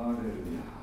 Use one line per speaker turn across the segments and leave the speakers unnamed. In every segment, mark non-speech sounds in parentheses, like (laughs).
ハレルヤ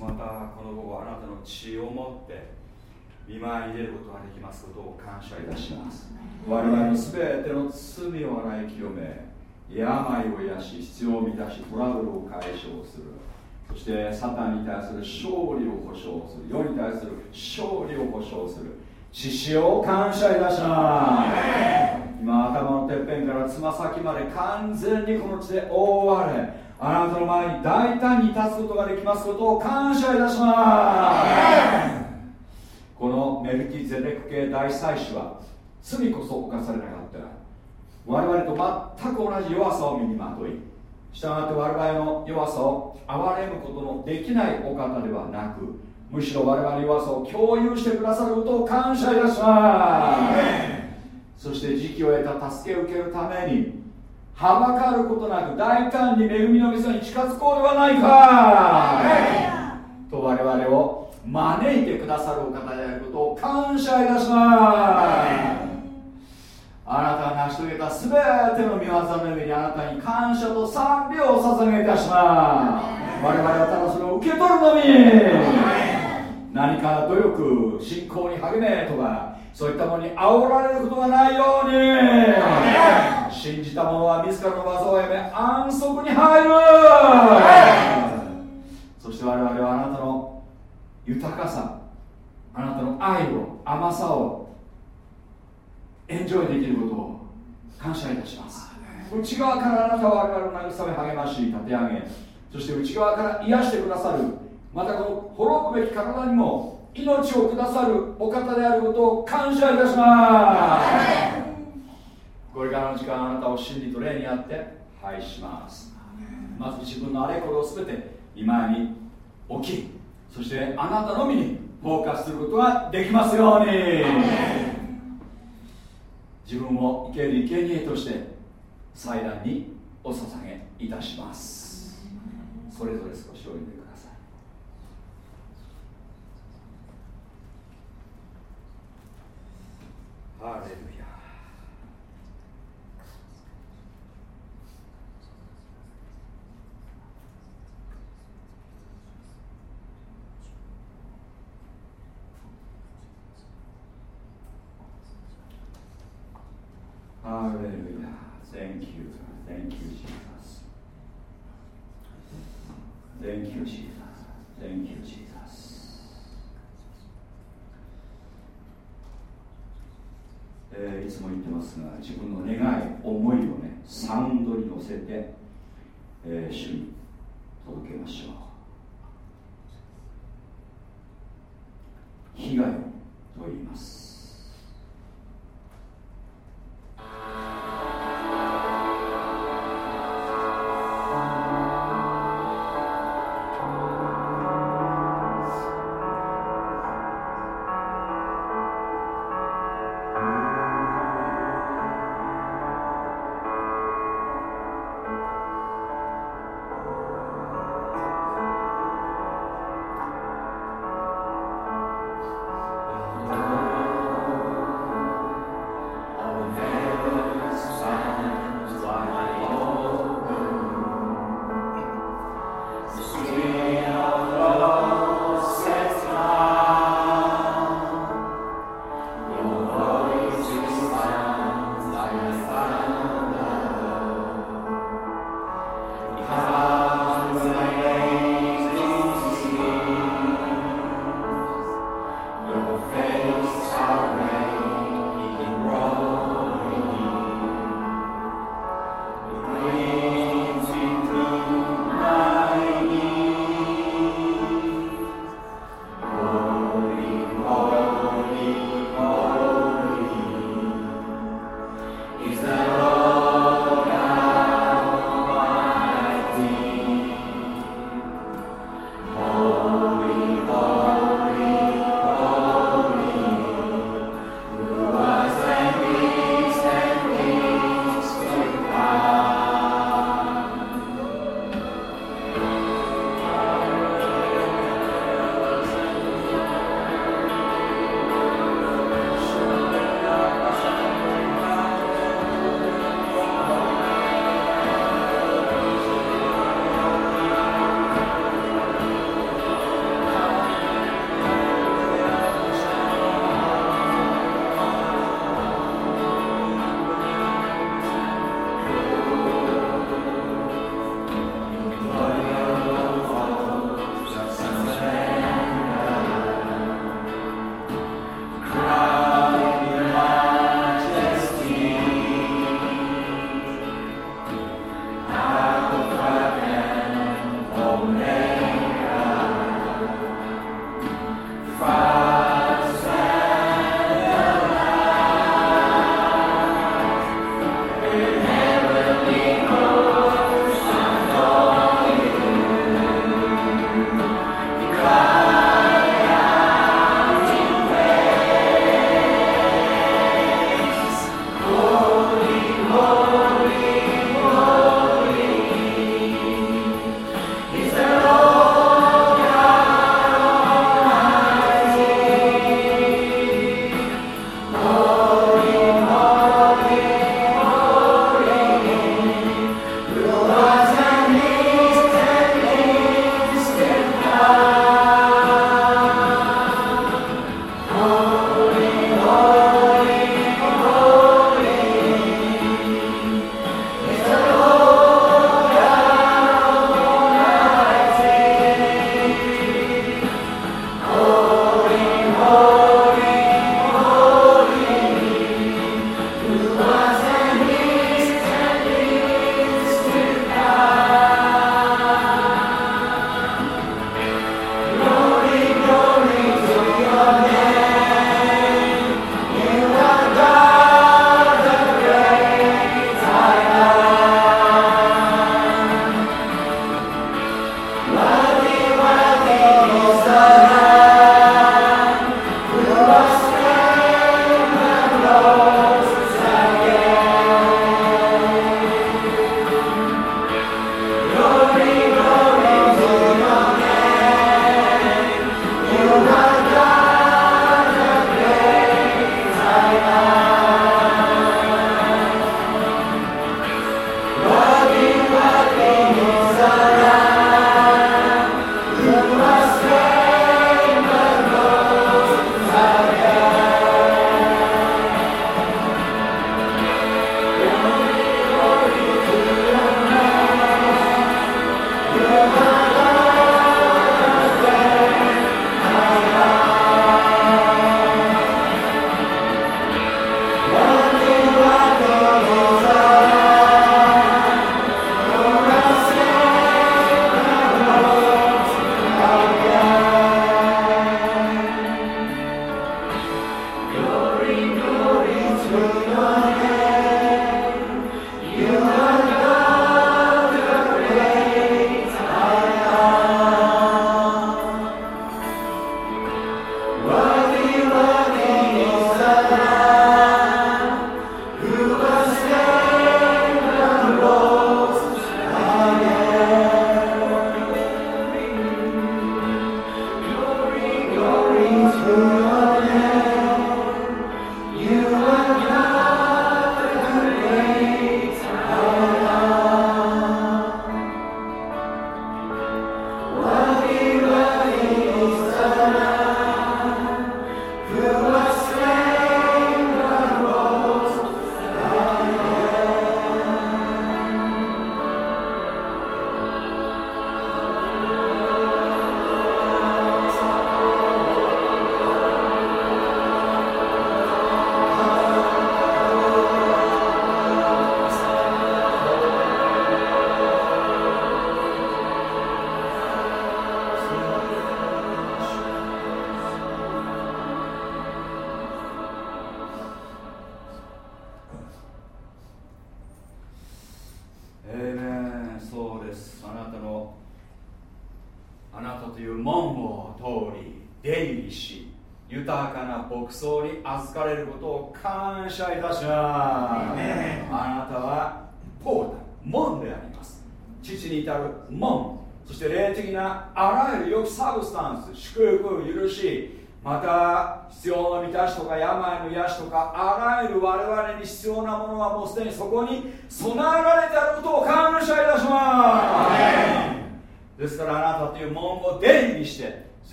またこの午後あなたの血を持って見舞いに出ることができますことを感謝いたします。我々の全ての罪を洗い清め病を癒し必要を満たしトラブルを解消する。そしてサタンに対する勝利を保証する。世に対する勝利を保証する。獅子を感謝いたします。今頭のてっぺんからつま先まで完全にこの地で覆われあなたの前に大胆に立つことができますことを感謝いたします。このメルキゼデク系大祭司は罪こそ犯されなかった。我々と全く同じ弱さを身にまといしたがって我々の弱さを憐れむことのできないお方ではなくむしろ我々の弱さを共有してくださることを感謝いたします。そして時期を得た助けを受けるためにはばかることなく大胆に恵みの店に近づこうではないか。と我々を招いてくださるお方であることを感謝いたします。あなたが成し遂げた全ての御業の上にあなたに感謝と賛美をお捧げいたします。我々はただそれを受け取るのみ。何か努力信仰に励めとかそういったものに煽られることがないように。信じた者は自らの技をやめ安息に入る。そして我々はあなたの豊かさあなたの愛を甘さをエンジョイできることを感謝いたします。内側からあなたは我々の慰め励まし立て上げそして内側から癒してくださるまたこの滅ぶべき体にも命をくださるお方であることを感謝いたします。これからの時間あなたを真理と礼にあって拝しますまず自分のあれこれを全て今に置きそしてあなたのみにフォーカスすることができますように。自分を生ける生贄として祭壇にお捧げいたします。それぞれ少しおいでハレルヤハレルヤ Thank you Thank you Jesus Thank you Jesus Thank you Jesus えーいつも言ってますが自分の願い思いをねサウンドに乗せて、えー主に届けましょう。被害と言います。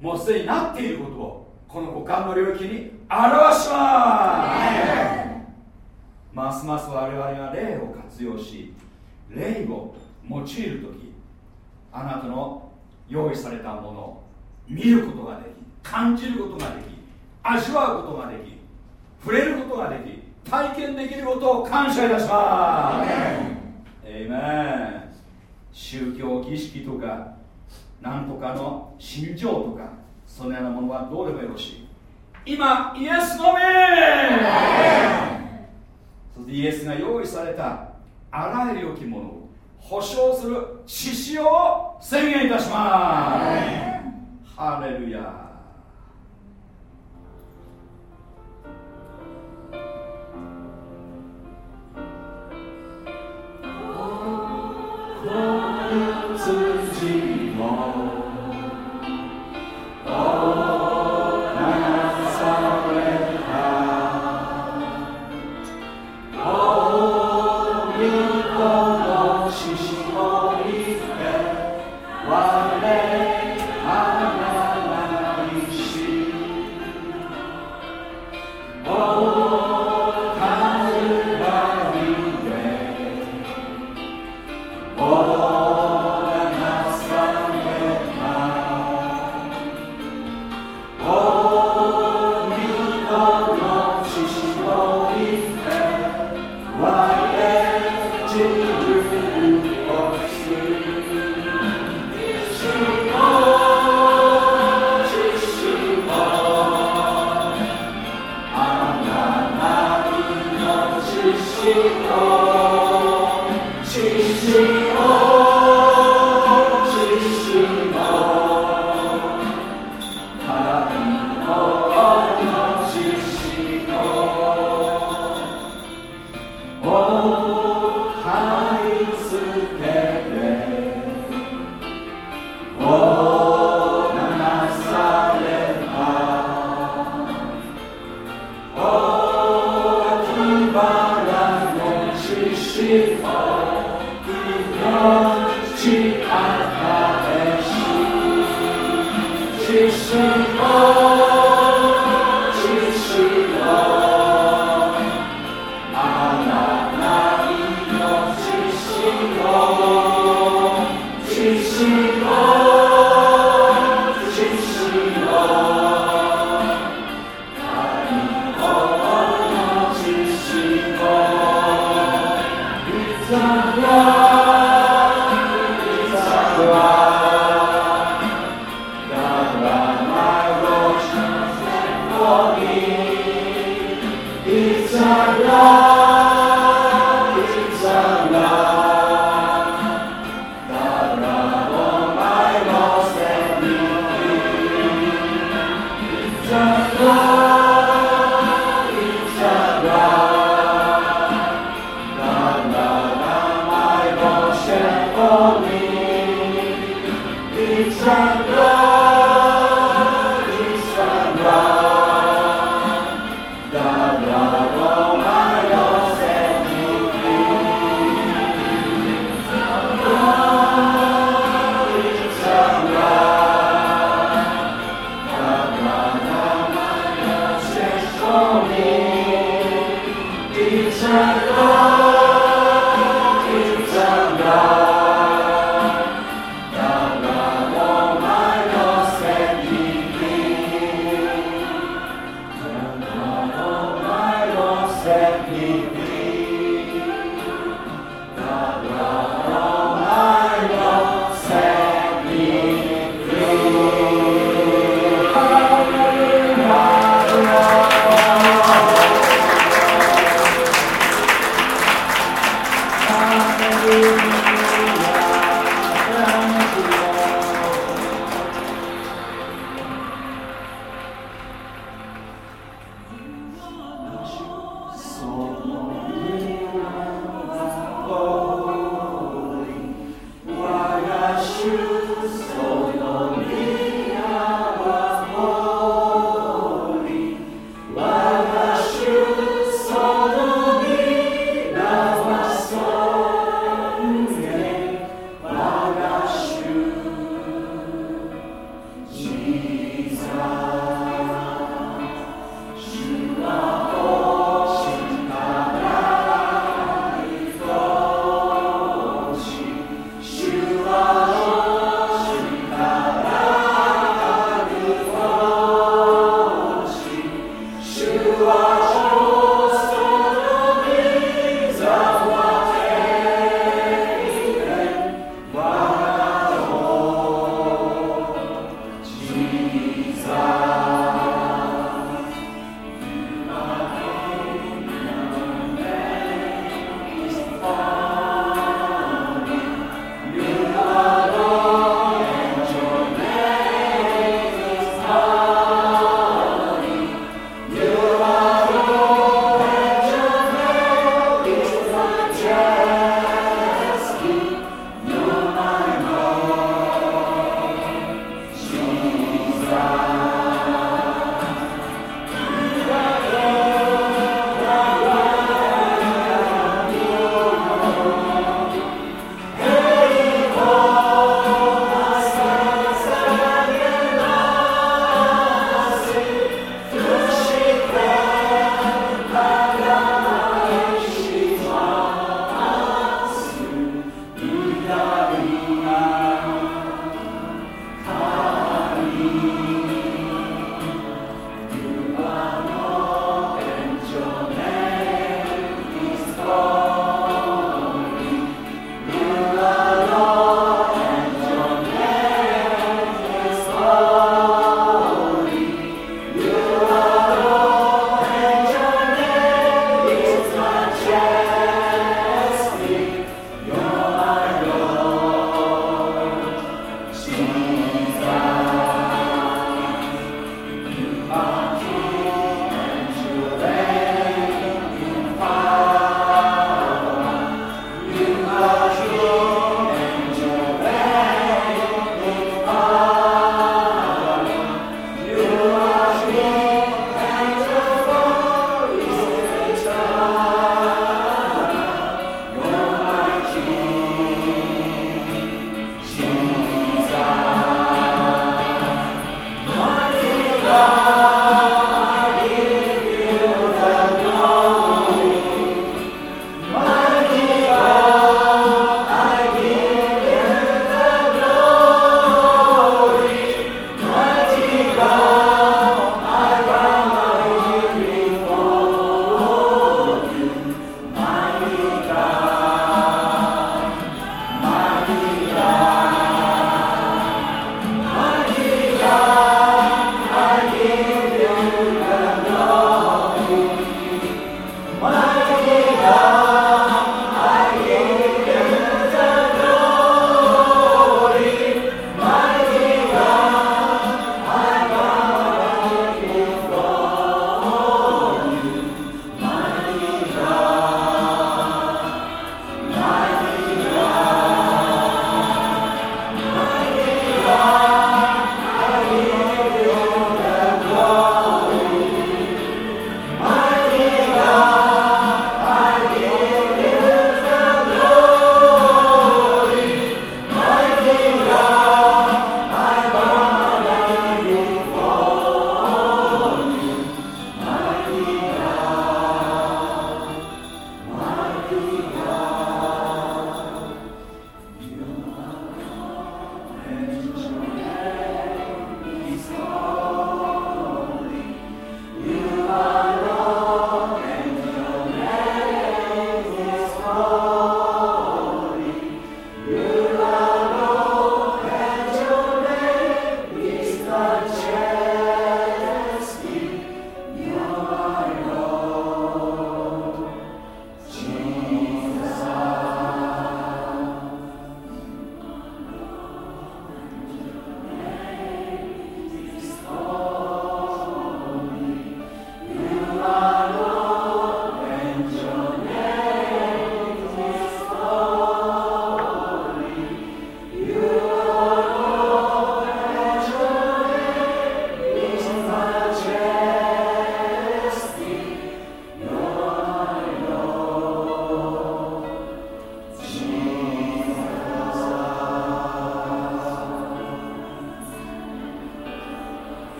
もうすでになっていることをこの五感の領域に表します。ますます我々は霊を活用し霊を用いる時あなたの用意されたものを見ることができ感じることができ味わうことができ触れることができ体験できることを感謝いたします。宗教儀式とかなんとかの心情とかそのようなものはどうでもよろしい。今イエスのみそイエスが用意されたあらゆる良きものを保証する獅子を宣言いたします。ハレルヤ。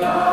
God.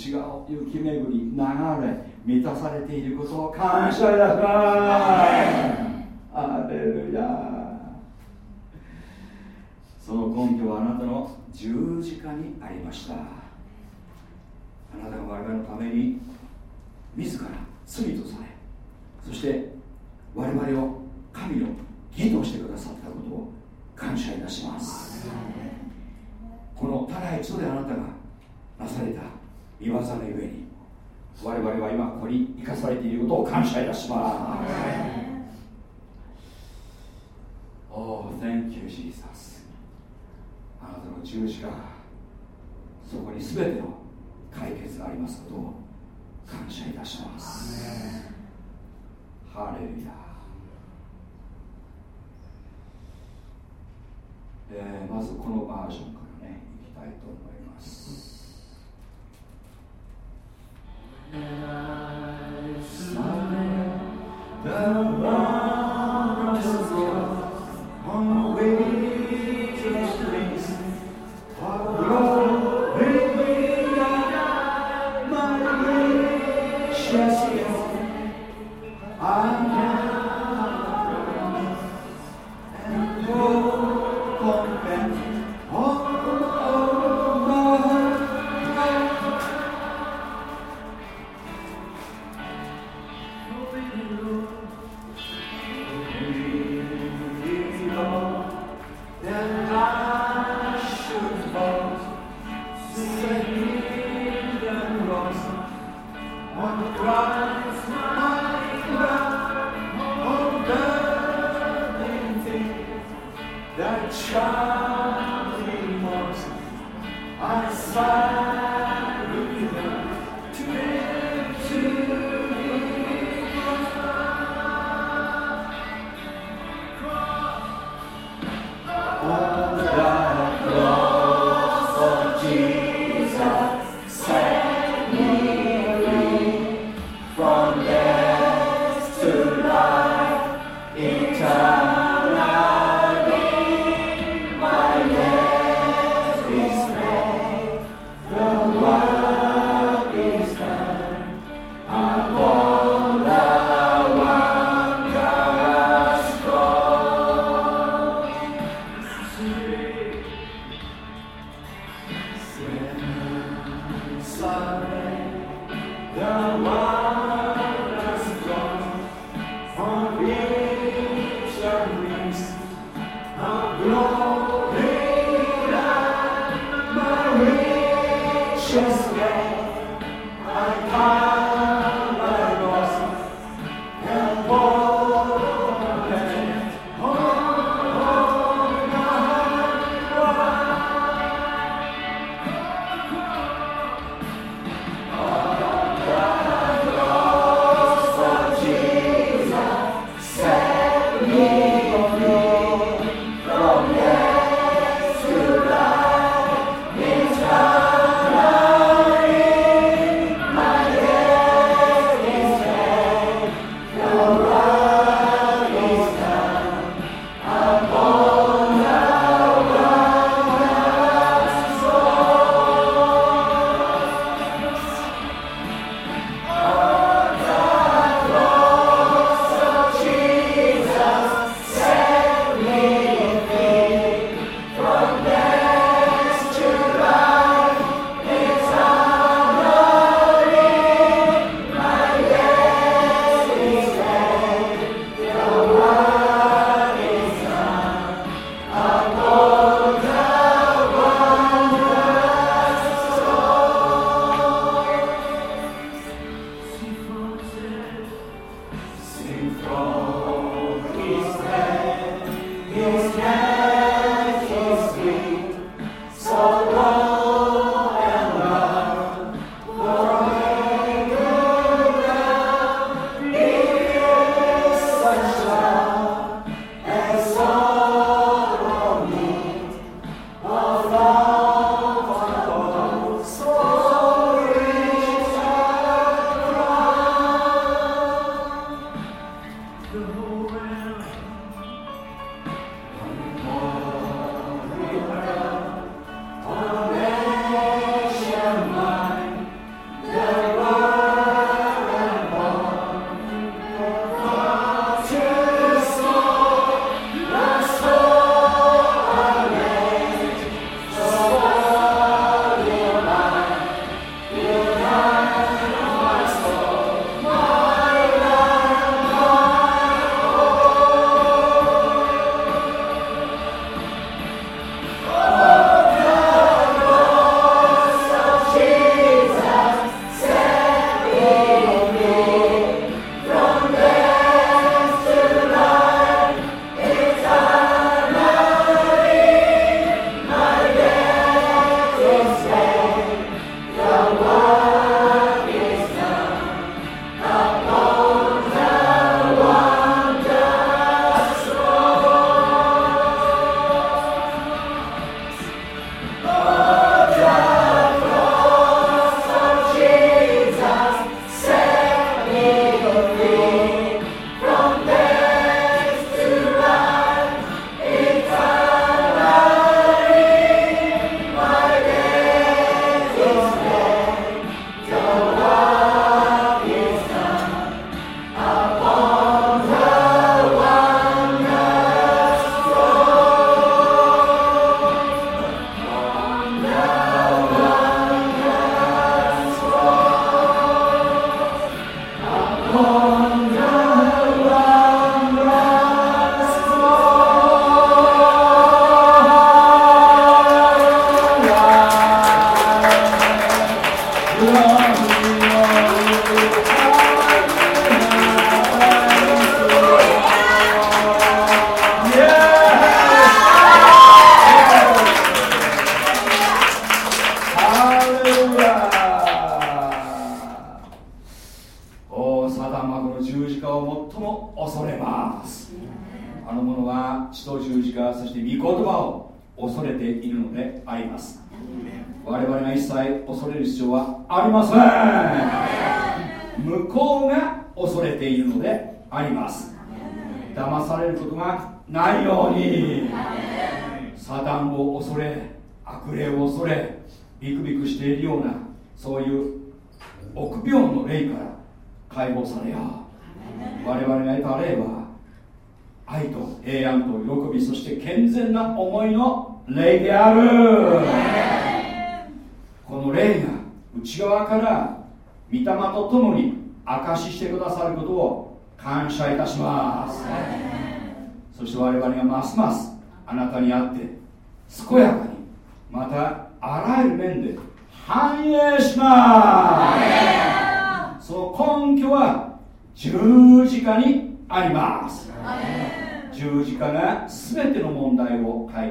内側を雪巡り流れ満たされていることを感謝いたします。アレルヤその根拠はあなたの十字架にありました。あなたが我々のために自ら罪とされそして我々を神の義としてくださったことを感謝いたします。このただ一度であなたがなされた言わざるゆえに我々は今ここに生かされていることを感謝いたします。おお thank you, Jesus. あなたの十字架そこに全ての解決がありますことを感謝いたします。ハレルヤえー、まずこのバージョンからねいきたいと思います、and I smile. the one.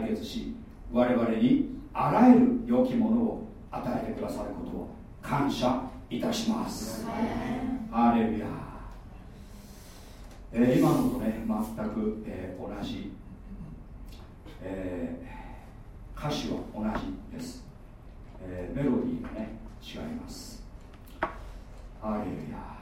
決し我々にあらゆる良きものを与えてくださることを感謝いたします。ハレルヤ、えー、今のとね全く、えー、同じ、えー、歌詞は同じです、えメロディーがね違います。ハレルヤ。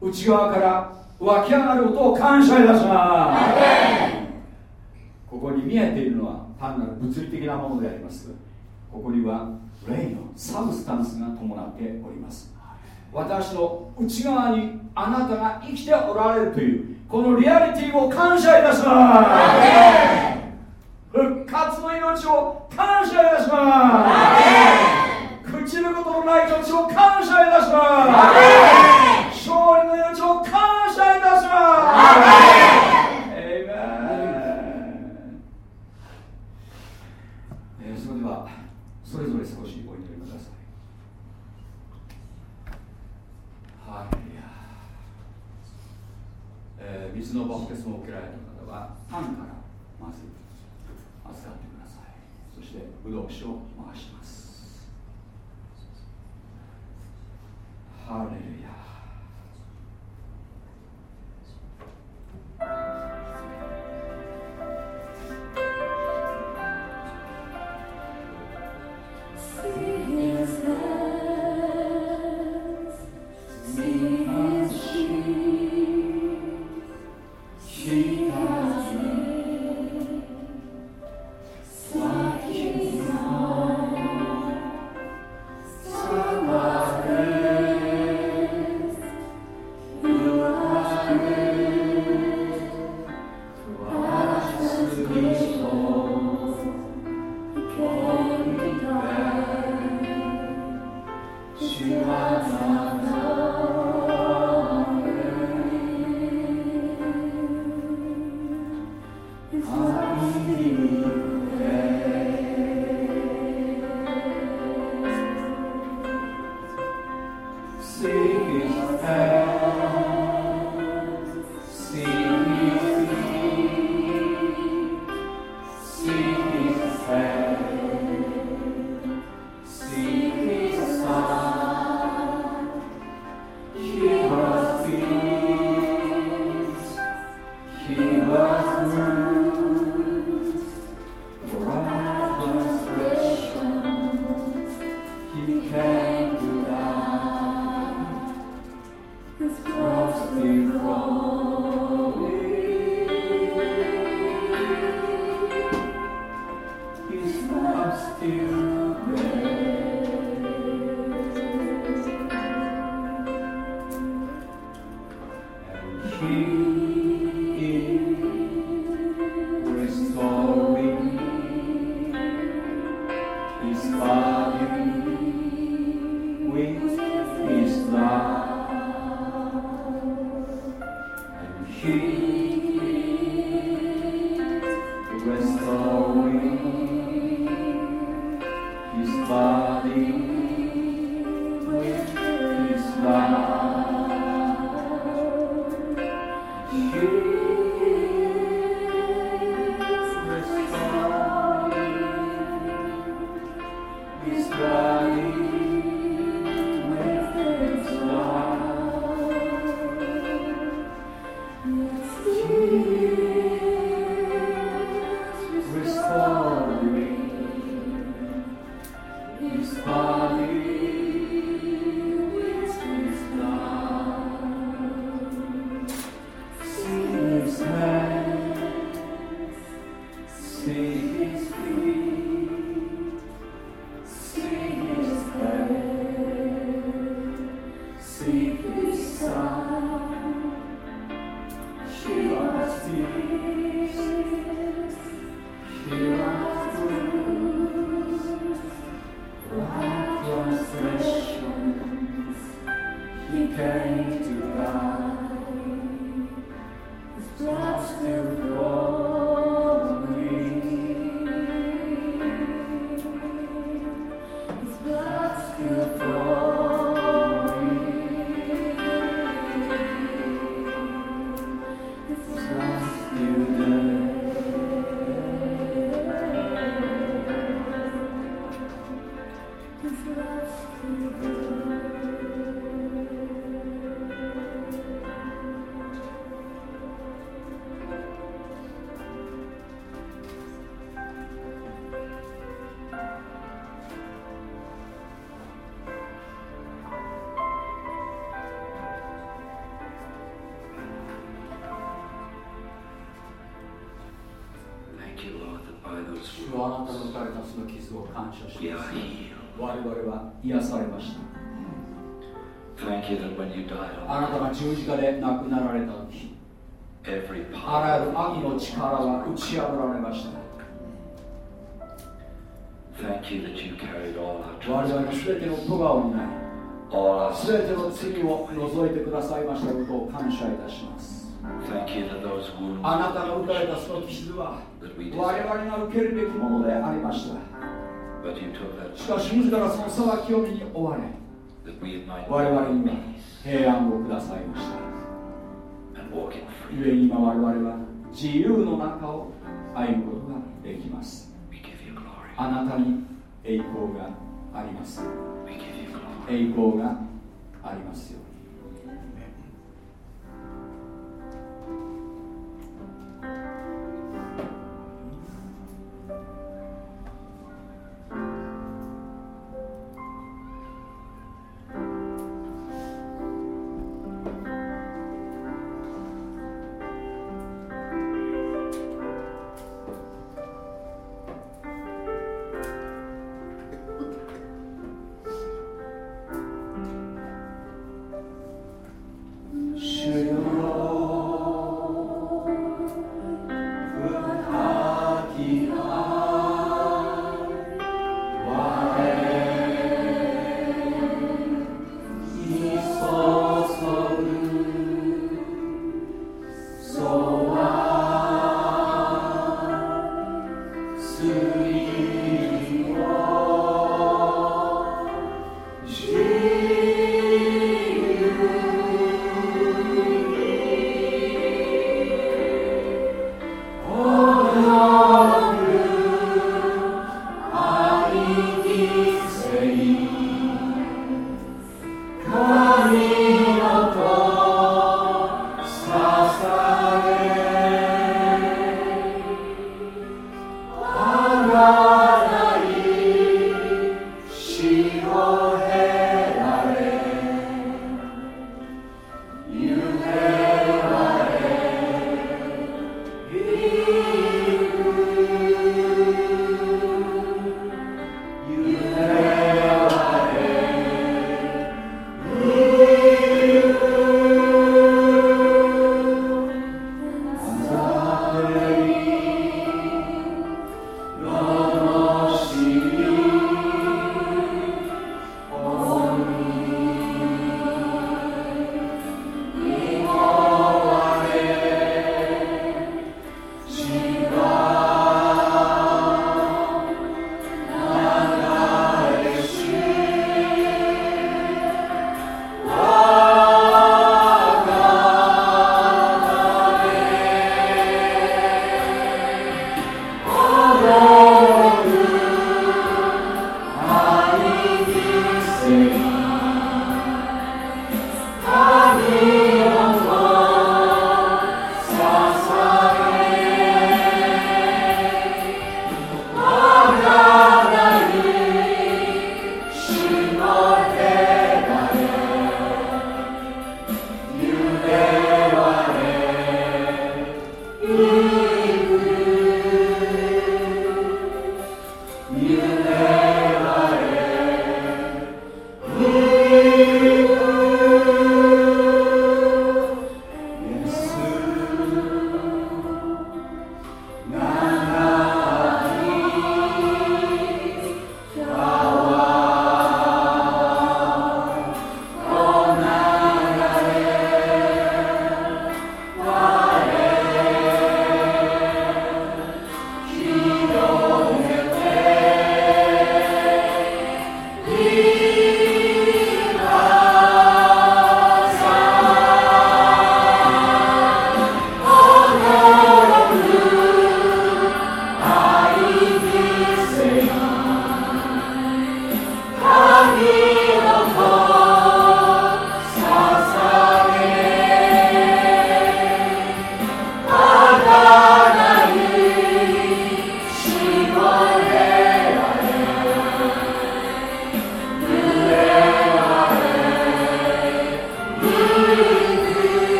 内側から湧き上がることを感謝いたします。ここに見えているのは単なる物理的なものであります。ここには霊のサブスタンスが伴っております私の内側にあなたが生きておられるというこのリアリティを感謝いたします。復活の命を感謝いたしますない命を感謝いたします。感謝します。我々は癒されました。あなたが十字架で亡くなられた時あらゆる悪の力は打ち破られました。Thank you を担い。全ての罪を除いてくださいましたことを感謝いたします。あなたが打
たれた
その傷は
我々
が受けるべきものでありました。しかし自らその沢清めに追われ我々には平安をくださいました。故に今我々は自由の中を歩むことができます。あなたに栄光があります。栄光がありますように。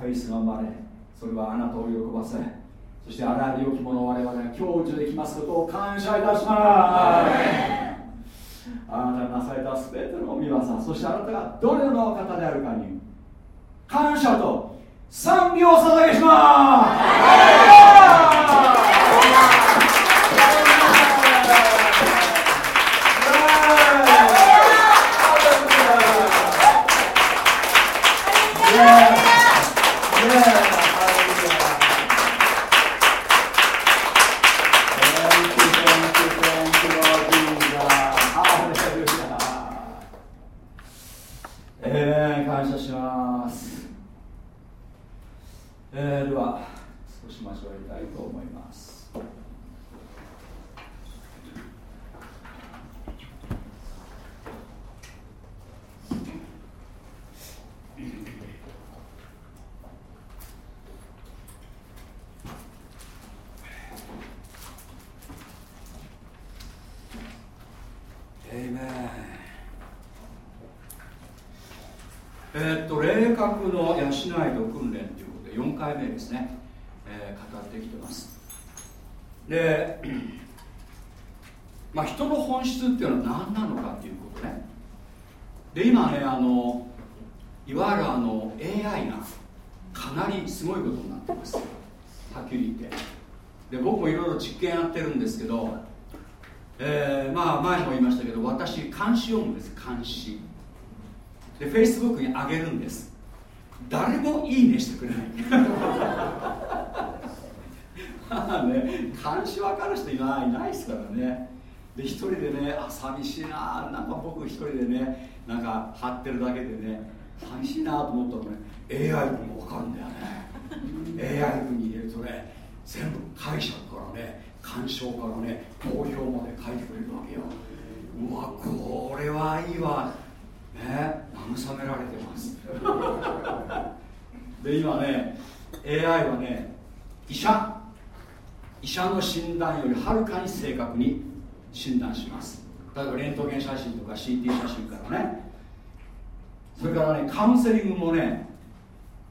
フェイスが生まれそれはあなたを喜ばせそしてあらゆる良きものを我々が享受できますことを感謝いたします。あなたがなされた全ての御業そしてあなたがどれの方であるかに感謝と賛美を捧げします。えー、感謝します。えー、では少し交わりたいと思います。ですね、えー、語ってきてます。で、(clears throat) まあ、人の本質っていうのは何なのかっていうことね。で今ねあのいわゆるあの AI がかなりすごいことになってます。はっきり言って。で僕もいろいろ実験やってるんですけど、えー、まあ前も言いましたけど私監視音です。監視。でフェイスブックに上げるんです。誰もいいねしてくれない。(laughs) まあね監視分かる人いないないですからね。で一人でねあ寂しいななんか僕一人でねなんか張ってるだけでね寂しいなと思ったらね。AI 君も分かるんだよね。AI 君に入れるとね全部解釈からね鑑賞からね投票まで書いてくれるわけよ。うわこれはいいわ。ね慰められてます。(laughs) で今ね AI はね医者医者の診断よりはるかに正確に診断します。例えばレントゲン写真とか CT 写真からね。それからねカウンセリングもね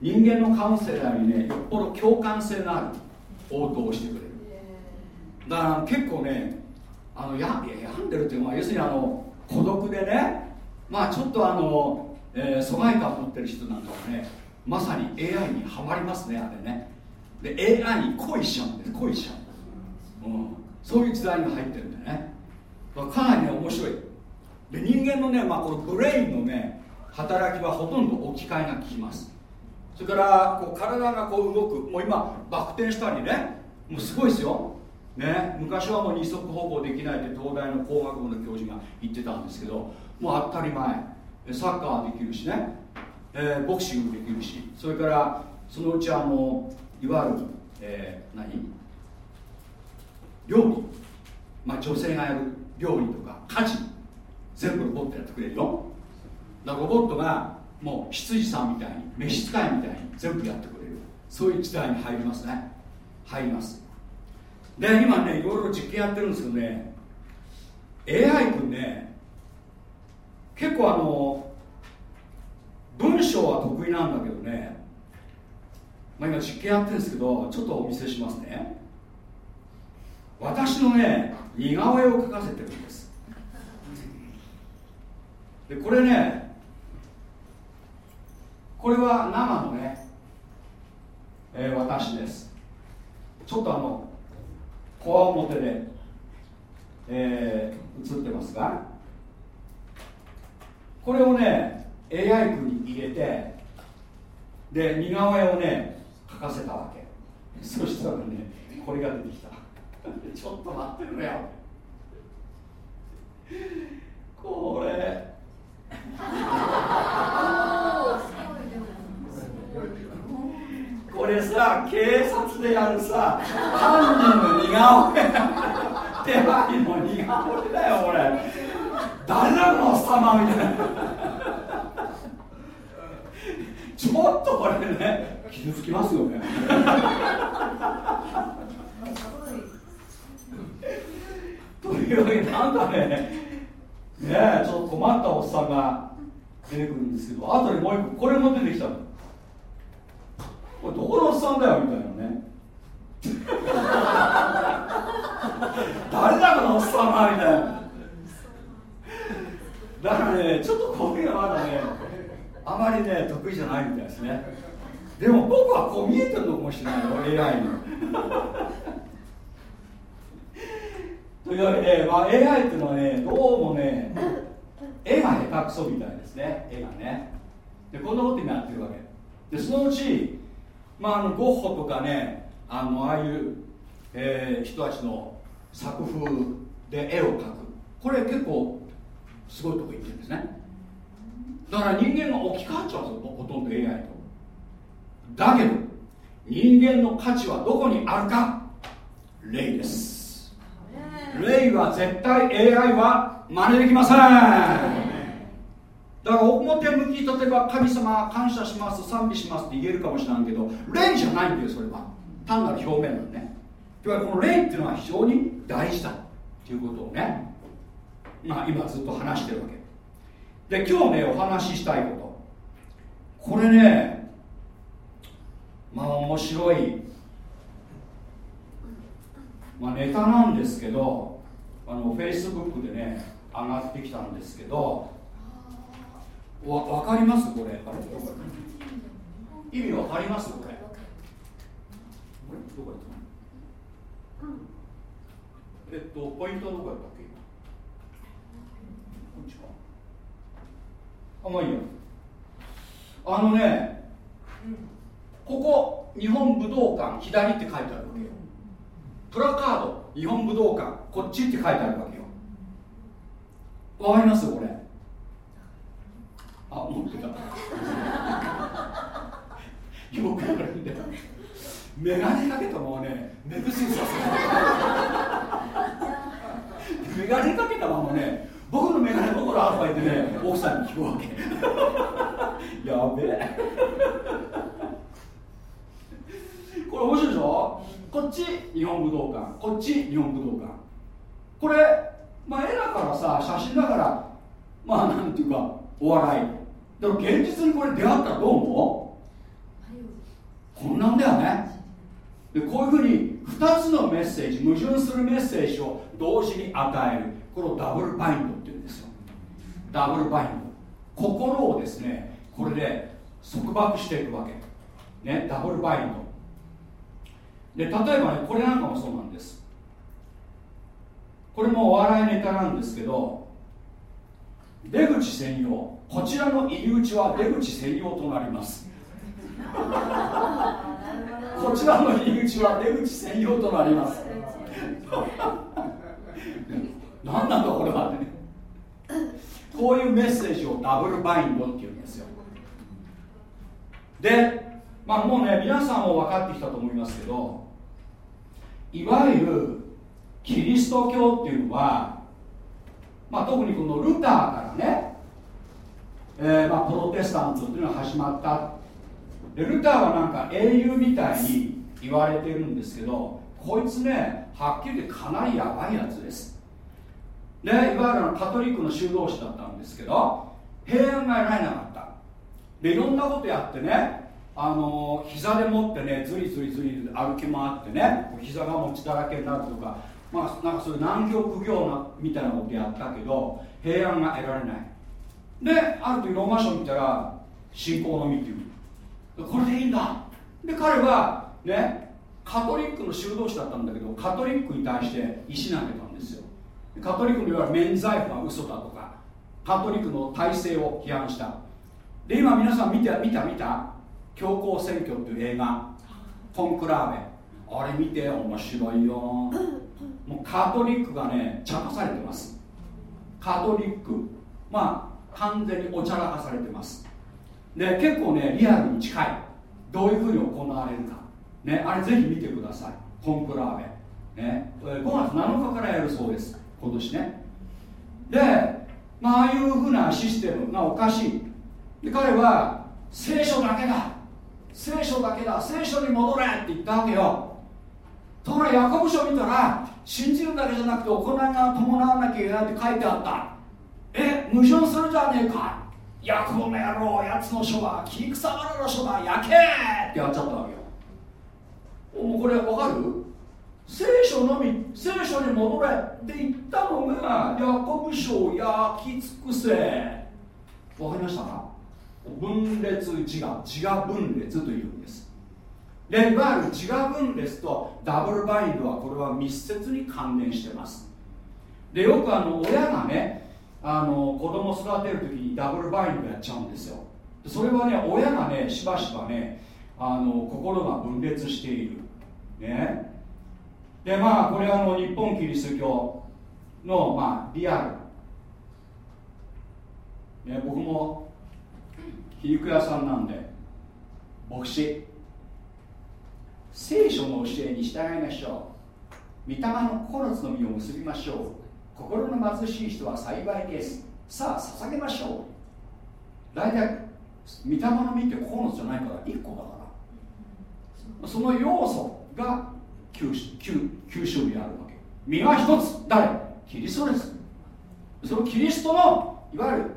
人間のカウンセラーにねよっぽど共感性のある応答をしてくれる。だから結構ねあのや病んでるっていうか、まあ、要するにあの孤独でねまあちょっとあの、えー、疎外感持ってる人なんかはねまさに AI にはまりますねあれね。で AI に恋しちゃうんです恋しちゃう、うん、そういう時代に入ってるんでね。かなりね面白い。で人間のね、まあ、このブレインのね働きはほとんど置き換えが効きます。それからこう体がこう動く。もう今バク転したりねもうすごいですよ、ね、昔はもう二足歩行できないって東大の工学部の教授が言ってたんですけどもう当たり前。サッカーできるしね、えー、ボクシングできるし。それからそのうちあのいわゆる、えー、何？料理、まあ、女性がやる料理とか家事。全部ロボットやってくれるよ。だからロボットがもう羊さんみたいに召使いみたいに全部やってくれる。そういう時代に入りますね。入ります。で今ねいろいろ実験やってるんですけどね AI 君ね結構あの文章は得意なんだけどね、まあ、今実験やってるんですけどちょっとお見せしますね。私のね似顔絵を描かせてるんです。でこれねこれは生のね、えー、私です。ちょっとあのこわ表で、えー、映ってますが。これをね AI 君に入れてで似顔絵をね描かせたわけ。(laughs) そしたらねこれが出てきた。(laughs) ちょっと待ってくれよ。これ。(laughs) これさ警察でやるさ犯人の似顔絵。手配の似顔絵だよこれ。誰だこのおっさまみたいな。ちょっとこれね傷つきますよね。というわけでなんかねねちょっと困ったおっさんが出てくるんですけど後でもう一個これも出てきたの。これどこのおっさんだよみたいなね。誰だこのおっさんはみたいな。だからねちょっとこういうのまだねあまりね得意じゃないみたいですね。でも僕はこう見えてるのかもしれないよ AI に。(laughs) というわけで、まあ、AI っていうのはねどうもね絵が下手くそみたいですね絵がね。でこんなことになってるわけ。でそのうち、まあ、あのゴッホとかねあのああいう、えー、人たちの作風で絵を描く。これ結構すごいとこ行ってるんですね。だから人間が置き換わっちゃうんですよほとんど AI と。だけど人間の価値はどこにあるか。霊です。霊は絶対 AI は真似できません。だから表向き例えば神様感謝します賛美しますって言えるかもしれないけど霊じゃないんだよそれは。単なる表面なんね。というこの霊っていうのは非常に大事だっていうことをねまあ今ずっと話してるわけ。で今日ねお話ししたいこと。これねまあ面白い。まあネタなんですけどあのフェイスブックでね上がってきたんですけどわ分かります？これ。意味分かります？これ。えっとポイントはどこやったっけ？ちか？あまあいいやあのねここ日本武道館左って書いてあるわけよ。プラカード日本武道館こっちって書いてあるわけよ。わかります？これ。あ持ってた。(laughs) よくあるんだよ。眼鏡かけたままね目薬させ眼鏡 (laughs) かけたままね僕の眼鏡どころあるとか言ってね奥さんに聞くわけ。(laughs) やべえ。これ面白いでしょ？こっち日本武道館。こっち日本武道館。これまあ絵だからさ写真だからまあなんていうかお笑い。でも現実にこれ出会ったらどう思う？こんなんだよね。でこういうふうに2つのメッセージ矛盾するメッセージを同時に与えるこれをダブルバインドっていうんですよ。ダブルバインド。心をですねこれで束縛していくわけ。ねダブルバインド。で例えばねこれなんかもそうなんです。これもお笑いネタなんですけど出口専用。こちらの入り口は出口専用となります。(laughs) こちらの入り口は出口専用となります (laughs) 何なんだこれはね。こういうメッセージをダブルバインドっていうんですよ。でまあもうね皆さんも分かってきたと思いますけどいわゆるキリスト教っていうのは、まあ、特にこのルターからね、えーまあ、プロテスタントっていうのが始まった。でルターはなんか英雄みたいに言われてるんですけどこいつねはっきり言ってかなりやばいやつです。でいわゆるカトリックの修道士だったんですけど平安が得られなかった。でいろんなことやってねあの膝でもってねずりずりずり歩き回ってね膝がもちだらけになるとかまあなんかそういう難行苦行なみたいなことやったけど平安が得られない。である時ローマ書見たら信仰の実っていうこれでいいんだ。で彼はねカトリックの修道士だったんだけどカトリックに対して石投げたんですよカトリックのいわゆる免罪符は嘘だとかカトリックの体制を批判した。で今皆さん見て見た見た強行選挙っていう映画。コンクラーベ。あれ見て面白いよ。もうカトリックがね茶化されてます。カトリック。まあ完全におちゃらかされてます。で結構ねリアルに近い。どういうふうに行われるか。ねあれぜひ見てください。コンクラーベ。ね。5月7日からやるそうです。今年ね。でまあああいうふうなシステムがおかしい。で彼は聖書だけだ。聖書だけだ。聖書に戻れって言ったわけよ。ところがヤコブ書見たら信じるだけじゃなくて行いが伴わなきゃいけないって書いてあった。え矛盾するじゃねえか。ヤコブの野郎やつの書は木草原の書だ。焼けってやっちゃったわけよ。もうこれわかる？聖書のみ聖書に戻れって言ったのがヤコブ書を焼き尽くせ。わかりましたか？分裂自我自我分裂というんです。でいわゆる自我分裂とダブルバインドはこれは密接に関連してます。でよくあの親がねあの子供育てる時にダブルバインドやっちゃうんですよ。それはね親がねしばしばねあの心が分裂している。ね。でまあこれはあの日本キリスト教のまあリアル、ね、僕も皮肉屋さんなんで牧師。聖書の教えに従いましょう。御霊の9つの実を結びましょう。心の貧しい人は幸いです。さあ捧げましょう。大体御霊の実って9つじゃないから1個だから。その要素が 9, 9, 9種類あるわけ。実は1つ誰？キリストです。そのキリストのいわゆる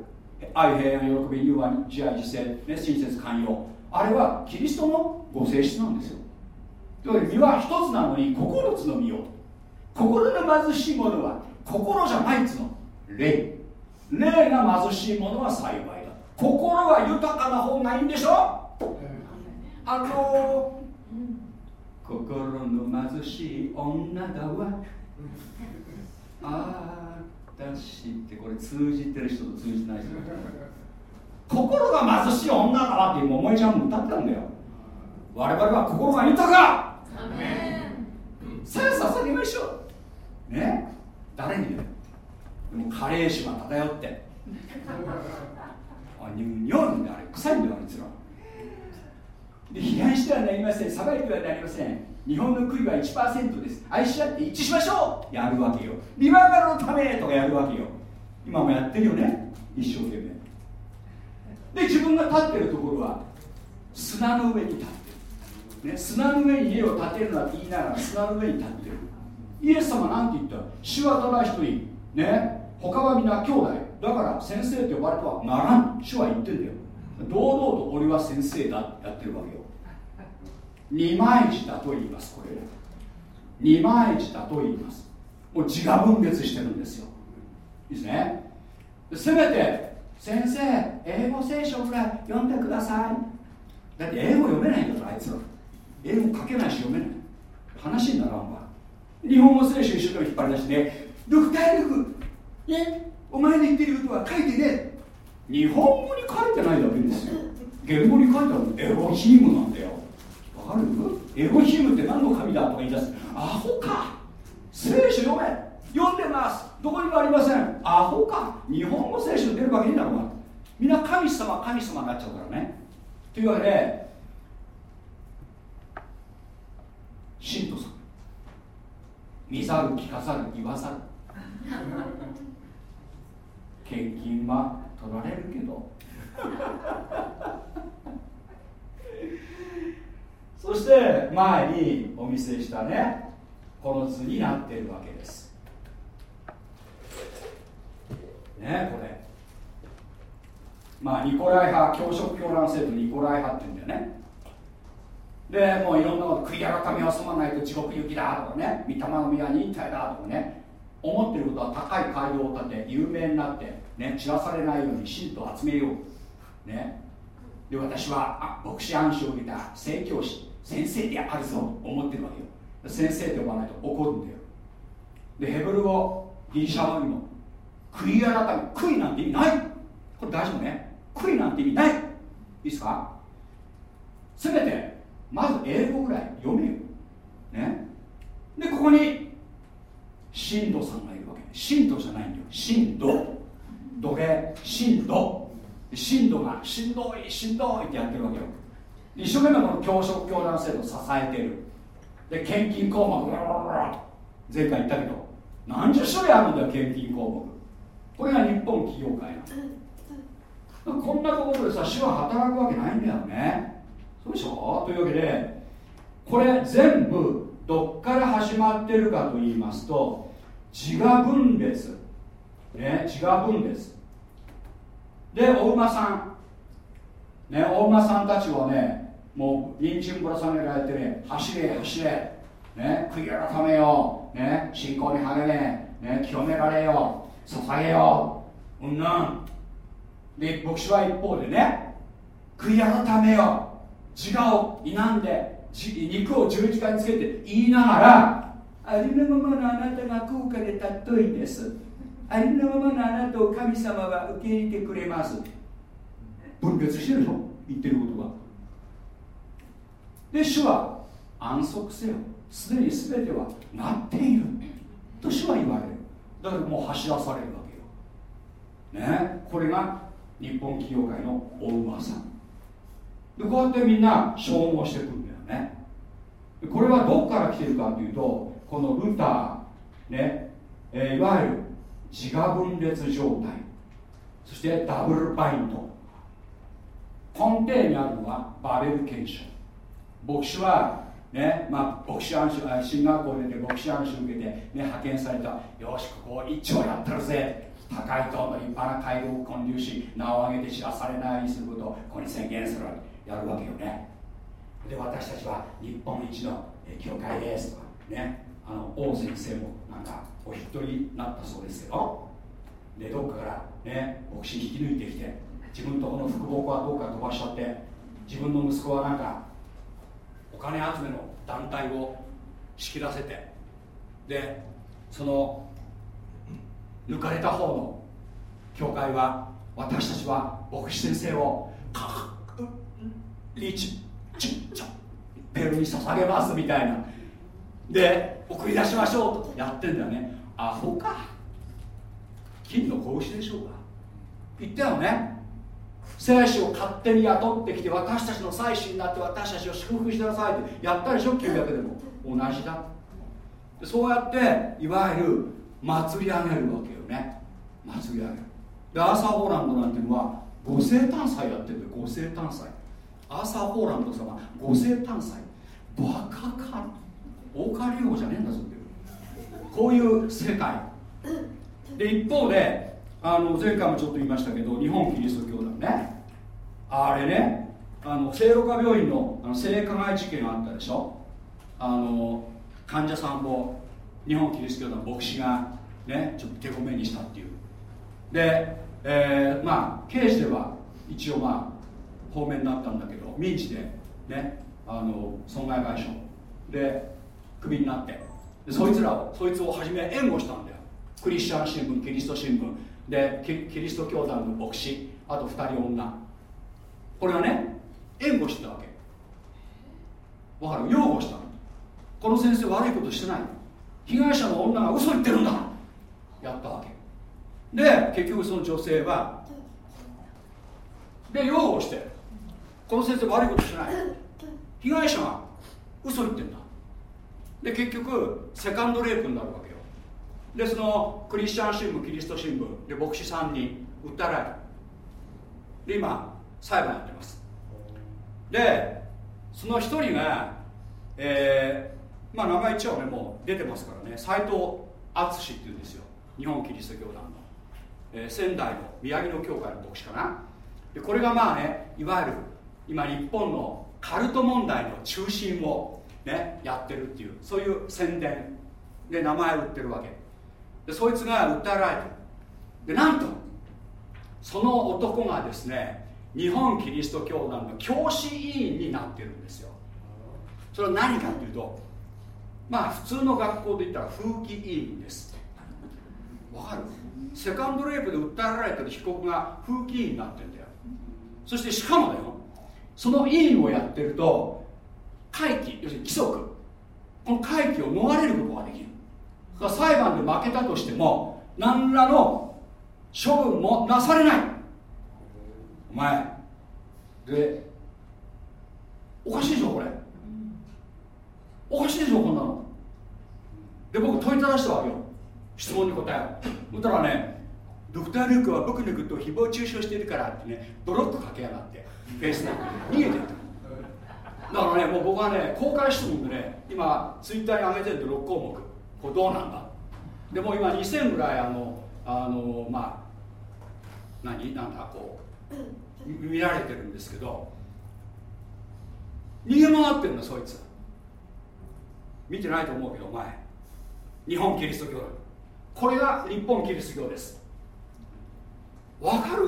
愛平安喜び融和自愛自制、ね、親切寛容。あれはキリストのご性質なんですよ。というわけで身は一つなのに9つの身を。心の貧しい者は心じゃないっつの。霊。霊が貧しい者は幸いだ。心は豊かな方がいいんでしょ？あのー、心の貧しい女だわ。あ私ってこれ通じてる人と通じてない人。心が貧しい女だわって今思いちゃんも歌ったんだよ。我々は心が豊か。さあ捧げましょう。ね？誰にねも加齢臭が漂って。あににょんであれ。臭いんだよあいつら。で批判してはなりません。裁いてはなりません。日本の悔いは1%です。愛し合って一致しましょう。やるわけよ。リバイバルのためとかやるわけよ。今もやってるよね。一生懸命。で自分が立ってるところは砂の上に立ってる、ね、砂の上に家を建てるなって言いながら砂の上に立ってる。イエス様なんて言った？主はただ一人ね他は皆兄弟。だから先生と呼ばれてはならん。主は言ってんだよ。堂々と俺は先生だってやってるわけよ。二枚舌と言いますこれ。二枚舌と言います。もう自我分裂してるんですよ。いいですね？せめて先生英語聖書ぐらい読んでください。だって英語読めないんだからあいつら英語書けないし読めない。話にならんわ。日本語聖書一生懸命引っ張り出してドクター・ルクねお前の言ってることは書いてね。日本語に書いてないだけですよ。言語に書いてあるエロヒームなんだよ。エロヒムって何の神だとか言い出す。アホか。聖書読め。読んでます。どこにもありません。アホか。日本語聖書に出るわけいいだろうがみんな神様神様になっちゃうからね。というわけで信徒さん。見ざる聞かざる言わざる。献金は取られるけど。そして前にお見せしたねこの図になっているわけです。ねこれ。まあニコライ派教職教団制度ニコライ派って言うんだよね。でもういろんなこと悔い改めを済まないと地獄行きだとかね御霊の宮忍耐だとかね思ってることは高い街道を建て有名になってね散らされないように信徒を集めよう。ね。で私は牧師暗唱を受けた宣教師。先生であるぞ思ってるわけよ。先生って呼ばないと怒るんだよ。でヘブル語ギリシャ語にも悔い改め悔いなんて意味ない。これ大丈夫ね。悔いなんて意味ない。いいですか？せめてまず英語ぐらい読めよ。ね？でここに信徒さんがいるわけ。信徒じゃないんだよ。信徒土下。信徒信徒がしんどいしんどいってやってるわけよ。一生懸命この教職教団制度を支えてる。で献金項目前回言ったけど何十種類あるんだよ献金項目。これが日本企業界なのこんなところでさ主は働くわけないんだよね。そうでしょ？というわけでこれ全部どっから始まってるかと言いますと自我分裂ね自我分裂でお馬さん。ねお馬さんたちはねもう人参ぶら下げられてね走れ走れ。ね悔い改めよね信仰に励めね清められよ捧げよう。うんなんで牧師は一方でね悔い改めよ自我を否んで肉を十字架につけて言いながらありのままのあなたが高価で尊いんです。ありのままのあなたを神様は受け入れてくれます。分別してるでしょ？言ってることがで主は安息せよ。すでに全てはなっている。と主は言われる。だからもう走らされるわけよ。ね？これが日本企業界のお馬さん。でこうやってみんな消耗していくんだよね。これはどこから来てるかというとこのルターね、え、いわゆる自我分裂状態。そしてダブルバインド。根底にあるのはバベル憲章牧師はねまあ牧師暗唱進学校で牧師暗唱受けて、ね、派遣された。よしここ一丁やったるぜ。高い塔の立派な街道を建立し名を挙げて知らされないようにすることをここに宣言するやるわけよね。で私たちは日本一の教会です。とかね。あの王先生もなんかお一人になったそうですけど。でどっかからね牧師引き抜いてきて自分とこの福木はどうか飛ばしちゃって自分の息子はなんか金集めの団体を仕切らせてでその抜かれた方の教会は私たちは牧師先生をかリーチチッチャペルに捧げますみたいな。で送り出しましょうとやってんだよね。アホか。金の子牛でしょうか。言ったよね。精子を勝手に雇ってきて私たちの妻子になって私たちを祝福してくださいってやったでしょ900でも。同じだそうやっていわゆる祭り上げるわけよね。祭り上げる。でアーサー・ホーランドなんていうのは五世誕祭やってるんだよ。五世誕祭。アーサー・ホーランド様五世誕祭。バカか。オオカリ王じゃねえんだぞってこういう世界。で一方であの前回もちょっと言いましたけど日本キリスト教団ね。あれねあの聖路加病院のあの性加害事件があったでしょ。あの患者さんを日本キリスト教団牧師がねちょっと手こめにしたっていう。で、えー、まあ刑事では一応まあ方面になったんだけど民事でねあの損害賠償でクビになって。そいつらをそいつをはじめ援護したんだよ。クリスチャン新聞キリスト新聞。でキリスト教団の牧師あと2人女。これはね援護してたわけ。わかる？擁護したこの先生悪いことしてない被害者の女が嘘言ってるんだ。やったわけ。で結局その女性はで擁護して。この先生悪いことしてない。被害者が嘘言ってんだ。で結局セカンドレイプになるわけ。でそのクリスチャン新聞キリスト新聞で牧師3人訴えられた。で今裁判やってます。でその1人がえー、まあ名前一応ねもう出てますからね。斎藤敦っていうんですよ。日本キリスト教団の、えー、仙台の宮城野教会の牧師かな。でこれがまあねいわゆる今日本のカルト問題の中心をねやってるっていうそういう宣伝で名前を売ってるわけ。でそいつが訴えられてでなんとその男がですね日本キリスト教団の教師委員になってるんですよ。それは何かっていうとまあ普通の学校で言ったら風紀委員です。わかる？セカンドレイプで訴えられてる被告が風紀委員になってるんだよ。そしてしかもだよその委員をやってると会期要するに規則この会期を逃れることができる。だから裁判で負けたとしても何らの処分もなされない。お前でおかしいでしょこれ。おかしいでしょこんなの。で僕問いただしたわけよ。質問に答えそしたらねドクター・ルークは僕のことを誹謗中傷してるからってねブロックかけやがってフェイスで逃げてるだからねもう僕はね公開質問でね今ツイッターに上げてるんで6項目。これどうなんだ？でも今2000ぐらいあのあのまあ何？なんだこう見られてるんですけど逃げ回ってるんだそいつ。見てないと思うけどお前。日本キリスト教だ。これが日本キリスト教です。わかる？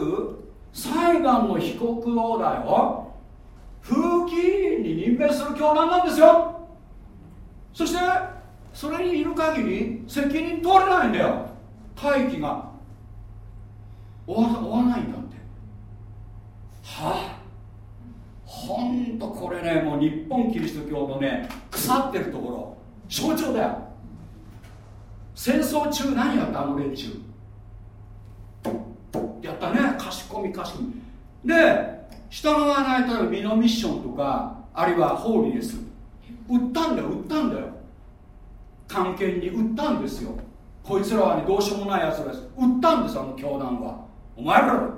裁判の被告をだよ。風紀委員に任命する教団なんですよ。そしてそれにいる限り責任取れないんだよ。大気が。終わ終わらないんだって。はあ？ほんとこれねもう日本キリスト教のね腐ってるところ。象徴だよ。戦争中何やったあの連中。やったね。賢み賢み。で従わないためミノミッションとかあるいはホーリネス。売ったんだよ売ったんだよ。関係に売ったんですよ。こいつらはどうしようもないやつらです。売ったんですあの教団は。お前ら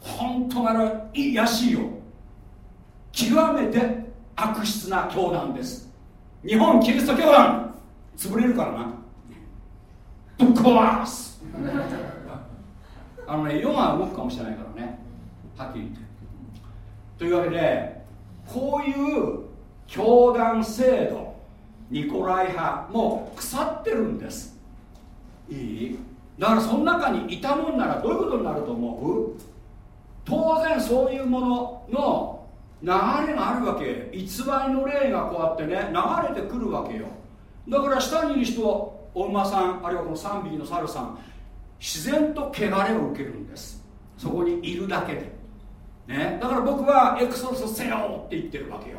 本当ならいやしいよ。極めて悪質な教団です。日本キリスト教団。潰れるからな。ぶっ壊す。あのね世が動くかもしれないからね。はっきり言って。というわけでこういう教団制度ニコライ派もう腐ってるんです。いい？だからその中にいたもんならどういうことになると思う？当然そういうものの流れがあるわけ。偽りの霊がこうやってね流れてくるわけよ。だから下にいる人お馬さんあるいはこの3匹の猿さん自然と汚れを受けるんです。そこにいるだけで、ね、だから僕はエクソルスせよって言ってるわけよ。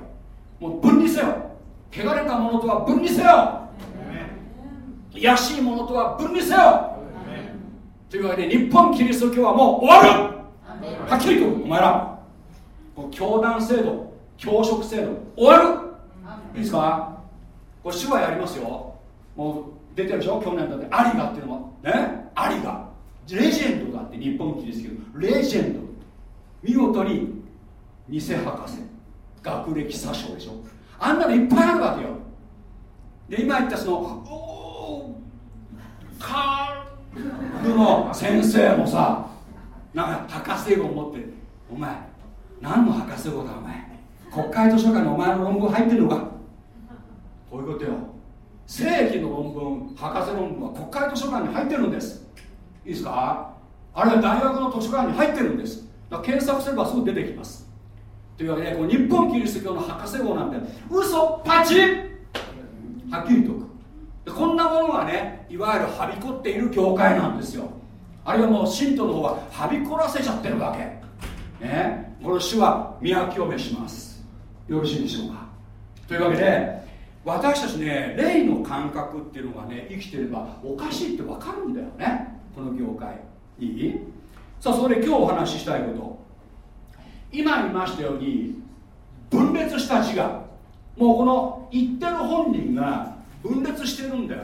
もう分離せよ。汚れたものとは分離せよ。卑しいものとは分離せよ。というわけで日本キリスト教はもう終わる。はっきりとお前ら。教団制度教職制度終わる。いいですか？これ手話やりますよ。もう出てるでしょ？去年だって。アリガっていうのもね？アリガ。レジェンドだって日本キリスト教。レジェンド。見事に偽博士。学歴詐称でしょ？あんなのいっぱいあるわけよ。で今言ったそのカールの先生もさなんか博士号持ってお前何の博士号だお前。国会図書館にお前の論文入ってんのか。こういうことよ。正規の論文博士論文は国会図書館に入ってるんです。いいですか？あるいは大学の図書館に入ってるんです。検索すればすぐ出てきます。というわけでこの日本キリスト教の博士号なんて嘘パチはっきりとくこんなものがねいわゆるはびこっている教会なんですよ。あるいはもう信徒の方ははびこらせちゃってるわけ。ね。この主は宮清めします。よろしいでしょうか。というわけで私たちね霊の感覚っていうのがね生きてればおかしいって分かるんだよね。この業界いい？さあそれで今日お話ししたいこと。今言いましたように分裂した字がもうこの言ってる本人が分裂してるんだよ。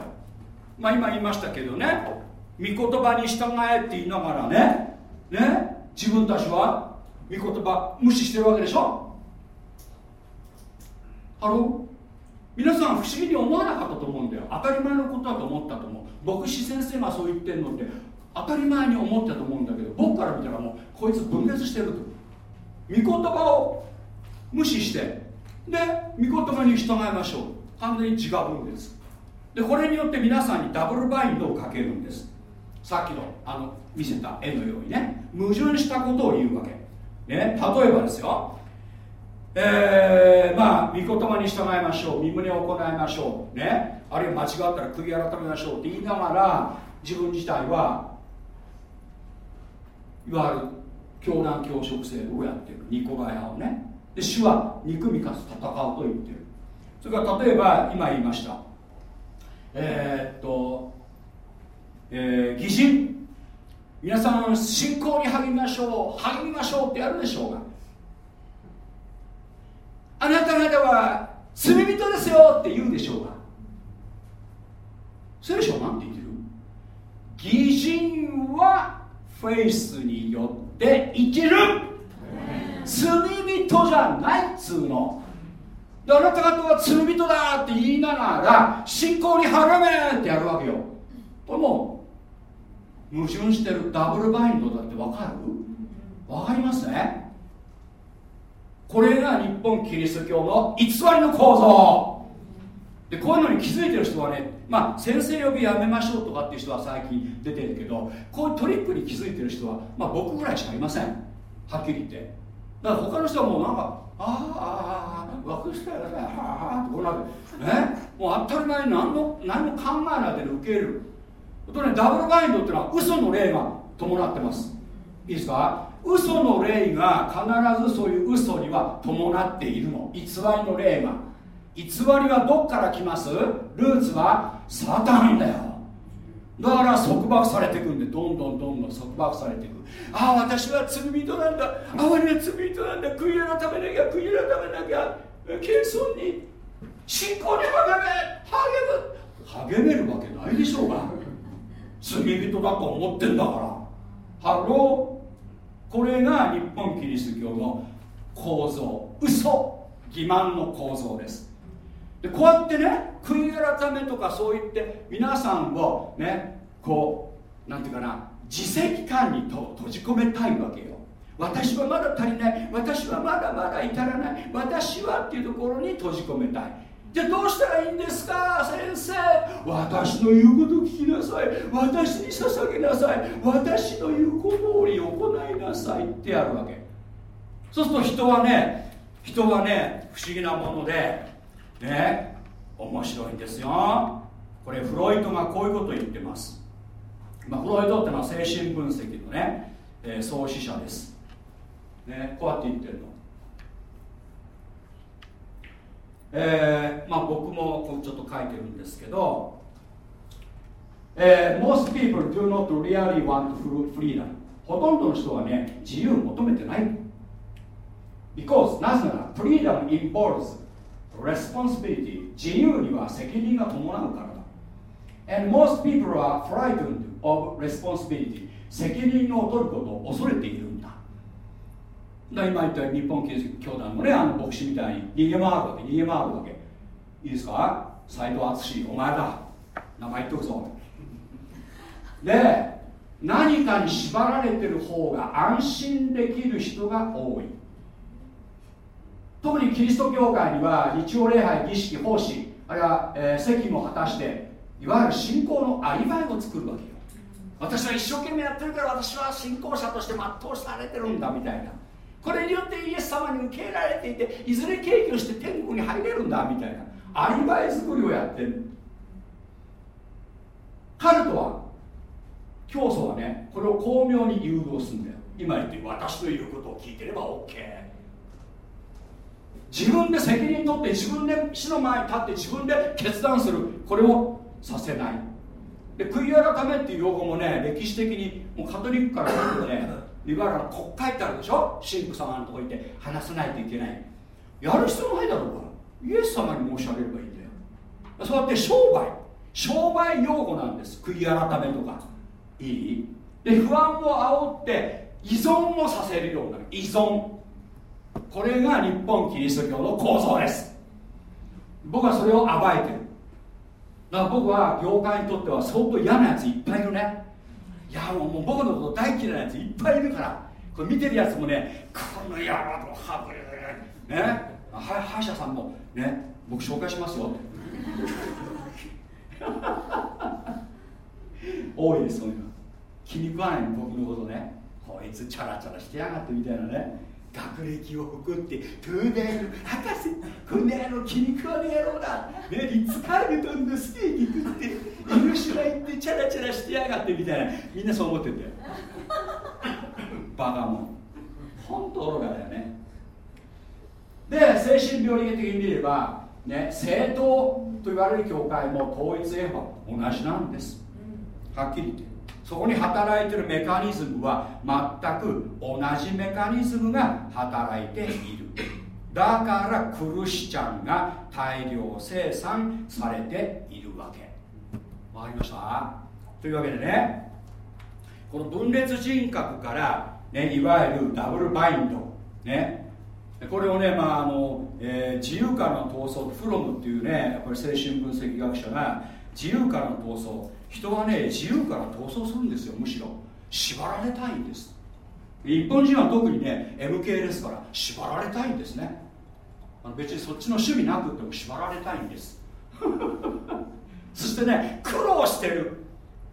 まあ今言いましたけどね御言葉に従えって言いながらねね自分たちは御言葉無視してるわけでしょ。ハロー。皆さん不思議に思わなかったと思うんだよ。当たり前のことだと思ったと思う。牧師先生がそう言ってるのって当たり前に思ったと思うんだけど僕から見たらもうこいつ分裂してると。御言葉を無視してで御言葉に従いましょう。完全に自我分裂。でこれによって皆さんにダブルバインドをかけるんです。さっきのあの見せた絵のようにね。矛盾したことを言うわけ、ね、例えばですよ。えー、まあ御言葉に従いましょう。身胸を行いましょう。ね。あるいは間違ったら悔い改めましょうって言いながら自分自体はいわゆる。教団教職制度をやってる。ニコラヤをね。で主は憎みかつ戦うと言ってる。それから例えば今言いました。えー、っと、えー、偽人。皆さん信仰に励みましょう励みましょうってやるでしょうが。あなた方は罪人ですよって言うでしょうが。聖書は何て言ってる？偽人はフェイスによって生きる。罪人じゃないっつうの。であなた方は罪人だって言いながら信仰に励めってやるわけよ。これもう矛盾してるダブルバインドだって分かる？分かりますね。これが日本キリスト教の偽りの構造。でこういうのに気づいてる人はねまあ先生呼びやめましょうとかっていう人は最近出てるけどこういうトリックに気づいてる人はまあ僕ぐらいしかいません。はっきり言って。だから他の人はもうなんかああああ枠したよねああってこうなるねもう当たり前に何も何も考えないで受けるとねダブルバインドっていうのは嘘の霊が伴ってますいいですか嘘の霊が必ずそういう嘘には伴っているの偽りの霊が偽りはどっから来ます？ルーツはサタンだよ。だから束縛されていくんでどんどんどんどん束縛されていく。ああ私は罪人なんだ。あわりは罪人なんだ。悔い改めなきゃ悔い改めなきゃ。謙遜に信仰に励め励む。励めるわけないでしょうが。罪人だと思ってんだから。ハロー。これが日本キリスト教の構造。嘘。欺瞞の構造です。でこうやってね悔い改めとかそう言って皆さんをねこうなんていうかな自責感にと閉じ込めたいわけよ。私はまだ足りない私はまだまだ至らない私はっていうところに閉じ込めたい。じゃあどうしたらいいんですか先生。私の言うこと聞きなさい。私に捧げなさい。私の言うこと通り行いなさい。ってやるわけ。そうすると人はね人はね不思議なものでね面白いんですよ。これフロイトがこういうことを言ってます、まあ、フロイトってのは精神分析のね、えー、創始者です。ねこうやって言ってるの。えー、まあ僕もちょっと書いてるんですけど、えー、most people do not really want freedom. ほとんどの人はね自由を求めてない。Because なぜなら freedom involves responsibility 自由には責任が伴うからだ。And most people are frightened of responsibility 責任を取ることを恐れているんだ。だ今言った日本教団のねあの牧師みたいに逃げ回るわけ逃げ回るわけ。いいですか？斎藤敦お前だ。名前言っとくぞ。で何かに縛られてる方が安心できる人が多い。特にキリスト教会には日曜礼拝儀式奉仕あるいは、えー、責務を果たしていわゆる信仰のアリバイを作るわけよ。私は一生懸命やってるから私は信仰者として全うされてるんだみたいな。これによってイエス様に受け入れられていていずれ敬虚して天国に入れるんだみたいな。アリバイ作りをやってるカルトは教祖はねこれを巧妙に誘導するんだよ。今言って私の言うことを聞いてれば OK 自分で責任取って自分で死の前に立って自分で決断する。これをさせない。で悔い改めっていう用語もね歴史的にもうカトリックから見てね。いわゆる国会ってあるでしょ？神父様のとこ行って話さないといけない。やる必要ないだろうからイエス様に申し上げればいいんだよ。そうやって商売。商売用語なんです。悔い改めとか。いい？で不安を煽って依存もさせるような依存。これが日本キリスト教の構造です。僕はそれを暴いてる。だから僕は業界にとっては相当嫌なやついっぱいいるね。いやもう僕のこと大嫌いなやついっぱいいるから。これ見てるやつもねこの野郎とはぶれね。歯医者さんもね僕紹介しますよ。(laughs) 多いですそういうの。気に食わない僕のことね。こいつチャラチャラしてやがってみたいなね。学歴を誇って東大の博士こんな野郎気に食わねえ野郎だ。ねリッツ・カールトンのステーキ食って。広島行ってチャラチャラしてやがってみたいな。みんなそう思っててバカもん。本当愚かだよね。で精神病理的に見ればね正当と言われる教会も統一エホ同じなんです。はっきり言って。そこに働いてるメカニズムは全く同じメカニズムが働いている。だからクルシチャンが大量生産されているわけ。わかりました？というわけでねこの分裂人格から、ね、いわゆるダブルバインド、ね、これをね、まああのえー、自由からの闘争フロムっていうねやっぱり精神分析学者が自由からの闘争人はね自由から逃走するんですよむしろ。縛られたいんです。日本人は特にね MK ですから縛られたいんですね。あの別にそっちの趣味なくても縛られたいんです。(laughs) そしてね苦労してる。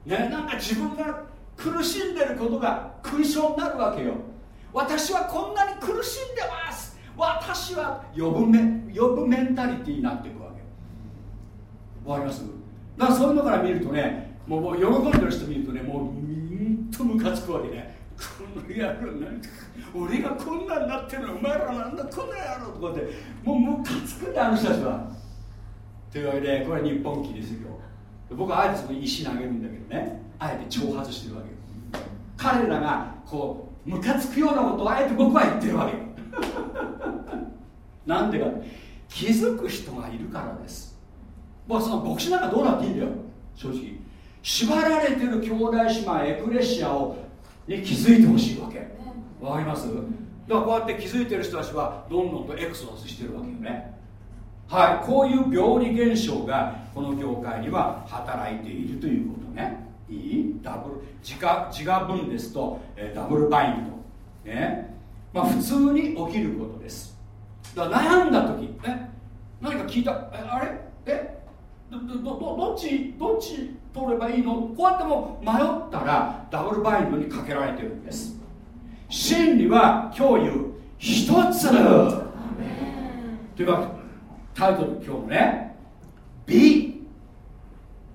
ねなんか自分が苦しんでることが勲章になるわけよ。私はこんなに苦しんでます。私は呼ぶメ呼ぶメンタリティーになっていくわけ。わかります？だからそういうのから見るとねもう喜んでる人見るとねもううんとムカつくわけね。この野郎俺がこんなんなってるのお前らなんだこんな野郎とかってもうムカつくんだあの人たちは。というわけでこれは日本記ですよ僕はあえてそこに石投げるんだけどね。あえて挑発してるわけ。彼らがこうムカつくようなことをあえて僕は言ってるわけ。(laughs) なんでか。気づく人がいるからです。僕その牧師なんかどうなっていいんだよ。正直。縛られてる兄弟姉妹エクレシアをに気づいてほしいわけ。わかります？だからこうやって気づいてる人たちはどんどんとエクソスしてるわけよね。はい。こういう病理現象がこの業界には働いているということね。いい？ダブル自家自我分裂と、えー、ダブルバインドね。まあ普通に起きることです。だから悩んだ時え何か聞いた？あれ？え？どどどどっちどっち取ればいいの？こうやっても迷ったらダブルバインドにかけられてるんです。真理は共有一つ。というわけタイトル今日もね Be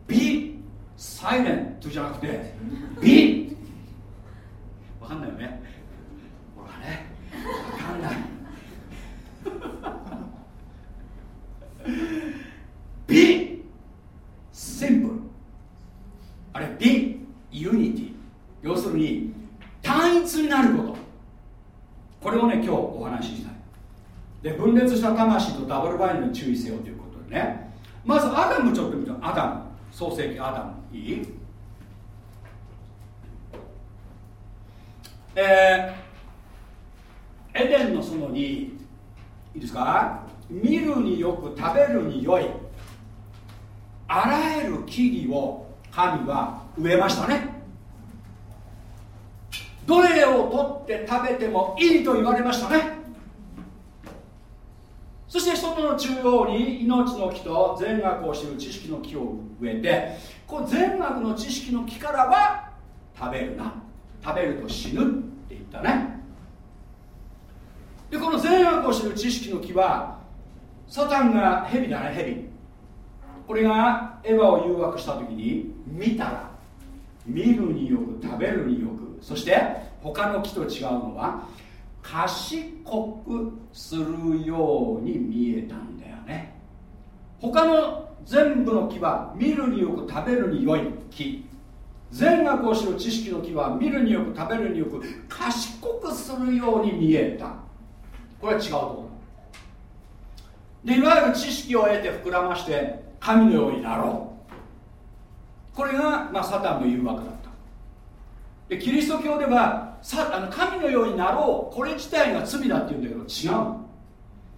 Be silent じゃなくて B わかんないよねほらねわかんない Be simple あれ be unity 要するに単一になることこれをね今日お話ししたいで分裂した魂とダブルバインドに注意せよということでね。まずアダムちょっと見てアダム。創世記アダム。いい？えー、エデンの園にいいですか？見るによく食べるによい。あらゆる木々を神は植えましたね。どれを取って食べてもいいと言われましたね。そして外の中央に命の木と善悪を知る知識の木を植えてこの善悪の知識の木からは食べるな。食べると死ぬって言ったね。でこの善悪を知る知識の木はサタンが蛇だね蛇。これがエヴァを誘惑した時に見たら見るによく食べるによくそして他の木と違うのは賢くするように見えたんだよね。他の全部の木は見るによく食べるに良い木。善悪を知る知識の木は見るによく食べるによく賢くするように見えた。これは違うところでいわゆる知識を得て膨らまして神のようになろう。これが、まあ、サタンの誘惑だ。でキリスト教ではさあの神のようになろうこれ自体が罪だって言うんだけど違う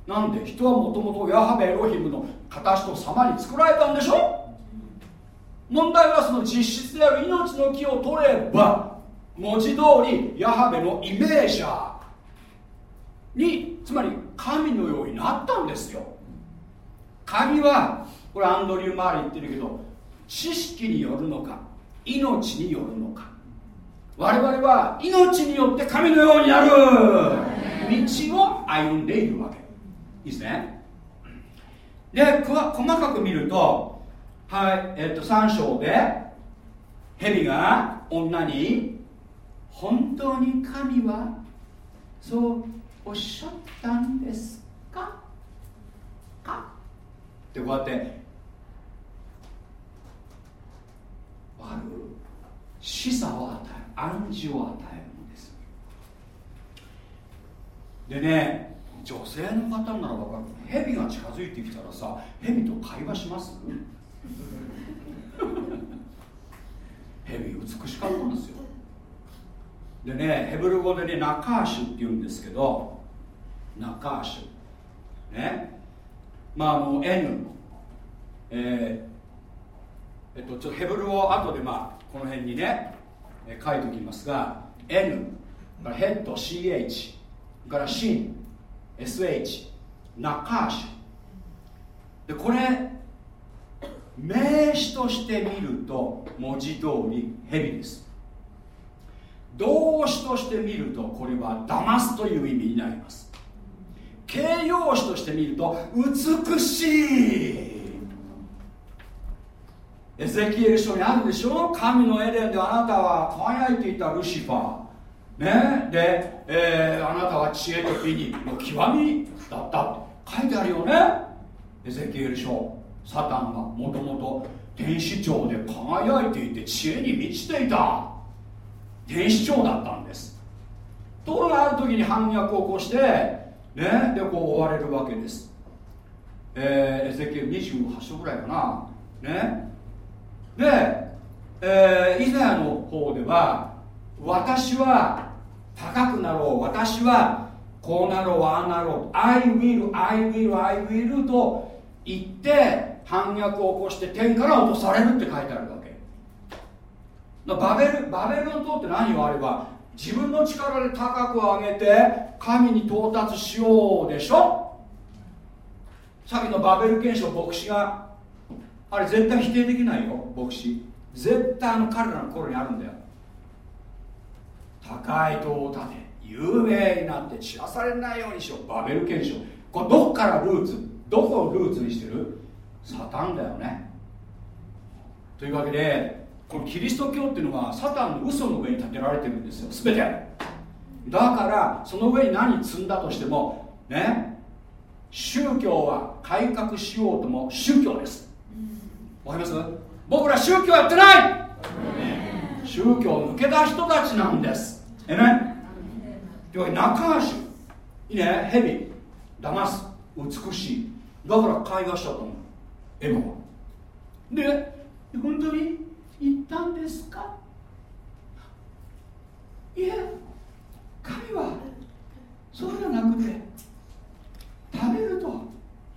なんで？人はもともとヤハベエロヒムの形と様に作られたんでしょ？問題はその実質である命の木を取れば文字通りヤハベのイメージャー。につまり神のようになったんですよ。神はこれアンドリュー・マーリー言ってるけど知識によるのか命によるのか。我々は命によって神のようになる。道を歩んでいるわけ。いいですね。で細かく見るとはいえっと3章で蛇が女に本当に神はそうおっしゃったんですか？か？ってこうやってわる？示唆を与える。暗示を与えるんです。でね女性の方なら分かる。蛇が近づいてきたらさ蛇と会話します？(laughs) 蛇美しかったんですよ。でねヘブル語でねナカーシュって言うんですけどナカーシュ。ね。まああの N えー、えっとちょっとヘブル語後でまあこの辺にね、え、書いておきますが N からヘッド CH からシン SH ナカーシュでこれ名詞として見ると文字通り蛇です。動詞として見るとこれは騙すという意味になります。形容詞として見ると美しい。エゼキエル書にあるでしょ神のエレンであなたは輝いていたルシファー。ね？で、えー、あなたは知恵と美にの極みだった。って書いてあるよね？エゼキエル書サタンがもともと天使長で輝いていて知恵に満ちていた。天使長だったんです。ところがある時に反逆を起こしてね？でこう追われるわけです。えー、エゼキエル28章ぐらいかな。ね？で、えー、イザヤの方では私は高くなろう私はこうなろうああなろう I will I will I will と言って反逆を起こして天から落とされるって書いてあるわけ。バベルバベルの塔って何をあれば自分の力で高く上げて神に到達しようでしょ？さっきのバベル憲章牧師があれ絶対否定できないよ牧師。絶対あの彼らの頃にあるんだよ。高い塔を建て有名になって散らされないようにしよう。バベル憲章これどっからルーツどこをルーツにしてる？サタンだよね。というわけでこのキリスト教っていうのはサタンの嘘の上に建てられてるんですよ。全て。だからその上に何積んだとしてもね宗教は改革しようとも宗教です。わかります？僕ら宗教やってない！宗教を抜けた人たちなんです。えね？というわけで中足いいね？蛇。騙す。美しい。だから会話しちゃったの。エマは。で本当に？言ったんですか？いえ神はそうじゃなくて食べると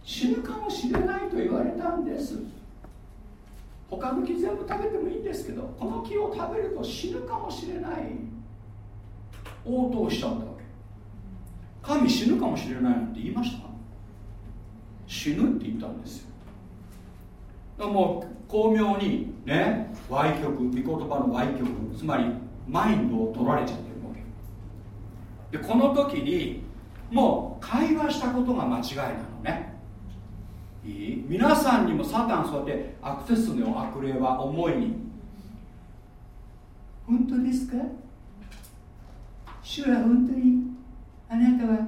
死ぬかもしれないと言われたんです。他の木全部食べてもいいんですけどこの木を食べると死ぬかもしれない。応答しちゃったわけ。神死ぬかもしれないなんて言いました？死ぬって言ったんですよ。だからもう巧妙にね歪曲御言葉の歪曲つまりマインドを取られちゃってるわけ。でこの時にもう会話したことが間違いなの。ねいい？皆さんにもサタンそうやってアクセスの悪霊は思いに。本当ですか？主は本当にあなたは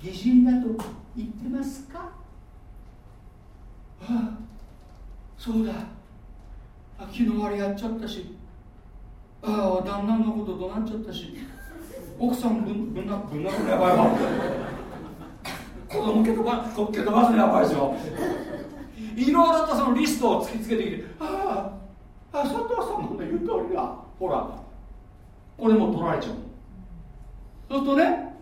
偽人だと言ってますか？ああそうだ。あ昨日あれやっちゃったし。ああ旦那のこと怒鳴っちゃったし。奥さんぶんぶんなぶんなくやばいわ子供蹴飛ば蹴飛ばすのやばいですよいろいろとそのリストを突きつけてきてああ佐藤さんの言う通りだ。ほらこれも取られちゃう。そうするとね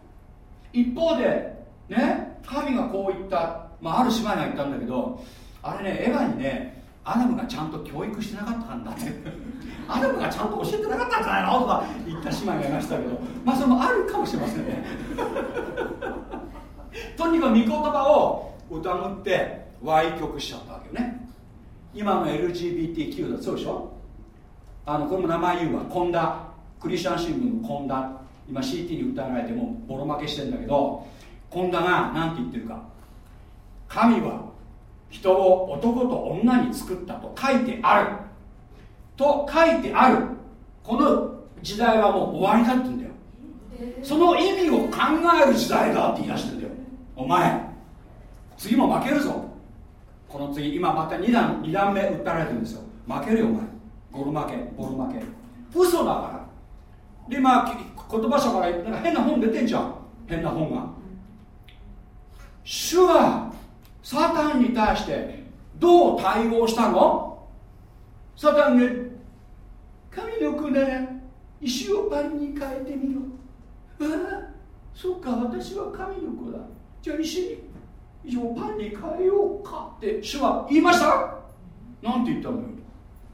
一方でね神がこう言った、まあ、ある姉妹が言ったんだけどあれねエヴァにねアダムがちゃんと教育してなかったんだって。(laughs) アダムがちゃんと教えてなかったんじゃないの？とか言った姉妹がいましたけどまあそれもあるかもしれませんね。とにかく御言葉を疑って歪曲しちゃったわけよね。今の LGBTQ だそうでしょ？あのこれも名前言うわ。近田クリスチャン新聞の近田今 CT に訴えられてもボロ負けしてんだけど近田が何て言ってるか。神は人を男と女に作ったと書いてある。と書いてある。この時代はもう終わりだって言うんだよ。その意味を考える時代だって言い出してんだよ。お前次も負けるぞ。この次今また2段 ,2 段目訴えられてるんですよ。負けるよお前。ゴル負けボル負け。嘘だから。でまあ言葉書からなんか変な本出てんじゃん。変な本が。主はサタンに対してどう対応したの？サタンが神の子なら石をパンに変えてみろ。ああそうか私は神の子だ。じゃあ石にをパンに変えようかって主は言いました？なんて言ったのよ。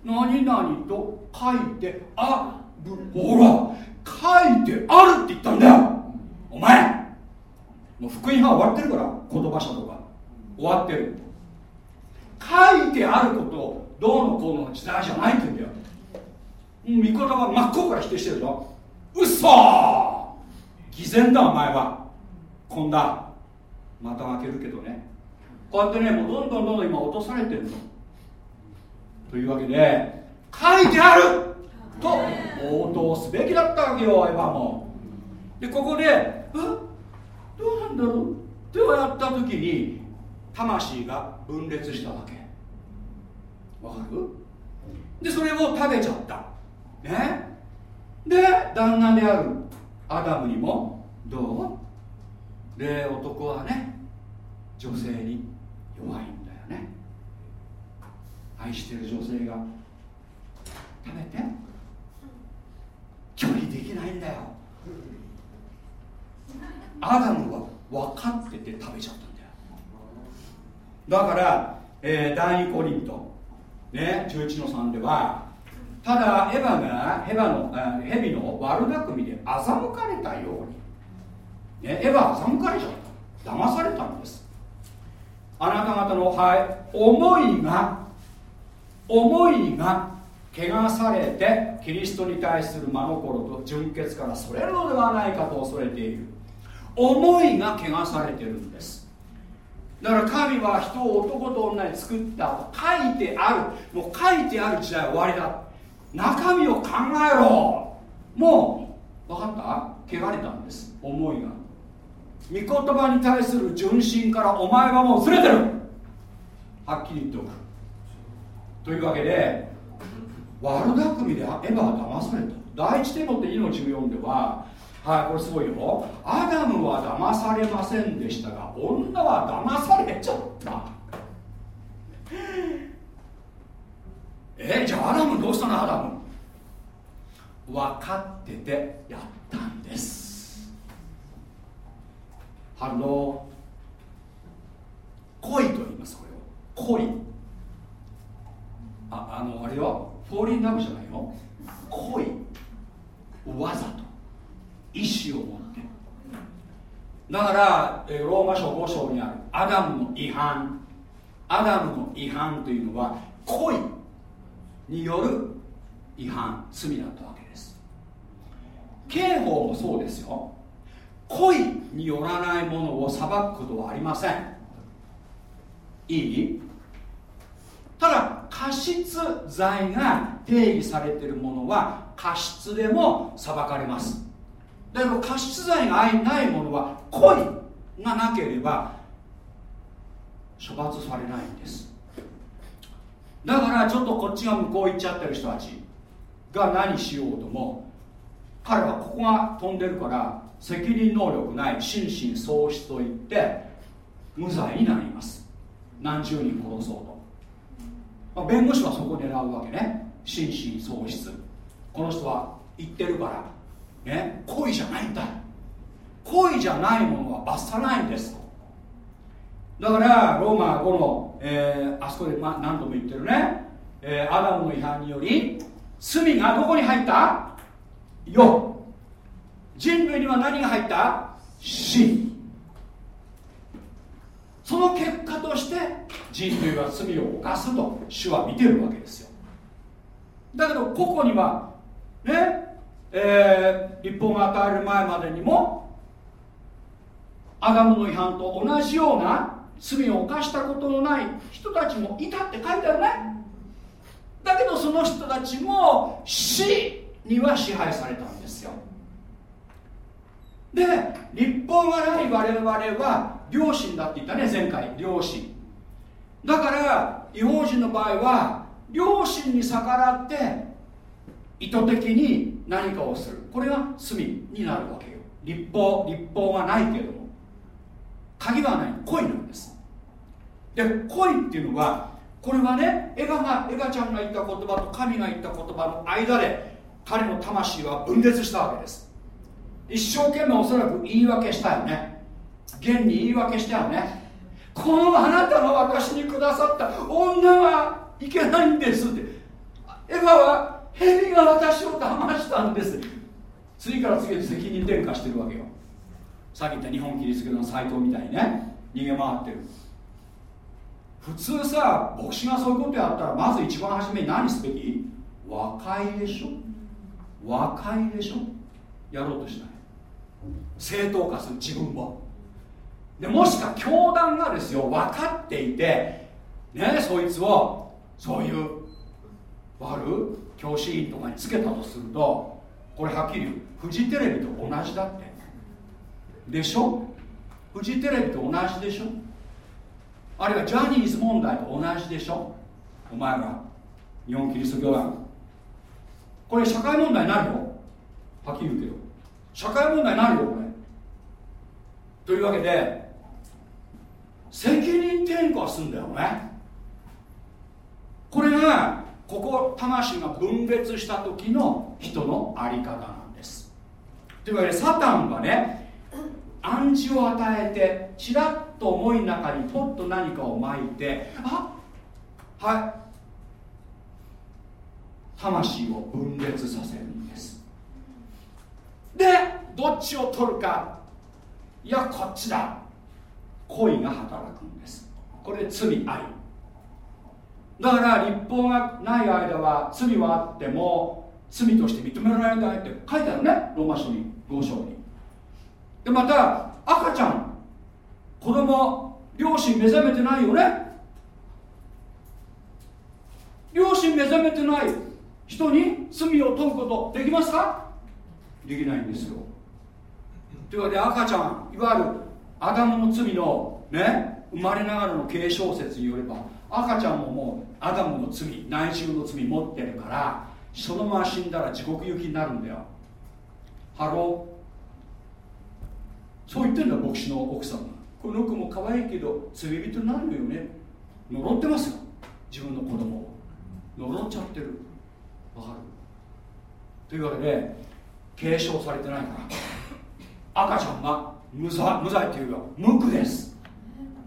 何々と書いてあるほら書いてあるって言ったんだよ。お前もう福音派終わってるから言葉書とか。終わってる。書いてあることをどうのこうの時代じゃないって言うんだよ。御言葉真っ向から否定してるでしょ嘘！偽善だお前は。こんな。また負けるけどね。こうやってねもうどんどんどんどん今落とされてるの。というわけで書いてある！と応答すべきだったわけよエヴァも。でここでえ？どうなんだろう？ってやった時に魂が分裂したわけ。わかる？でそれを食べちゃった。ね？で旦那であるアダムにもどう？で男はね女性に弱いんだよね。愛してる女性が食べて距離できないんだよ。アダムは分かってて食べちゃったんだよ。だから、えー、第2コリント、ね、11の3ではただエヴァがヘバのヘビの悪巧みで欺かれたように、ね、エヴァは欺かれちゃった。騙されたんです。あなた方の、はい、思いが思いが汚されてキリストに対する真心と純潔からそれるのではないかと恐れている。思いが汚されてるんです。だから神は人を男と女に作った書いてある。もう書いてある時代は終わりだ。中身を考えろ。もう分かった？汚れたんです。思いが。御言葉に対する純真からお前はもうずれてる。はっきり言っておく。というわけで悪巧みでエヴァは騙された。第一手モて2の14でははいこれすごいよ。アダムは騙されませんでしたが女は騙されちゃった。(laughs) えじゃあアダムどうしたのアダム？分かっててやったんです。ハロー故意と言いますこれを。故意。ああのあれよ fall in love じゃないよ恋。わざと。意志を持って。だからローマ書5章にあるアダムの違反。アダムの違反というのは恋による違反罪だったわけです。刑法もそうですよ。恋によらないものを裁くことはありません。いい？ただ過失罪が定義されているものは過失でも裁かれます。だけど過失罪がないものは恋がなければ処罰されないんです。だからちょっとこっちが向こう行っちゃってる人たちが何しようとも彼はここが飛んでるから責任能力ない心神喪失といって無罪になります。何十人殺そうと、まあ、弁護士はそこを狙うわけね。心神喪失。この人は言ってるから。ね。恋じゃないんだ。恋じゃないものは罰さないんです。だからローマ5の、えー、あそこで、ま、何度も言ってるね、えー、アダムの違反により罪がどこに入った？よ。人類には何が入った？死。その結果として人類は罪を犯すと主は見てるわけですよ。だけど個々にはねえー、立法が与える前までにもアダムの違反と同じような罪を犯したことのない人たちもいたって書いてあるね。だけどその人たちも死には支配されたんです。よで立法がない我々は両親だって言ったね前回。両親だから違法人の場合は両親に逆らって意図的に何かをする。これが罪になるわけよ。立法立法がないけれども。鍵はない。恋なんです。で恋っていうのはこれはねエヴァがエヴァちゃんが言った言葉と神が言った言葉の間で彼の魂は分裂したわけです。一生懸命おそらく言い訳したよね。現に言い訳したよね。このあなたの私にくださった女はいけないんですって。エヴァは蛇が私を騙したんです。次から次へと責任転嫁してるわけよ。さっき言った日本キリスト教の斎藤みたいにね。逃げ回ってる。普通さ牧師がそういうことやったらまず一番初めに何すべき？和解でしょ。和解でしょ。やろうとしない。正当化する自分を。でもしか教団がですよ分かっていてねそいつをそういう悪教師員とかにつけたとするとこれはっきり言うフジテレビと同じだって。でしょ？フジテレビと同じでしょ？あるいはジャニーズ問題と同じでしょ？お前ら日本キリスト教団。これ社会問題になるよ。はっきり言うけど。社会問題になるよこれ。というわけで責任転嫁するんだよねこれがここ魂が分裂した時の人の在り方なんです。というわけでサタンはね暗示を与えてちらっと思い中にポッと何かを巻いてあはい。魂を分裂させるんです。でどっちを取るか。いやこっちだ。恋が働くんです。これ罪ありだから立法がない間は罪はあっても罪として認められないって書いてあるね。ローマ書に5章に。でまた赤ちゃん。子供両親目覚めてないよね。両親目覚めてない人に罪を問うことできますか？できないんですよ。というわけで赤ちゃんいわゆるアダムの罪のね生まれながらの継承説によれば赤ちゃんももうアダムの罪内中の罪持ってるからそのまま死んだら地獄行きになるんだよ。ハロー。そう言ってんだ牧師の奥さんが。この子も可愛いけど罪人になるのよね。呪ってますよ。自分の子供を。呪っちゃってる。わかる。というわけで継承されてないから。赤ちゃんが無罪無罪っていうか無垢です。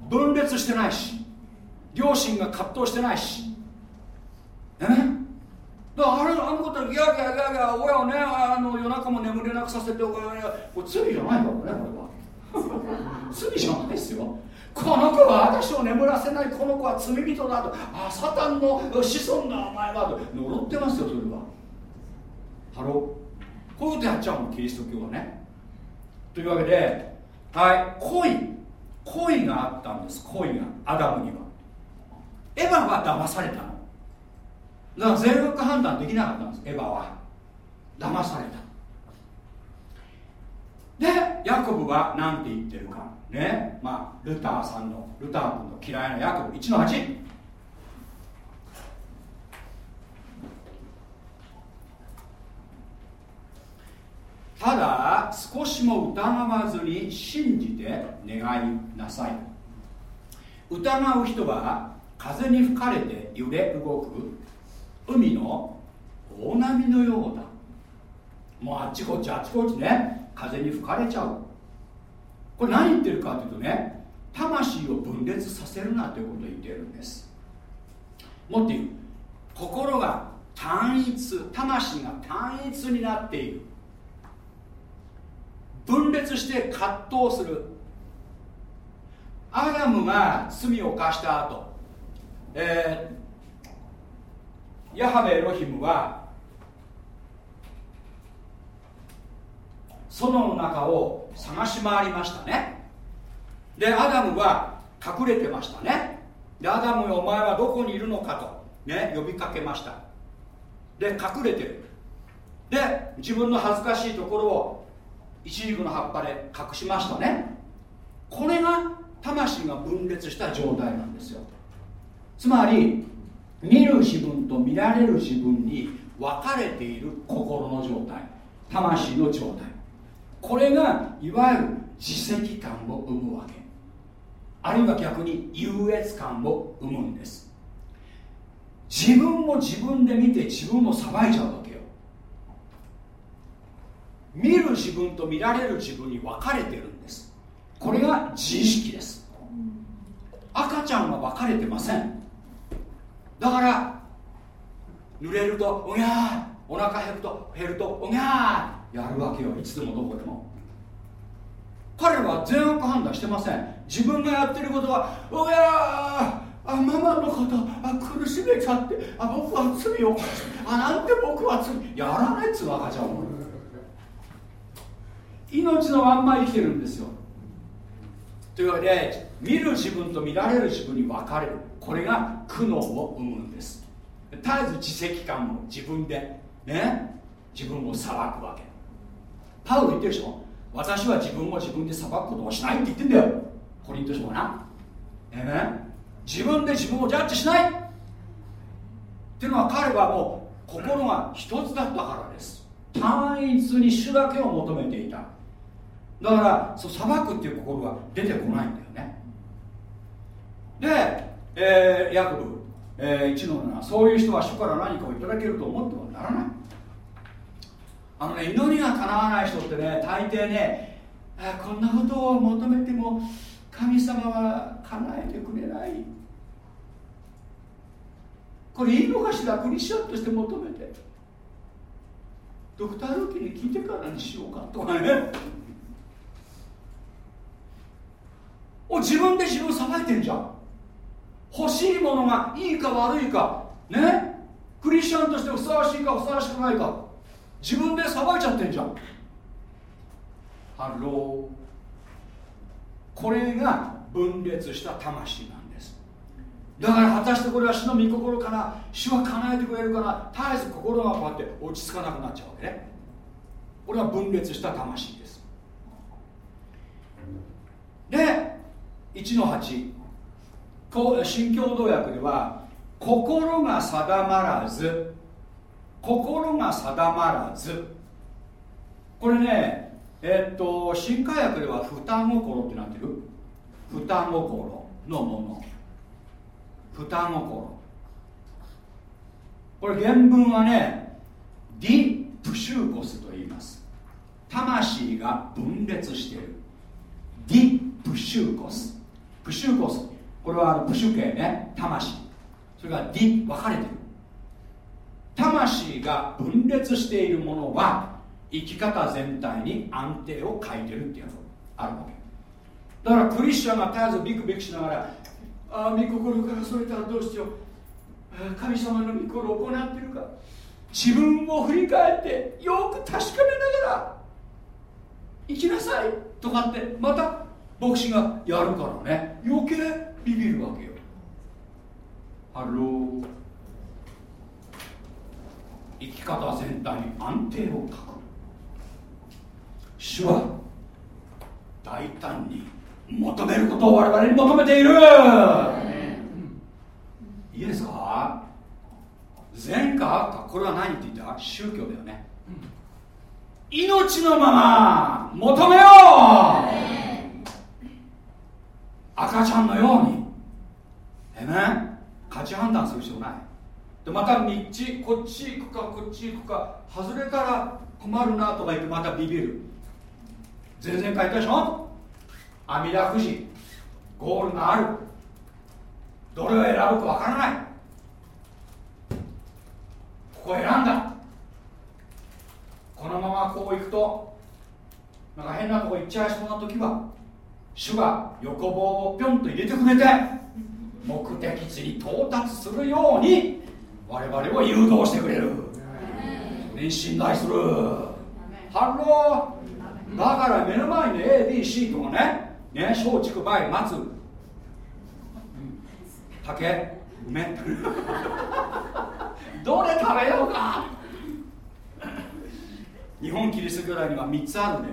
分裂してないし両親が葛藤してないし。ねだからあれあのことギャーギャーギャーギャー親をねあの夜中も眠れなくさせておかねこれ罪じゃないからねこれは。罪じゃないですよ。この子は私を眠らせないこの子は罪人だと。あサタンの子孫だお前はと。呪ってますよそれは。ハロー。こういうことやっちゃうのキリスト教はね。というわけではい故意故意があったんです。故意がアダムには。エヴァは騙されたの。だから全額判断できなかったんです。エヴァは。騙された。でヤコブは何て言ってるか。ね。まあルターさんのルター君の嫌いなヤコブ。1の8ただ少しも疑わずに信じて願いなさい。疑う人は風に吹かれて揺れ動く。海の大波のようだ。もうあっちこっちあっちこっちね。風に吹かれちゃう。これ何言ってるかというとね魂を分裂させるなということを言っているんです。もっと言う。心が単一魂が単一になっている。分裂して葛藤する。アダムが罪を犯した後、えー、ヤハベエロヒムは園の中を探し回りましたね。でアダムは隠れてましたね。でアダムお前はどこにいるのかとね呼びかけました。で隠れてる。で自分の恥ずかしいところをイチジクの葉っぱで隠しましたねこれが魂が分裂した状態なんですよつまり見る自分と見られる自分に分かれている心の状態魂の状態これがいわゆる自責感を生むわけあるいは逆に優越感を生むんです自分を自分で見て自分を裁いちゃうわ見る自分と見られる自分に分かれてるんです。これが自意識です。赤ちゃんは分かれてません。だから濡れるとおぎゃーお腹減ると減るとおぎゃーやるわけよ。いつでもどこでも。彼は善悪判断してません。自分がやってることはおやあママのことあ苦しめちゃってあ僕は罪をあなんて僕は罪やらないっつう赤ちゃん命のまんま生きてるんですよ。というわけで見る自分と見られる自分に分かれる。これが苦悩を生むんです。絶えず自責感も自分でね自分を裁くわけ。パウロ言ってるでしょ。私は自分を自分で裁くことをしないって言ってんだよ。コリント書はな。えね自分で自分をジャッジしない。っていうのは彼はもう心が一つだったからです。単一に主だけを求めていた。だからそう裁くっていう心が出てこないんだよね。で、えー、ヤコブ、えー、1の7そういう人は主から何かをいただけると思ってはならない。あのね祈りが叶わない人ってね大抵ねあこんなことを求めても神様は叶えてくれない。これいいのかしらクリスチャンとして求めてドクター・ルーキーに聞いてからにしようかとかね。お自分で自分さばいてんじゃん。欲しいものがいいか悪いか。ね？クリスチャンとしてふさわしいかふさわしくないか。自分でさばいちゃってんじゃん。ハローこれが分裂した魂なんです。だから果たしてこれは主の御心から主は叶えてくれるから絶えず心がこうやって落ち着かなくなっちゃうわけね。これは分裂した魂です。で1の8新共同訳では心が定まらず心が定まらず。これねえっと新科学では双心ってなってる双心のもの。双心。これ原文はねディ・プシューコスと言います。魂が分裂している。ディ・プシューコス。プシューコス。これはあのプシュ系ね。魂。それからディ分かれてる。魂が分裂しているものは生き方全体に安定を欠いてるっていうのがあるわけ。だからクリスチャンが絶えずビクビクしながらああ御心からそれたらどうしよう。神様の御心を行ってるか。自分を振り返ってよく確かめながら生きなさいとかってまた牧師がやるからね。余計ビビるわけよ。ハロー生き方全体に安定を欠く。主は大胆に求めることを我々に求めている。いいですか？善か悪かこれは何って言った？宗教だよね。命のまま求めよう赤ちゃんのように。えね価値判断する必要ない。でまた道こっち行くかこっち行くか外れたら困るなとか言ってまたビビる。全然書いたでしょ阿弥陀富士。ゴールがある。どれを選ぶかわからない。ここ選んだ。このままこういくとなんか変なとこ行っちゃいそうな時は主が横棒をぴょんと入れてくれて目的地に到達するように我々を誘導してくれる。それに信頼する。ハロー。だから目の前に ABC とかねね松竹梅松。竹？梅？(laughs) どれ食べようか。日本キリスト教大には3つあるね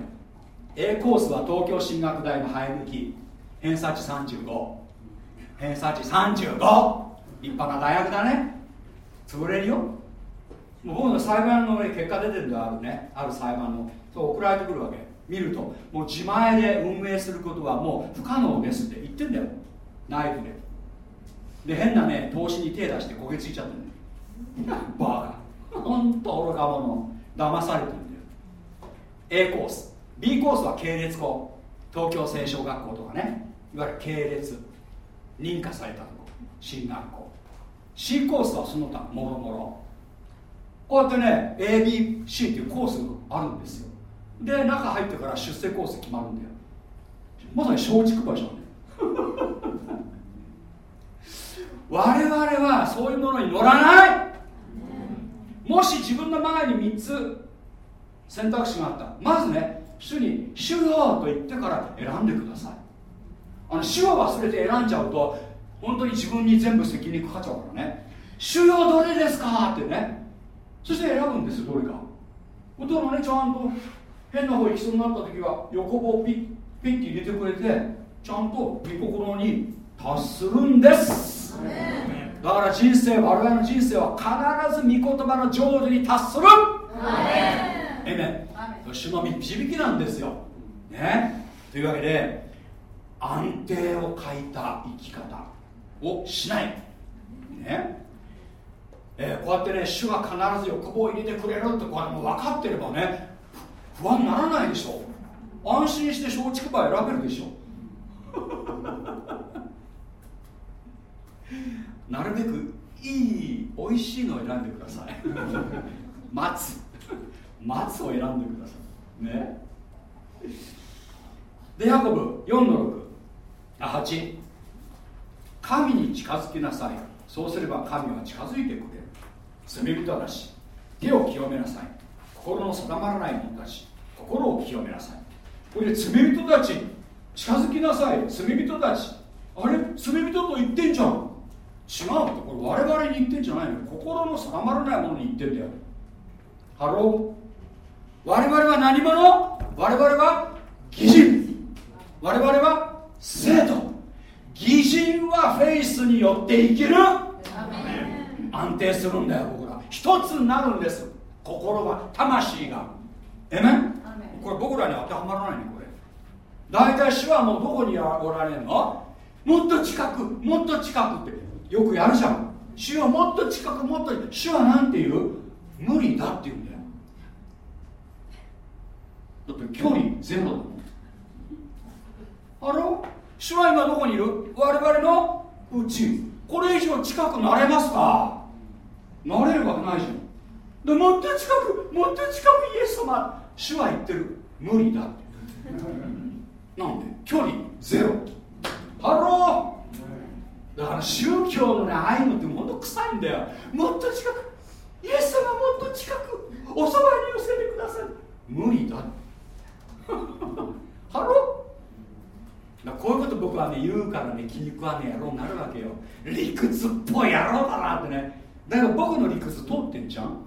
A コースは東京進学大の生え抜き偏差値35偏差値35立派な大学だね。潰れるよ。もう僕の裁判の、ね、結果出てるんだあるね。ある裁判の。そう送られてくるわけ。見るともう自前で運営することはもう不可能ですって言ってんだよ。ナイフで。で変なね投資に手出して焦げついちゃってるんだよ。バカ。ほんと愚か者。騙されてるんだよ。A コース。B コースは系列校。東京清少学校とかね。いわゆる系列。認可されたとこ。進学校。C コースはその他もろもろ。こうやってね ABC っていうコースがあるんですよ。で中入ってから出世コース決まるんだよ。まさに松竹梅じゃんね。(laughs) 我々はそういうものに乗らない。もし自分の前に3つ選択肢があったまずね主に「主よ」と言ってから選んでください。あの主を忘れて選んじゃうと本当に自分に全部責任かかっちゃうからね「主よどれですか?」ってね。そして選ぶんですよどれか。だからねちゃんと変な方行きそうになった時は横棒をピッピッて入れてくれてちゃんと御心に達するんです。だから人生我々の人生は必ず御言葉の成就に達するえめ主の導きなんですよ。ね。というわけで安定を欠いた生き方をしない。ね。えー、こうやってね主が必ず欲望を入れてくれるってこれも分かってればね不安にならないでしょ。安心して松竹梅選べるでしょ。(laughs) なるべくいい美味しいのを選んでください。(laughs) 松松を選んでください。ね。でヤコブ4の6あ8神に近づきなさい。そうすれば神は近づいてくれる。罪人たち手を清めなさい。心の定まらない者たち心を清めなさい。これで罪人たち近づきなさい。罪人たち。あれ？罪人と言ってんじゃん。違うってこれ我々に言ってんじゃないの。心の定まらないものに言ってんだよ。ハロー。我々は何者？我々は義人。我々は生徒。義人はフェイスによって生きる。安定するんだよ僕ら。一つになるんです。心が魂が。えめこれ僕らに当てはまらないねこれ。大体主はもうどこにおられるの？もっと近くもっと近くって。よくやるじゃん。主はもっと近くもっと。主は何て言う？無理だって言うんだよだって距離ゼロだもん。ハロー？主は今どこにいる？我々のうちこれ以上近くなれますか？なれるわけないじゃん。でもっと近くもっと近くイエス様主は言ってる。無理だって。なんで？距離ゼロ。ハローだから宗教のねああいうのってもっと臭いんだよ。もっと近く。イエス様もっと近く。おそばに寄せてください。無理だ (laughs) Hello。こういうこと僕はね言うからね気に食わねえ野郎になるわけよ。理屈っぽい野郎だなってね。だから僕の理屈通ってんじゃん。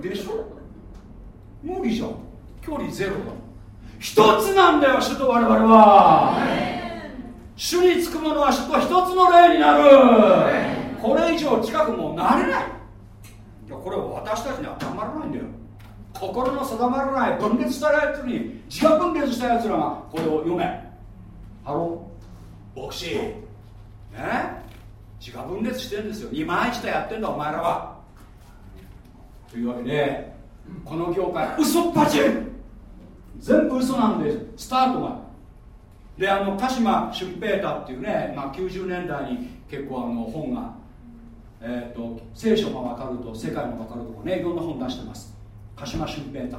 でしょ？無理じゃん。距離ゼロだ。一つなんだよ主と我々は。主につくものは主と一つの霊になる。これ以上近くもなれない。いやこれは私たちにはたまらないんだよ。心の定まらない分裂したやつに自我分裂したやつらがこれを読め。 Hello。牧師。ね？自我分裂してるんですよ。二枚舌やってんだお前らは。というわけでこの業界嘘っぱち。全部嘘なんです。スタートが。であの鹿島俊平太っていうね、まあ、90年代に結構あの本が、えーと、聖書が分かると世界も分かるとかねいろんな本出してます。鹿島俊平太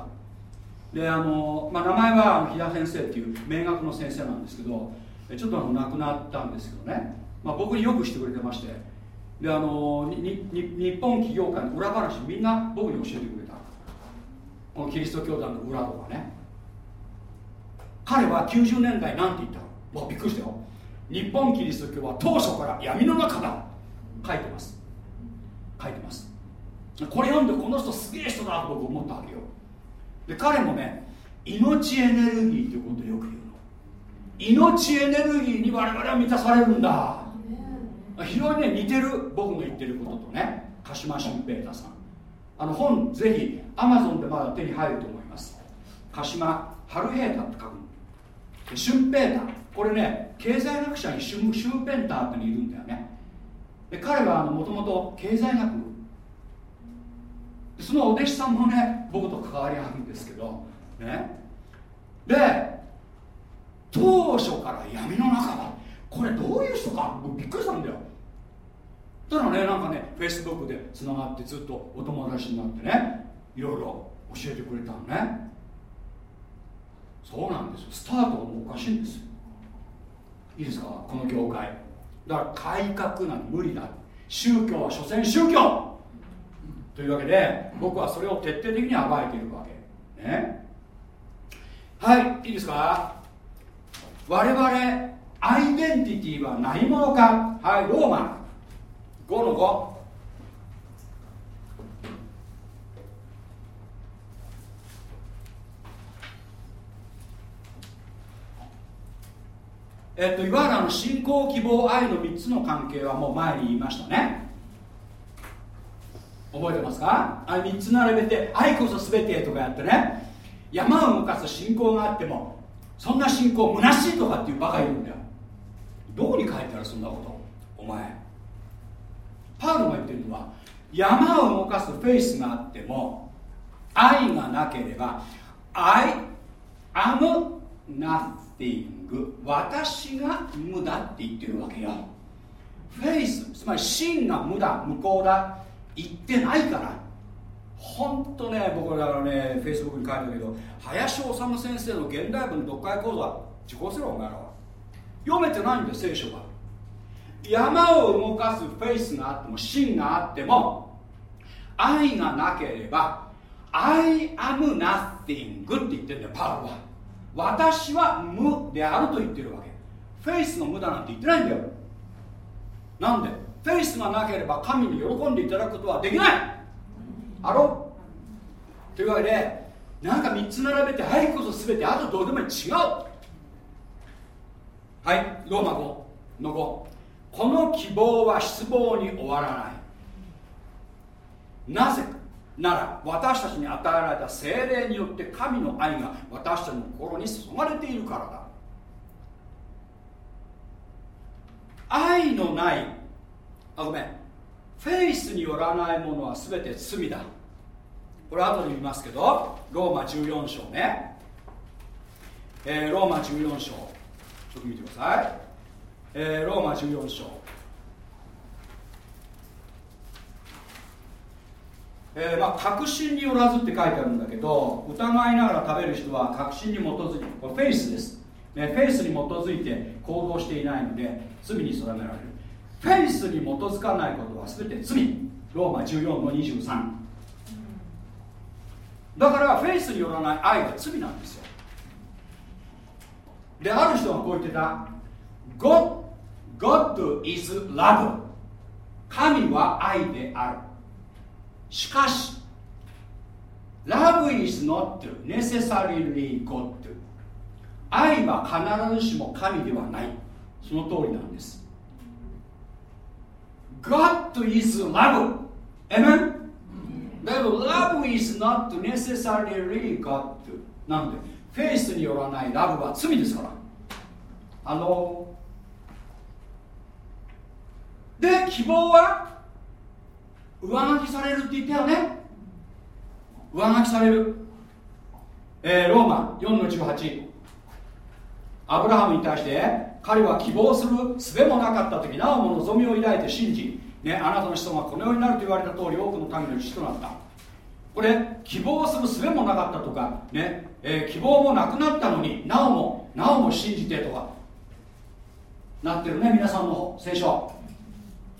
であの、まあ、名前は飛田先生っていう名学の先生なんですけどちょっとあの亡くなったんですけどね、まあ、僕によくしてくれてまして。であのにに日本企業界の裏話みんな僕に教えてくれた。このキリスト教団の裏とかね。彼は90年代なんて言ったの。わびっくりしたよ。日本キリスト教は当初から闇の中だ。書いてます。書いてます。これ読んでこの人すげえ人だと僕思ったわけよ。で彼もね命エネルギーっていうことをよく言うの。命エネルギーに我々は満たされるんだ。非常にね似てる僕の言ってることとね鹿島俊平太さん。あの本ぜひアマゾンでまだ手に入ると思います。鹿島春平太って書くシュンペータ。ーこれね経済学者にシュンペンターっているんだよね。で彼はもともと経済学そのお弟子さんもね僕と関わりあるんですけどね。で当初から闇の中だ。これどういう人か？僕びっくりしたんだよ。ただねなんかねフェイスブックでつながってずっとお友達になってねいろいろ教えてくれたのね。そうなんですよ。スタートがもうおかしいんですよ。いいですか？この業界。だから改革なんて無理だ。宗教は所詮宗教。というわけで僕はそれを徹底的に暴いているわけ。ね。はいいいですか？我々アイデンティティは何者か？はいローマ。5の5えっと、いわゆるあの信仰希望愛の3つの関係はもう前に言いましたね。覚えてますか？あ3つ並べて愛こそ全てとかやってね。山を動かす信仰があってもそんな信仰虚しいとかっていうバカ言うんだよ。どこに書いてあるそんなこと？お前。パウロが言ってるのは山を動かすフェイスがあっても愛がなければ I am nothing 私が無だって言ってるわけよ。フェイスつまり真が無だ無効だ。言ってないから。本当ね僕らのねフェイスブックに書いたけど林修先生の現代文読解講座受講せろお前らは。読めてないんだよ聖書が。山を動かすフェイスがあっても真があっても愛がなければ I am nothing って言ってるんだよパウロは。私は無であると言ってるわけ。フェイスの無だなんて言ってないんだよ。なんで？フェイスがなければ神に喜んでいただくことはできない。あろ？うというわけでなんか3つ並べてはいこそ全てあとどうでもいい。違う。はいローマ5の5この希望は失望に終わらない。なぜなら私たちに与えられた精霊によって神の愛が私たちの心に注がれているからだ。愛のないあごめん。フェイスによらないものは全て罪だ。これ後で見ますけどローマ14章ね、えー、ローマ14章。ちょっと見てください、えー、ローマ14章。えー、まあ、確信によらずって書いてあるんだけど疑いながら食べる人は確信に基づいてこれフェイスです、ね、フェイスに基づいて行動していないので罪に定められる。フェイスに基づかないことは全て罪。ローマ14の23だからフェイスによらない愛は罪なんですよ。である人がこう言ってた。God, God is love. 神は愛である。しかし Love is not necessarily God. 愛は必ずしも神ではない。その通りなんです。God is love. Amen? だけど Love is not necessarily God. なんでフェイスによらないラブは罪ですから。あので希望は上書きされるって言ったよね。上書きされる、えー、ローマ4の18アブラハムに対して彼は希望する術もなかった時なおも望みを抱いて信じ、ね、あなたの子孫がこのようになると言われた通り多くの民の父となった。これ希望する術もなかったとか、ねえー、希望もなくなったのになおもなおも信じてとかなってるね皆さんの聖書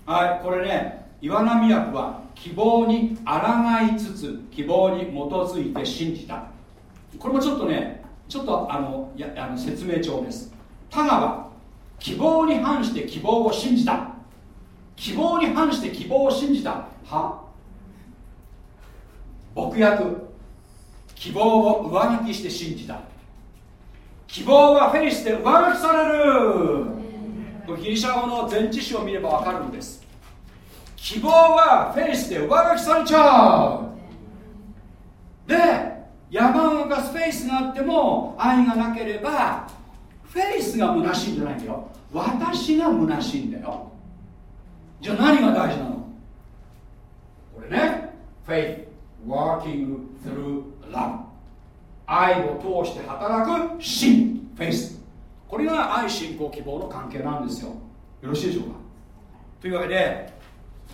はいこれね岩波役は希望に抗いつつ希望に基づいて信じた。これもちょっとねちょっとあのやあの説明帳です。田川希望に反して希望を信じた。希望に反して希望を信じた。は？僕役希望を上書きして信じた。希望はフェイスで上書きされる。ギリシャ語の前置詞を見れば分かるんです。希望はフェイスで上書きされちゃう。で山がスペースがあっても愛がなければフェイスが虚しいんじゃないんだよ。私が虚しいんだよ。じゃあ何が大事なの？これね。Faith working through love. 愛を通して働く信。faith これが愛信仰希望の関係なんですよ。よろしいでしょうか？というわけで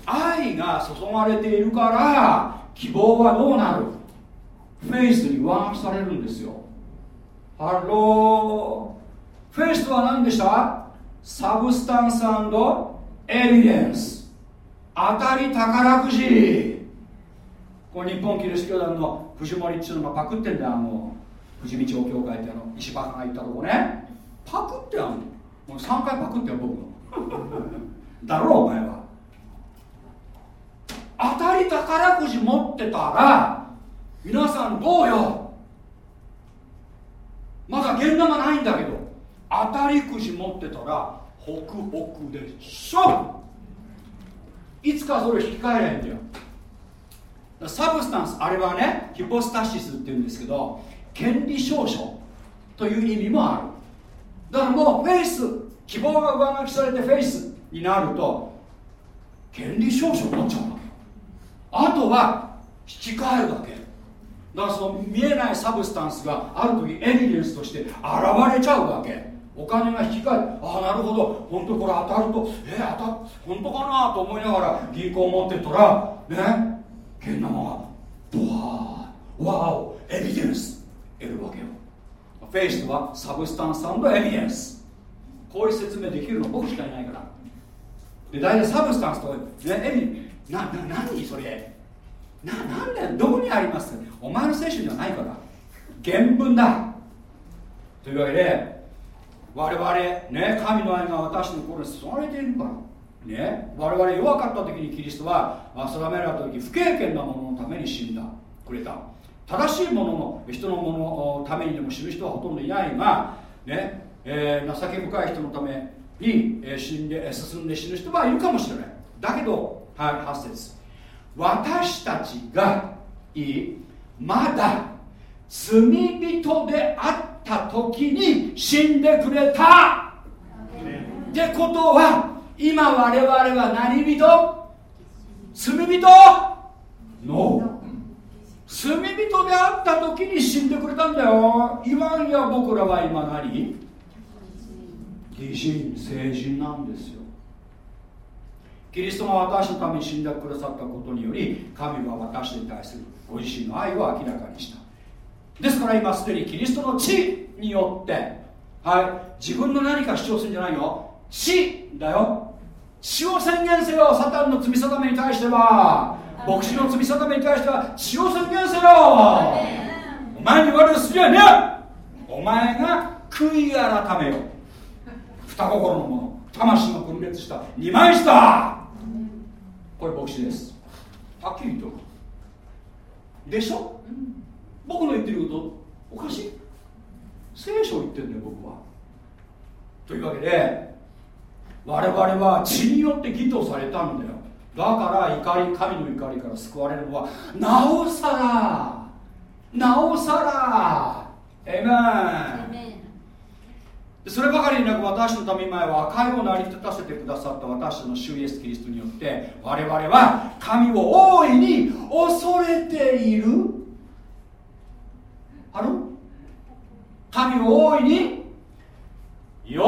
愛が注がれているから希望はどうなる？フェイスに上書きされるんですよ。ハロー。フェイスとは何でした？ substance evidence。当たり宝くじ。これ日本キリスト教団の藤森っちゅうのがパクってんだよあの富士見町教会ってあの石破が行ったとこね。パクってあんもう3回パクってよ僕の。(laughs) だろうお前は。当たり宝くじ持ってたら皆さんどうよ。まだ現玉ないんだけど当たりくじ持ってたらホクホクでしょ。いつかそれ引き換えないんだよ。 substance あれはねヒポスタシスっていうんですけど権利証書という意味もある。だからもうフェイス希望が上書きされてフェイスになると権利証書になっちゃうわけ。あとは引き換えるだけ。だからその見えない substance がある時エビデンスとして現れちゃうわけ。お金が引き換えああなるほど。本当これ当たるとえー、当た本当かなと思いながら銀行持ってったらね現生がドワー wow evidence。得るわけよ。 faith とは substance evidence。こういう説明できるの僕しかいないから。で大体 substance と、ね、エビなな何それ？ななんだよどこにあります？お前の聖書にはないから。原文だ。というわけで我々ね神の愛が私の心に注がれているから。ね我々弱かった時にキリストは定められた時不経験なもののために死んだ。くれた。正しいものの人のもののためにでも死ぬ人はほとんどいないが、ねえー、情け深い人のために、え、死んで進んで死ぬ人はいるかもしれない。だけど、はい、8節。私たちがいいまだ罪人であった時に死んでくれた。ってことは今我々は何人？罪人 ?No 罪人であった時に死んでくれたんだよ。言わんや僕らは今何？義人聖人なんですよキリストが私のために死んでくださったことにより神は私に対するご自身の愛を明らかにした。ですから今すでにキリストの血によってはい自分の何か主張するんじゃないよ死だよ。死を宣言せよサタンの罪定めに対しては。牧師の罪定めに対しては血を宣言せろお前に言われる筋はね。お前が悔い改めよ。二心のもの魂が分裂した二枚舌これ牧師です。はっきり言っておく。でしょ？僕の言ってることおかしい？聖書を言ってんだよ僕は。というわけで我々は血によって義とされたんだよ。だから怒り神の怒りから救われるのはなおさらなおさら。エメンそればかりになく私のために前は赤いを成り立たせてくださった私の主イエス・キリストによって我々は神を大いに恐れている。ある神を大いに喜ぶ。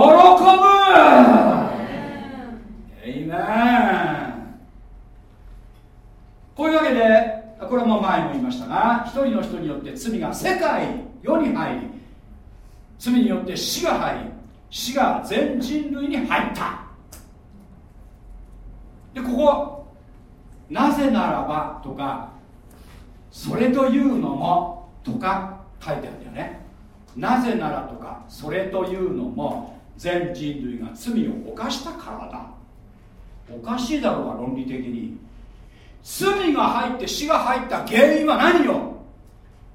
エイメンこういうわけでこれはもう前も言いましたが一人の人によって罪が世界世に入り罪によって死が入り死が全人類に入った。でここなぜならばとかそれというのもとか書いてあるんだよね。なぜならとかそれというのも全人類が罪を犯したからだ。おかしいだろうが論理的に。罪が入って死が入った原因は何よ？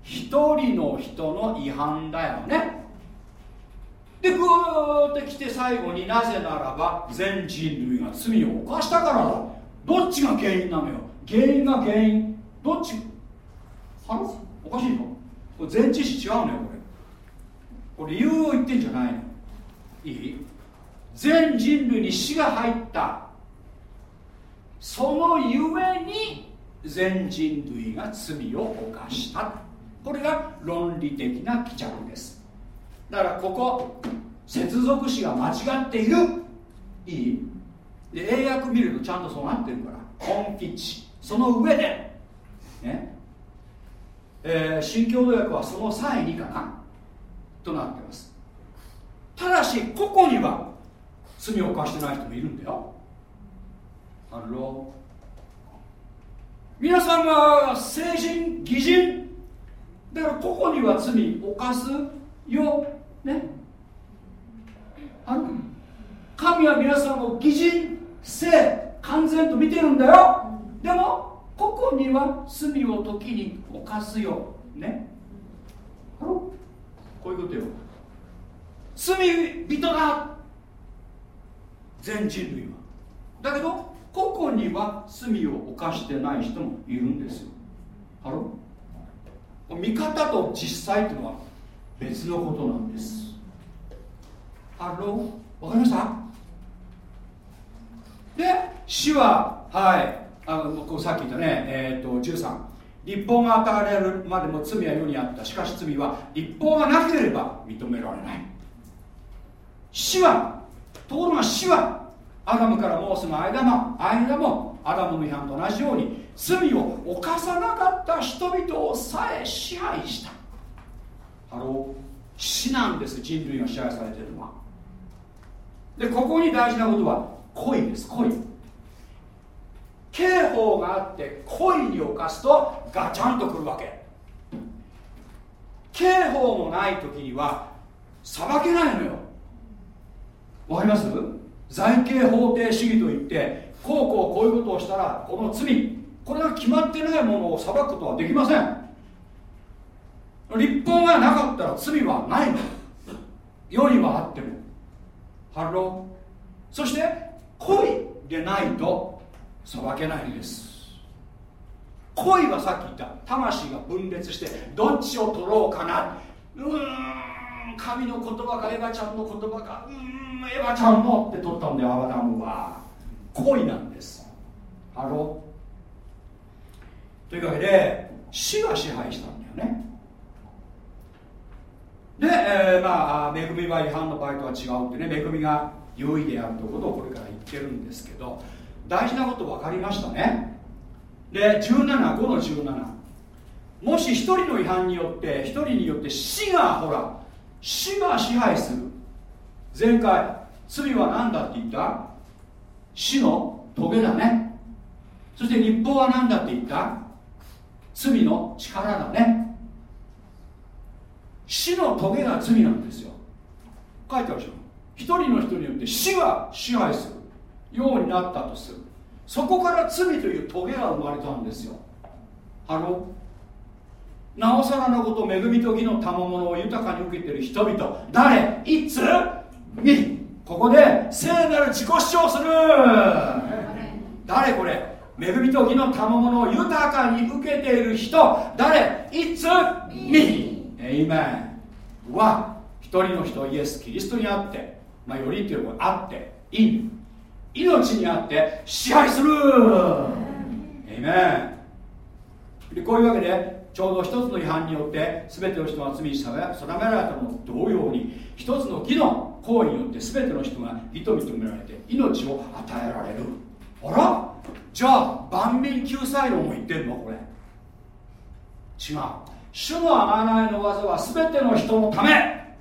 一人の人の違反だよね。でぐーってきて最後になぜならば全人類が罪を犯したからだ。どっちが原因なのよ。原因が原因。どっち？はおかしいの？これ全知識違うのよこれ。これ理由を言ってんじゃないの。いい？全人類に死が入った。そのゆえに全人類が罪を犯した。これが論理的な帰着です。だからここ接続詞が間違っている。いい？で英訳見るとちゃんとそうなってるから。本吉その上で。ね。えー、新共同訳はその際にかなとなってます。ただし個々には罪を犯してない人もいるんだよ。ハロー皆さんは成人偽人。だから個々には罪を犯すよ。ね。あの神は皆さんを偽人性完全と見てるんだよ。でも個々には罪を時に犯すよ。ね。こういうことよ。罪人だ。全人類は。だけど個々には罪を犯してない人もいるんですよ。ハロ見方と実際っていうのは別のことなんです。ハロわかりました？で死ははい。あのさっき言ったね。えっ、ー、と13立法が与えられるまでも罪は世にあった。しかし罪は立法がなければ認められない。死はところが死はアダムからモースの間も間もアダムの違反と同じように罪を犯さなかった人々をさえ支配した。ハロー死なんです人類が支配されてるのは。でここに大事なことは故意です故意。刑法があって故意に犯すとガチャンとくるわけ。刑法もない時には裁けないのよ。わかります？罪刑法定主義といってこうこうこういうことをしたらこの罪。これが決まってないものを裁くことはできません。律法がなかったら罪はないの。世にはあっても。 Hello。そして故意でないと裁けないんです。故意はさっき言った。魂が分裂してどっちを取ろうかな。うーん神の言葉かエヴァちゃんの言葉か。うーんエヴァちゃんのって取ったんだよアダムは。故意なんです。ハロー。というわけで死が支配したんだよね。で、えー、まあ恵みは違反の場合とは違うってね恵みが優位であるということをこれから言ってるんですけど大事なこと分かりましたね。で175の17もし一人の違反によって一人によって死がほら死が支配する。前回罪は何だって言った？死の棘だね。そして立法は何だって言った？罪の力だね。死の棘が罪なんですよ。書いてあるでしょ。一人の人によって死が支配するようになったとする。そこから罪という棘が生まれたんですよ。ハロなおさらのこと恵みと義の賜物を豊かに受けてる人々。誰？いつ？み。ここで聖なる自己主張する。誰これ？恵みと義の賜物を豊かに受けている人。誰？いつ？み。エイメンは一人の人イエス・キリストにあってまあよりっていうのはあってい命にあって支配する。エイメンでこういうわけでちょうど一つの違反によって全ての人が罪に定められたのと同様に一つの義の行為によって全ての人が義と認められて命を与えられる。あら？じゃあ万民救済論も言ってんの？これ。違う。主の贖いの技は全ての人のため。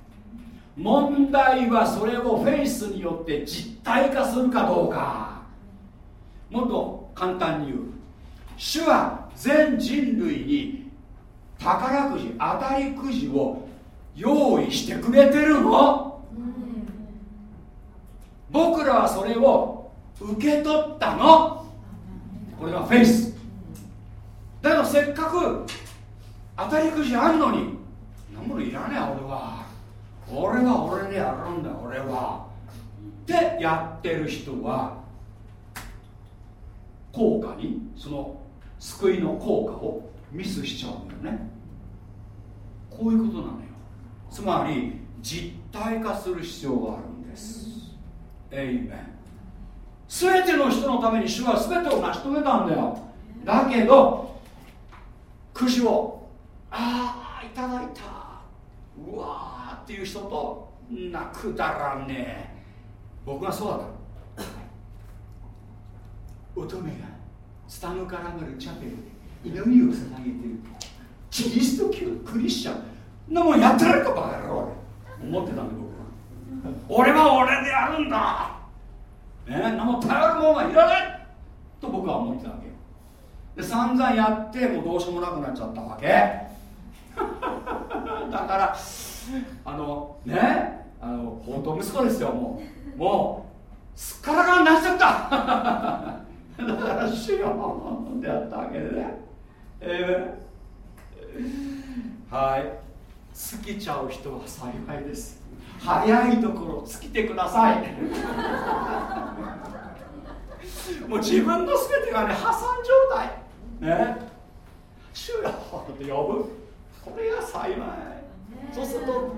問題はそれをフェイスによって実体化するかどうか。もっと簡単に言う。主は全人類に宝くじ当たりくじを用意してくれてるの、僕らはそれを受け取ったの。これがフェイス。だけどせっかく当たりくじあるのに。なものいらねえ俺は。俺は俺でやるんだ。俺は。ってやってる人は効果にその救いの効果をミスしちゃうんだよね。こういうことなのよ。つまり実体化する必要があるんです。エイメン全ての人のために主は全てを成し遂げたんだよ。だけどくじをああいただいた。うわーっていう人となくだらねえ。僕がそうだった。乙女がスタムカラムルチャペルで祈りを捧げてる。キリスト教クリスチャン。なもんやってられるかバカ野郎思ってたんで僕は。俺は俺でやるんだ。ねなも頼るものはいらない。と僕は思ってたわけ。で散々やってもうどうしようもなくなっちゃったわけ。からあのねあの本当息子ですよもう。もうすっからかんなっちゃった。(laughs) だから主よってやったわけでね。えー、はい。尽きちゃう人は幸いです。早いところ尽きてください。(laughs) もう自分の全てがね破産状態。ね。主よって呼ぶ。これが幸い。そうすると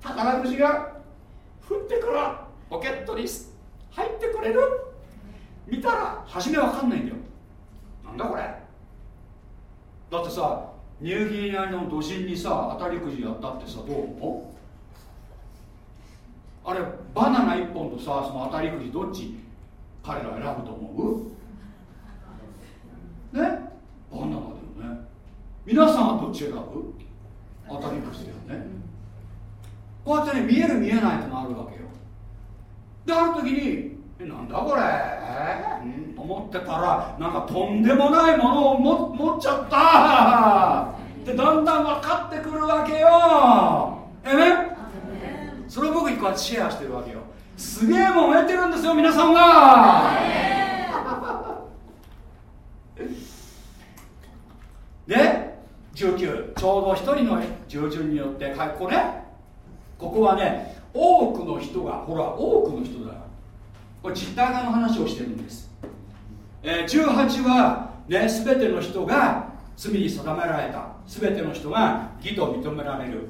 宝くじが降ってくる。ポケットに入ってくれる。見たら初めわかんないんだよ。なんだこれ。だってさニューギニアの土人にさ当たりくじやったってさどう思う？あれバナナ1本とさその当たりくじどっち彼ら選ぶと思う？ね？バナナだよね。皆さんはどっち選ぶ？当たりくじだよね。こうやってね見える見えないってのあるわけよ。である時にえなんだこれ、うん、思ってたらなんかとんでもないものをも持っちゃった。でだんだん分かってくるわけよ。えねそれを僕にこうやってシェアしてるわけよ。すげえもん得てるんですよ皆さんが。で19ちょうど1人の従順によってここねここはね多くの人がほら多くの人だよ。これ実体化の話をしてるんです、えー、18はね全ての人が罪に定められた。全ての人が義と認められる。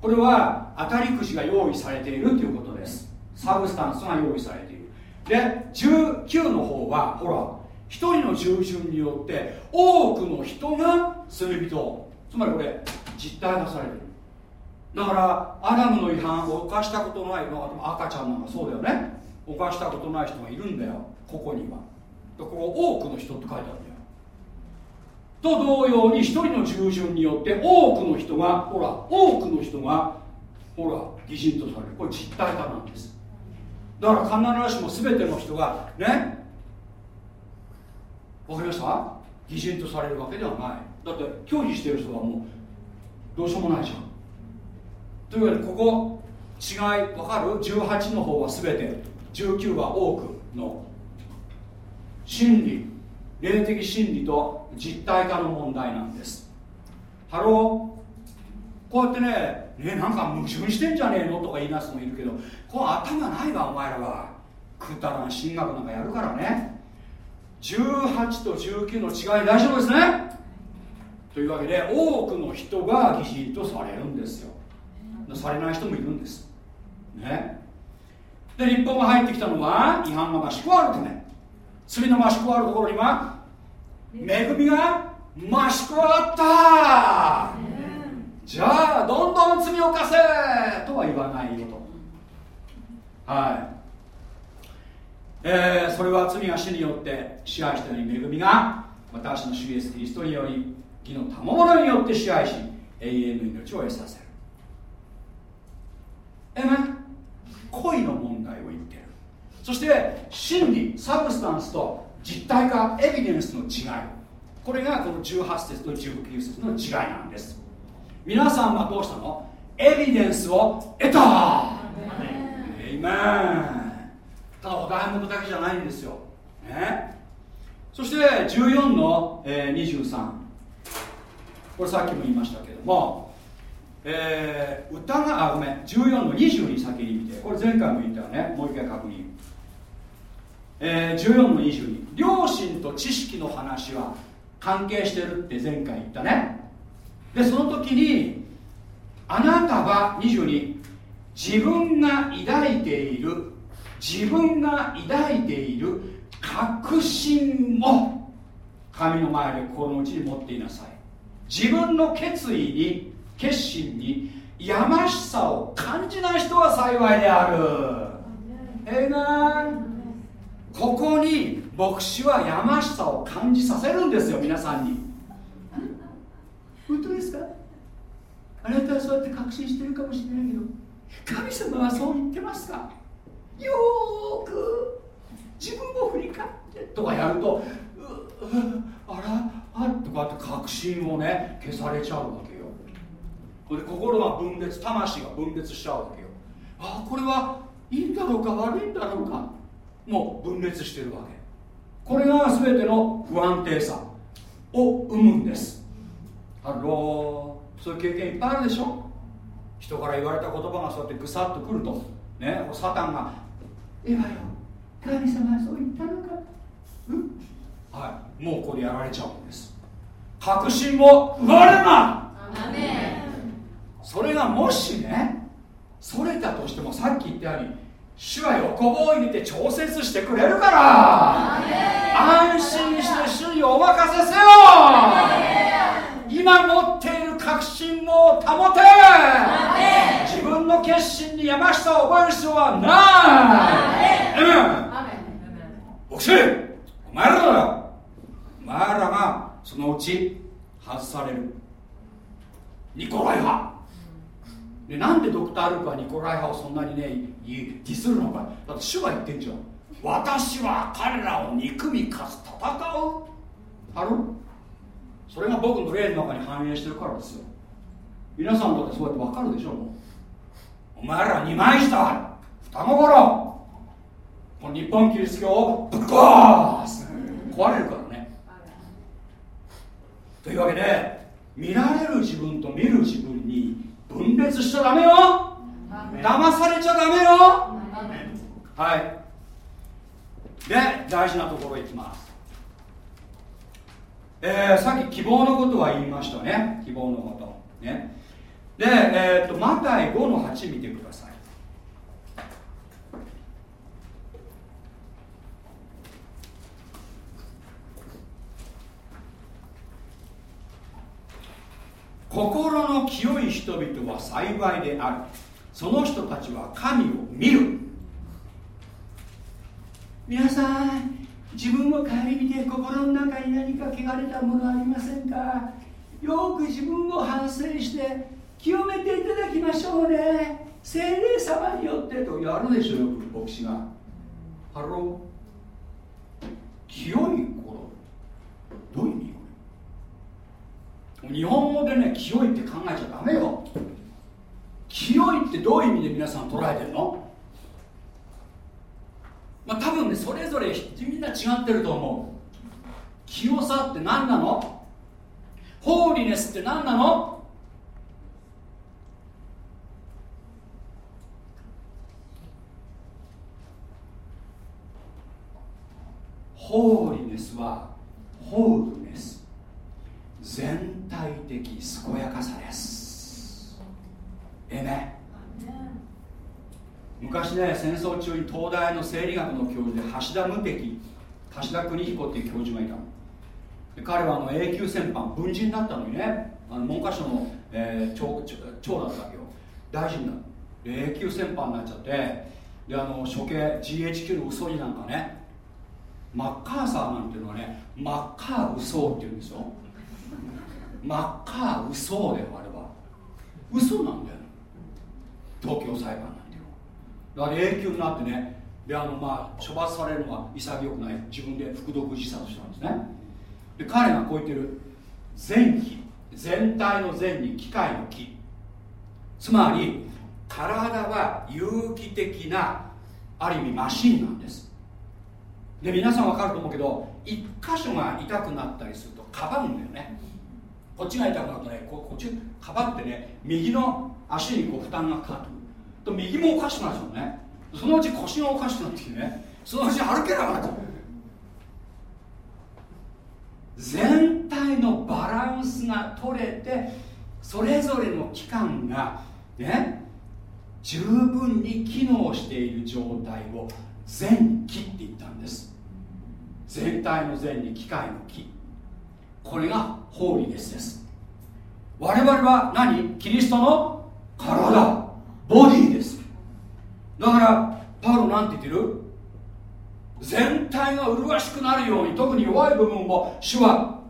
これは当たりくじが用意されているということです。サブスタンスが用意されている。で19の方はほら一人の従順によって多くの人が罪人つまりこれ実体化されてる。だからアダムの違反を犯したことないの赤ちゃんなんかそうだよね。犯したことない人がいるんだよここには。ここ多くの人って書いてあるんだよ。と同様に一人の従順によって多くの人がほら多くの人がほら擬人とされる。これ実体化なんです。だから必ずしも全ての人がねわかりました？擬人とされるわけではない。だって拒否してる人はもうどうしようもないじゃん。というわけでここ違い分かる？18の方は全て19は多くの真理霊的真理と実体化の問題なんです。 Hello？こうやってねねなんか矛盾してんじゃねえの？とか言い出す人もいるけどこう頭ないわお前らは。くだらん神学なんかやるからね。18と19の違い大丈夫ですね？というわけで多くの人が義人とされるんですよ。されない人もいるんです。ね。で日本が入ってきたのは違反が増し加わるため。罪の増し加わるところには恵みが。増し加わった。じゃあどんどん罪を犯せとは言わないよと。はいえー、それは罪が死によって支配したように恵みが私の主イエスキリストにより義の賜物によって支配し永遠の命を得させる。えめ恋の問題を言ってる。そして真理サブスタンスと実体化エビデンスの違い。これがこの18節と19節の違いなんです。皆さんはどうしたの？エビデンスを得た。エイメンただお題目だけじゃないんですよ、ね、そして14の、えー、23これさっきも言いましたけども、えー、歌があごめん14の20に先に見てこれ前回も言ったよね。もう一回確認、えー、14の22両親と知識の話は関係してるって前回言ったね。でその時にあなたは22自分が抱いている自分が抱いている確信を神の前で心の内に持っていなさい。自分の決意に決心にやましさを感じない人は幸いである。えいなここに牧師はやましさを感じさせるんですよ皆さんに。本当ですか？あなたはそうやって確信してるかもしれないけど神様はそう言ってますか？よーく自分を振り返ってとかやるとあらあとかって確信をね消されちゃうわけよ。で心が分裂魂が分裂しちゃうわけよ。あこれはいいんだろうか悪いんだろうか。もう分裂してるわけ。これが全ての不安定さ。を生むんです。ハローそういう経験いっぱいあるでしょ。人から言われた言葉がそうやってぐさっとくると。ねサタンが「エヴァよ。神様はそう言ったのか?」うん？はい。もうここでやられちゃうんです。確信を奪われるなそれがもしねそれたとしてもさっき言ったように主は横棒を入れて調節してくれるから安心して主にお任せせよ。今持っている確信を保て。自分の決心にやましさを覚える必要はない。牧師お前らだよお前らがそのうち外される。ニコライ派。でなんでドクター・ルークはニコライ派をそんなにねディスるのか。だって主が言ってんじゃん。私は彼らを憎みかつ戦う。ある？それが僕の霊の中に反映してるからですよ。皆さんだってそうやって分かるでしょもうお前ら二枚舌双子頃この日本キリスト教をぶっ壊す。壊れるからね。というわけで見られる自分と見る自分に分裂しちゃダメよ。騙されちゃダメよ。はい。で大事なところいきます。えー、さっき希望のことは言いましたね。希望のこと。ね。で、えー、っとマタイ5の8見てください。心の清い人々は幸いである。その人たちは神を見る。皆さん自分を顧みて心の中に何か汚れたものありませんか？よく自分を反省して清めていただきましょうね。聖霊様によってとやるでしょよく牧師が。 Hello。清い心。どういう意味これ。日本語でね清いって考えちゃダメよ。清いってどういう意味で皆さん捉えてるの？まあ多分ねそれぞれみんな違ってると思う。清さって何なの？ホーリネスって何なの？ホーリネスはホールネス全体的健やかさです。えね昔ね戦争中に東大の生理学の教授で橋田無敵橋田邦彦っていう教授がいたの。彼はあの永久戦犯文人だったのにねあの文科省の、えー、長長だったわけよ。大臣だ永久戦犯になっちゃってであの処刑 GHQ の嘘になんかねマッカーサーなんていうのはねマッカー嘘っていうんですよ。マッカー嘘であれば嘘なんだよ東京裁判なんていうの。だから永久になってねであのまあ処罰されるのは潔くない。自分で服毒自殺したんですね。で彼がこう言ってる。全機全体の全に機械の機。つまり体は有機的なある意味マシンなんです。で皆さん分かると思うけど一箇所が痛くなったりするとかばうんだよね。こっちが痛くなるとねここっちかばってね右の足にこう負担がかかる。と右もおかしくなっちゃうね。そのうち腰がおかしくなってきてね。そのうち歩けなくなっちゃう。全体のバランスが取れてそれぞれの器官がね十分に機能している状態を全気って言っ全体の全に機械の気これがホーリネスです。我々は何？キリストの体。ボディです。だからパウロなんて言ってる？全体が麗しくなるように特に弱い部分を主は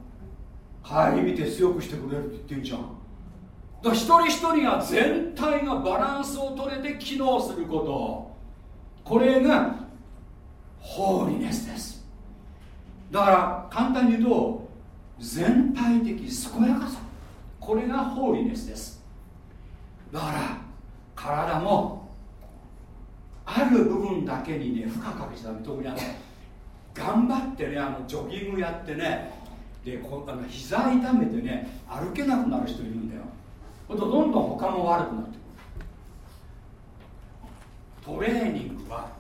顧みて強くしてくれるって言ってるじゃん。だから一人一人が全体がバランスを取れて機能すること。これがホーリネスです。だから簡単に言うと全体的健やかさこれがホーリネスです。だから体もある部分だけにね負荷かけちゃダメ特にあの頑張ってねあのジョギングやってねでこあの膝痛めてね歩けなくなる人いるんだよ。ほんとどんどん他も悪くなってくる。トレーニングは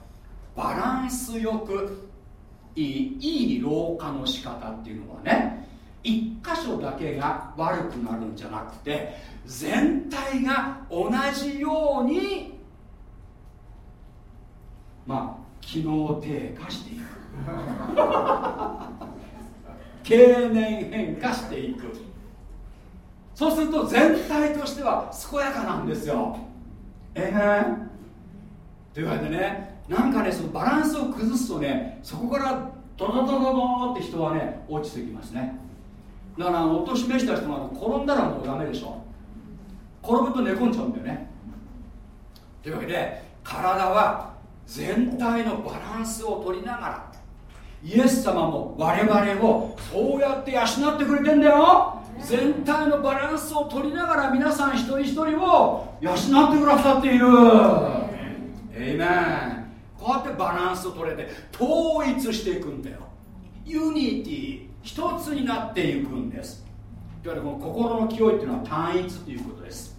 バランスよくいいいい老化の仕方っていうのはね一箇所だけが悪くなるんじゃなくて全体が同じようにまあ機能低下していく。(laughs) 経年変化していく。そうすると全体としては健やかなんですよ。ええー、というわけでねなんかねそのバランスを崩すとねそこからドドドドドって人はね落ちてきますね。だからおとしめした人が転んだらもうダメでしょ。転ぶと寝込んじゃうんだよね。というわけで体は全体のバランスを取りながらイエス様も我々をそうやって養ってくれてんだよ。全体のバランスを取りながら皆さん一人一人を養ってくださっている。エイメンこうやってバランスを取れて統一していくんだよ。 unity 一つになっていくんです。いわゆるこの心の清いっていうのは単一ということです。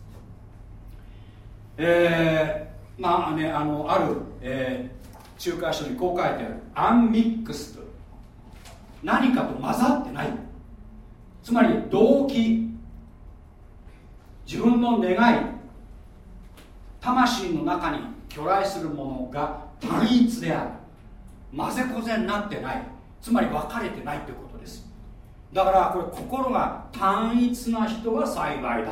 えー、まあねあのある、えー、注解書にこう書いてある。 unmixed と。何かと混ざってない。つまり動機。自分の願い。魂の中に巨来するものが単一である。混ぜこぜになってない。つまり分かれてないってことです。だからこれ心が単一な人は幸いだ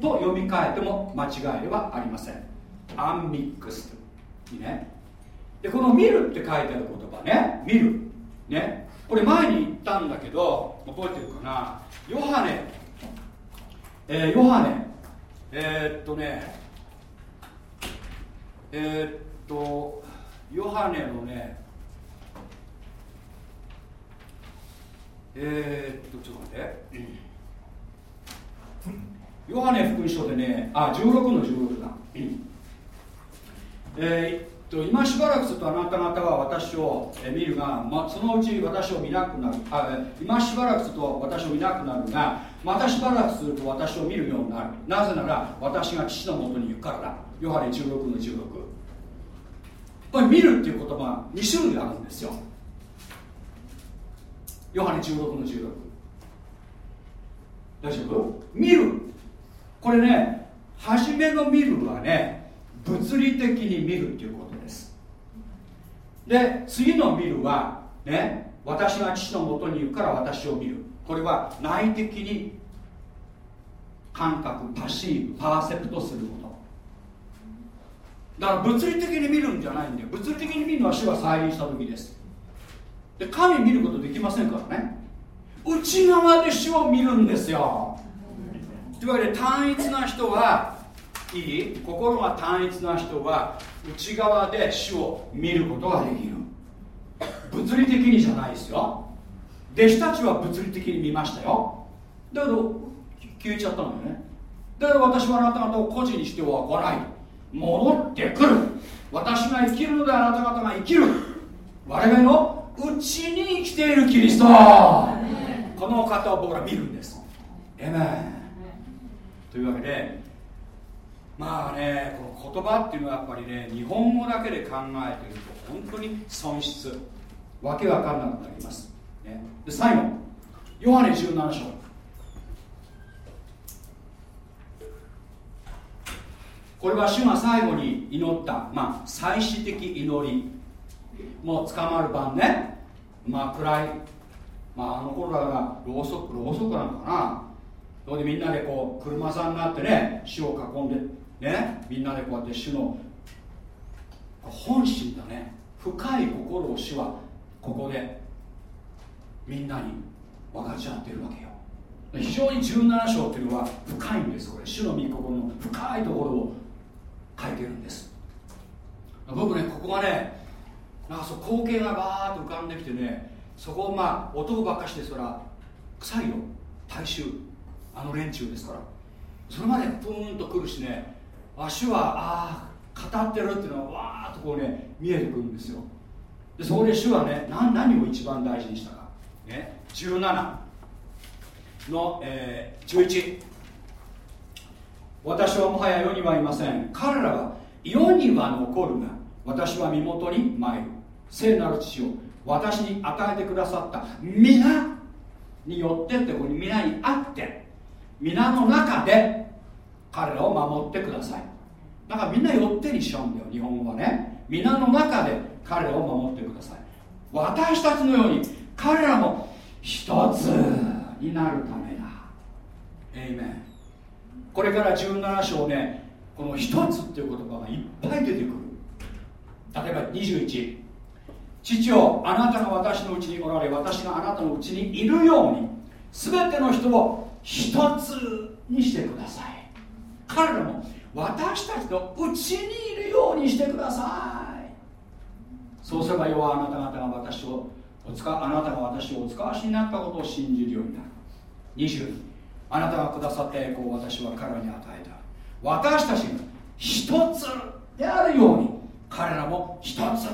と読み替えても間違いではありません。アンミックスにね。でこの見るって書いてある言葉ね。見る。ね。これ前に言ったんだけど覚えてるかな。ヨハネ。えー、ヨハネ。えー、っとね。えー、っとヨハネのねえー、っとちょっと待って。ヨハネ福音書でねあ16の16だ、えー、っと今しばらくするとあなた方は私を見るが、ま、そのうち私を見なくなる。あ今しばらくすると私を見なくなるがまたしばらくすると私を見るようになる。なぜなら私が父のもとに行くからだ。ヨハネ16の16これ見るっていう言葉2種類あるんですよ。ヨハネ16の16大丈夫？見る。これね初めの見るはね物理的に見るっていうことです。で次の見るはね私が父のもとに行くから私を見る。これは内的に感覚パシーブパーセプトするこだから物理的に見るんじゃないんだよ。物理的に見るのは主が再臨した時です。で神見ることできませんからね。内側で主を見るんですよ。というわけで単一な人はいい。心が単一な人は内側で主を見ることができる。物理的にじゃないですよ。弟子たちは物理的に見ましたよ。だけど消えちゃったんだよね。だから私はあなた方を孤児にしては来ない。戻ってくる。私が生きるのであなた方が生きる。我々のうちに生きているキリスト。この方を僕ら見るんです。エメンというわけでまあねこの言葉っていうのはやっぱりね日本語だけで考えていると本当に損失。わけわかんなくなります、ね、で最後。ヨハネ17章これは主が最後に祈った、まあ、祭祀的祈り。もう捕まる晩ね。まあ暗い、まあ、あの頃だからろうそくろうそくなのかな。それでみんなでこう車さんになってね主を囲んでねみんなでこうやって主の本心だね。深い心を主はここでみんなに分かち合ってるわけよ。非常に17章っていうのは深いんですこれ。主の御心の深いところを書いてるんです。僕ねここがねなんかそう光景がバーッと浮かんできてねそこをまあ男ばっかしですから臭いよ。大衆。あの連中ですから。それまでプーンとくるしね足はああ語ってるっていうのはわーっとこうね見えてくるんですよ。でそこで主はね何何を一番大事にしたか、ね、17の、えー、11私はもはや世にはいません。彼らは世には残るが私は身元に参る聖なる父を私に与えてくださった。皆によってってここに皆にあって皆の中で彼らを守ってください。だからみんなよってにしちゃうんだよ日本語はね。皆の中で彼らを守ってください。私たちのように彼らも一つになるためだ。エイメンこれから17章ねこの一つっていう言葉がいっぱい出てくる。例えば21父をあなたが私のうちにおられ私があなたのうちにいるように全ての人を一つにしてください。彼らも私たちのうちにいるようにしてください。そうすれば世はあなた方が私をお使あなたが私をお使わしになったことを信じるようになる。20あなたがくださった栄光を私は彼らに与えた。私たちが一つであるように彼らも一つ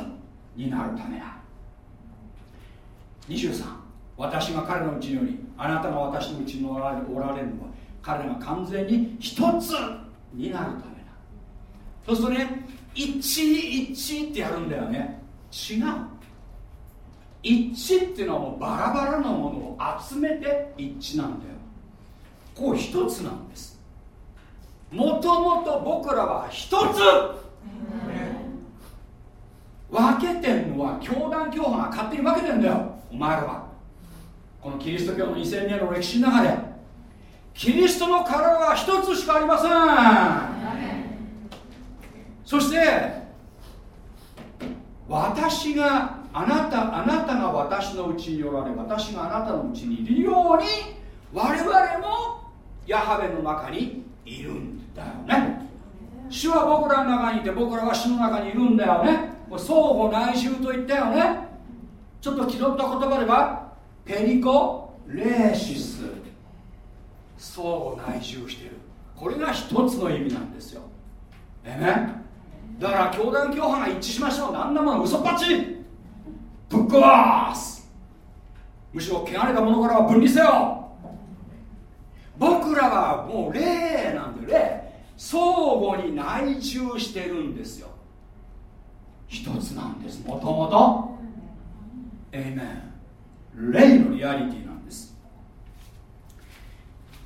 になるためだ。23私が彼のうちによりあなたが私のうちにおられるのは彼らが完全に一つになるためだ。そうするとね一致一致ってやるんだよね。違う。一致っていうのはもうバラバラなものを集めて一致なんだよ。こう一つなんです。もともと僕らは一つ。分けてんのは教団教派が勝手に分けてんだよ。お前らは。このキリスト教の2000年の歴史の中で。キリストの体は一つしかありません。そして私があなたあなたが私のうちにおられ私があなたのうちにいるように我々もヤハベの中にいるんだよね。主は僕らの中にいて僕らは主の中にいるんだよね。相互内住と言ったよね。ちょっと気取った言葉ではペリコレーシス。相互内住している。これが一つの意味なんですよ。えねだから教団教派が一致しましょう。あんなもの嘘っぱち。ぶっ壊す。むしろ汚れた者からは分離せよ。僕らはもう霊なんで霊相互に内住してるんですよ。一つなんですもともと。エイメン霊のリアリティなんです。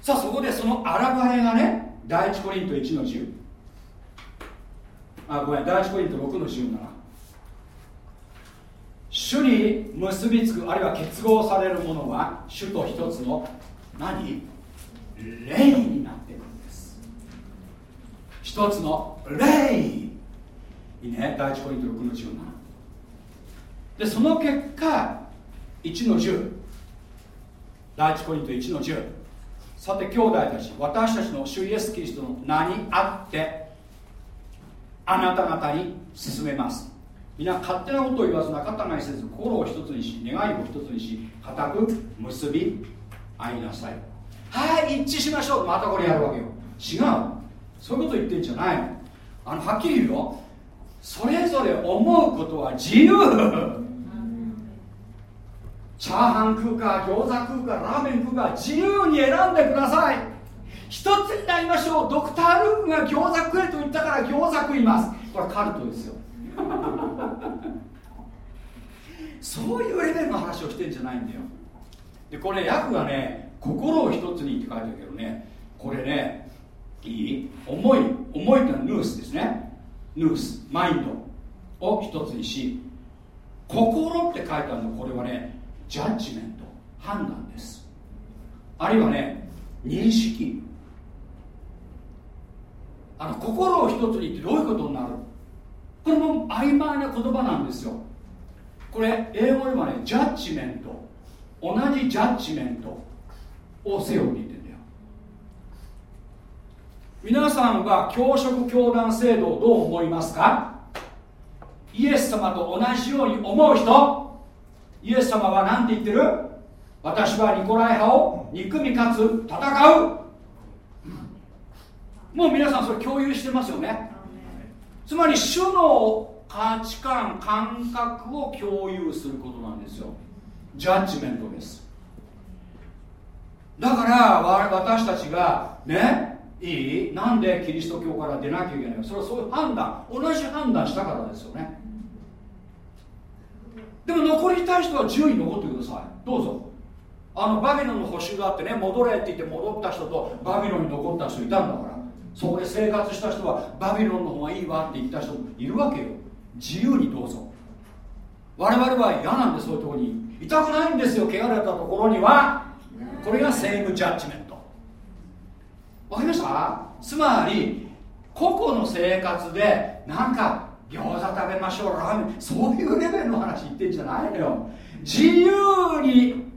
さあそこでその現れがね第一コリント1の10あごめん第一コリント6の17主に結びつくあるいは結合されるものは主と一つの何？霊になっていくんです。一つの霊。いいね。第一コリント6の17でその結果1の10第一コリント1の10さて兄弟たち私たちの主イエスキリストの名にあってあなた方に進めます。皆勝手なことを言わず仲違いせず心を一つにし願いを一つにし固く結び合いなさい。はい一致しましょう。またこれやるわけよ。違う。そういうこと言ってんじゃない。のあのはっきり言うよ。それぞれ思うことは自由。チャーハン食うか餃子食うかラーメン食うか自由に選んでください。一つになりましょう。ドクター・ルークが餃子食えと言ったから餃子食います。これカルトですよ。(laughs) そういうレベルの話をしてんじゃないんだよ。でこれ訳がね心を一つにって書いてあるけどねこれねいい？思い。思いってのはヌースですね。ヌース。マインドを一つにし心って書いてあるのこれはねジャッジメント。判断です。あるいはね認識。あの心を一つにってどういうことになる？これも曖昧な言葉なんですよ。これ英語ではねジャッジメント。同じジャッジメント。をせよって言ってんだよ。皆さんは教職教団制度をどう思いますか？イエス様と同じように思う人？イエス様は何て言ってる？私はニコライ派を憎みかつ戦う。もう皆さんそれ共有してますよね。つまり主の価値観感覚を共有することなんですよ。ジャッジメントです。だから私たちがねいい？なんでキリスト教から出なきゃいけないそれはそういう判断同じ判断したからですよね。でも残りたい人は自由に残ってください。どうぞ。あのバビロンの補修があってね戻れって言って戻った人とバビロンに残った人いたんだから。そこで生活した人はバビロンの方がいいわって言った人もいるわけよ。自由にどうぞ。我々は嫌なんでそういうところに。痛くないんですよ汚れたところには。これがセームジャッジメントわかりました？つまり個々の生活でなんか餃子食べましょうラーメン。そういうレベルの話言ってんじゃないのよ。自由に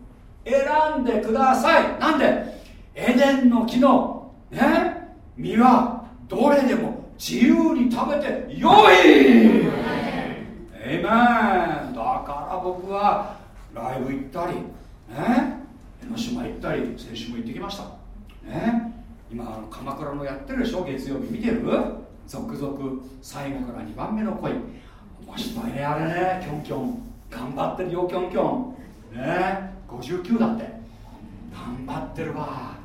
選んでください。なんで？エデンの木のね？実はどれでも自由に食べてよい。エイメンだから僕はライブ行ったりね？江ノ島行ったり先週も行ってきました。ね。今あの鎌倉のやってるでしょ？月曜日見てる？続々最後から2番目の恋。面白いねあれね。キョンキョン。頑張ってるよキョンキョン。ね。59だって。頑張ってるわ。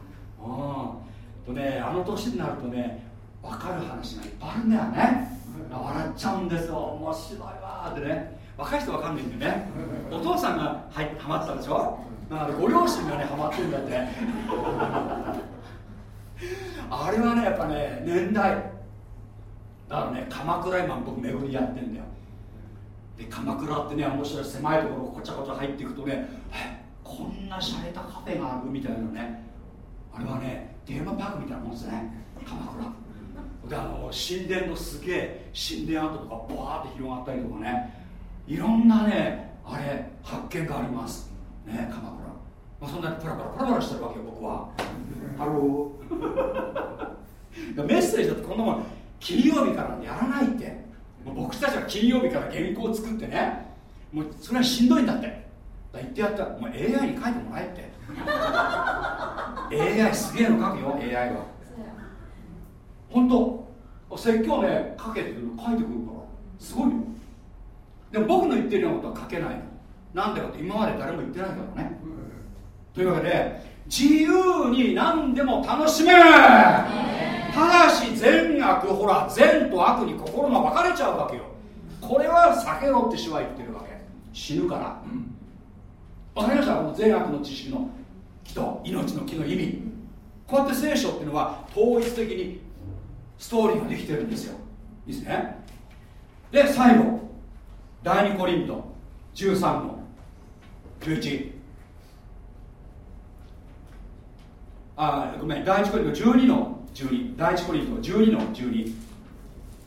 うん。とねあの年になるとね分かる話がいっぱいあるんだよね。笑っちゃうんですよ。面白いわってね。若い人わかんないんでね。お父さんがはいハマってたでしょ？だかご両親がねハマってるんだって。あれはねやっぱね年代。だからね鎌倉今僕巡りやってんだよ。で鎌倉ってね面白い狭いところこちゃこちゃ入っていくとねこんな洒落たカフェがあるみたいなね。あれはねテーマパークみたいなもんですね。鎌倉。であの神殿のすげえ神殿跡とかバーって広がったりとかね。いろんなねあれ発見があります。ね鎌倉、まあ、そんなにプラプラプラプラしてるわけよ僕は。ハローメッセージだってこんなもん金曜日からやらないって。もう僕たちは金曜日から原稿を作ってね。もうそれはしんどいんだって。だ言ってやったらもう AI に書いてもらえって。AI すげえの書くよ AI は。本当説教ね書けって書いてくるから。すごいよ。でも僕の言ってるようなことは書けないのなんでかって今まで誰も言ってないからね、というわけで自由に何でも楽しめ。ただし善悪ほら善と悪に心が分かれちゃうわけよ。これは避けろって主は言ってるわけ。死ぬから。分かりました？この善悪の知識の木と命の木の意味。こうやって聖書っていうのは統一的にストーリーができてるんですよ。いいですね？で最後。第2コリント。13の。11あごめん。第1コリント12の12第1コリント12の12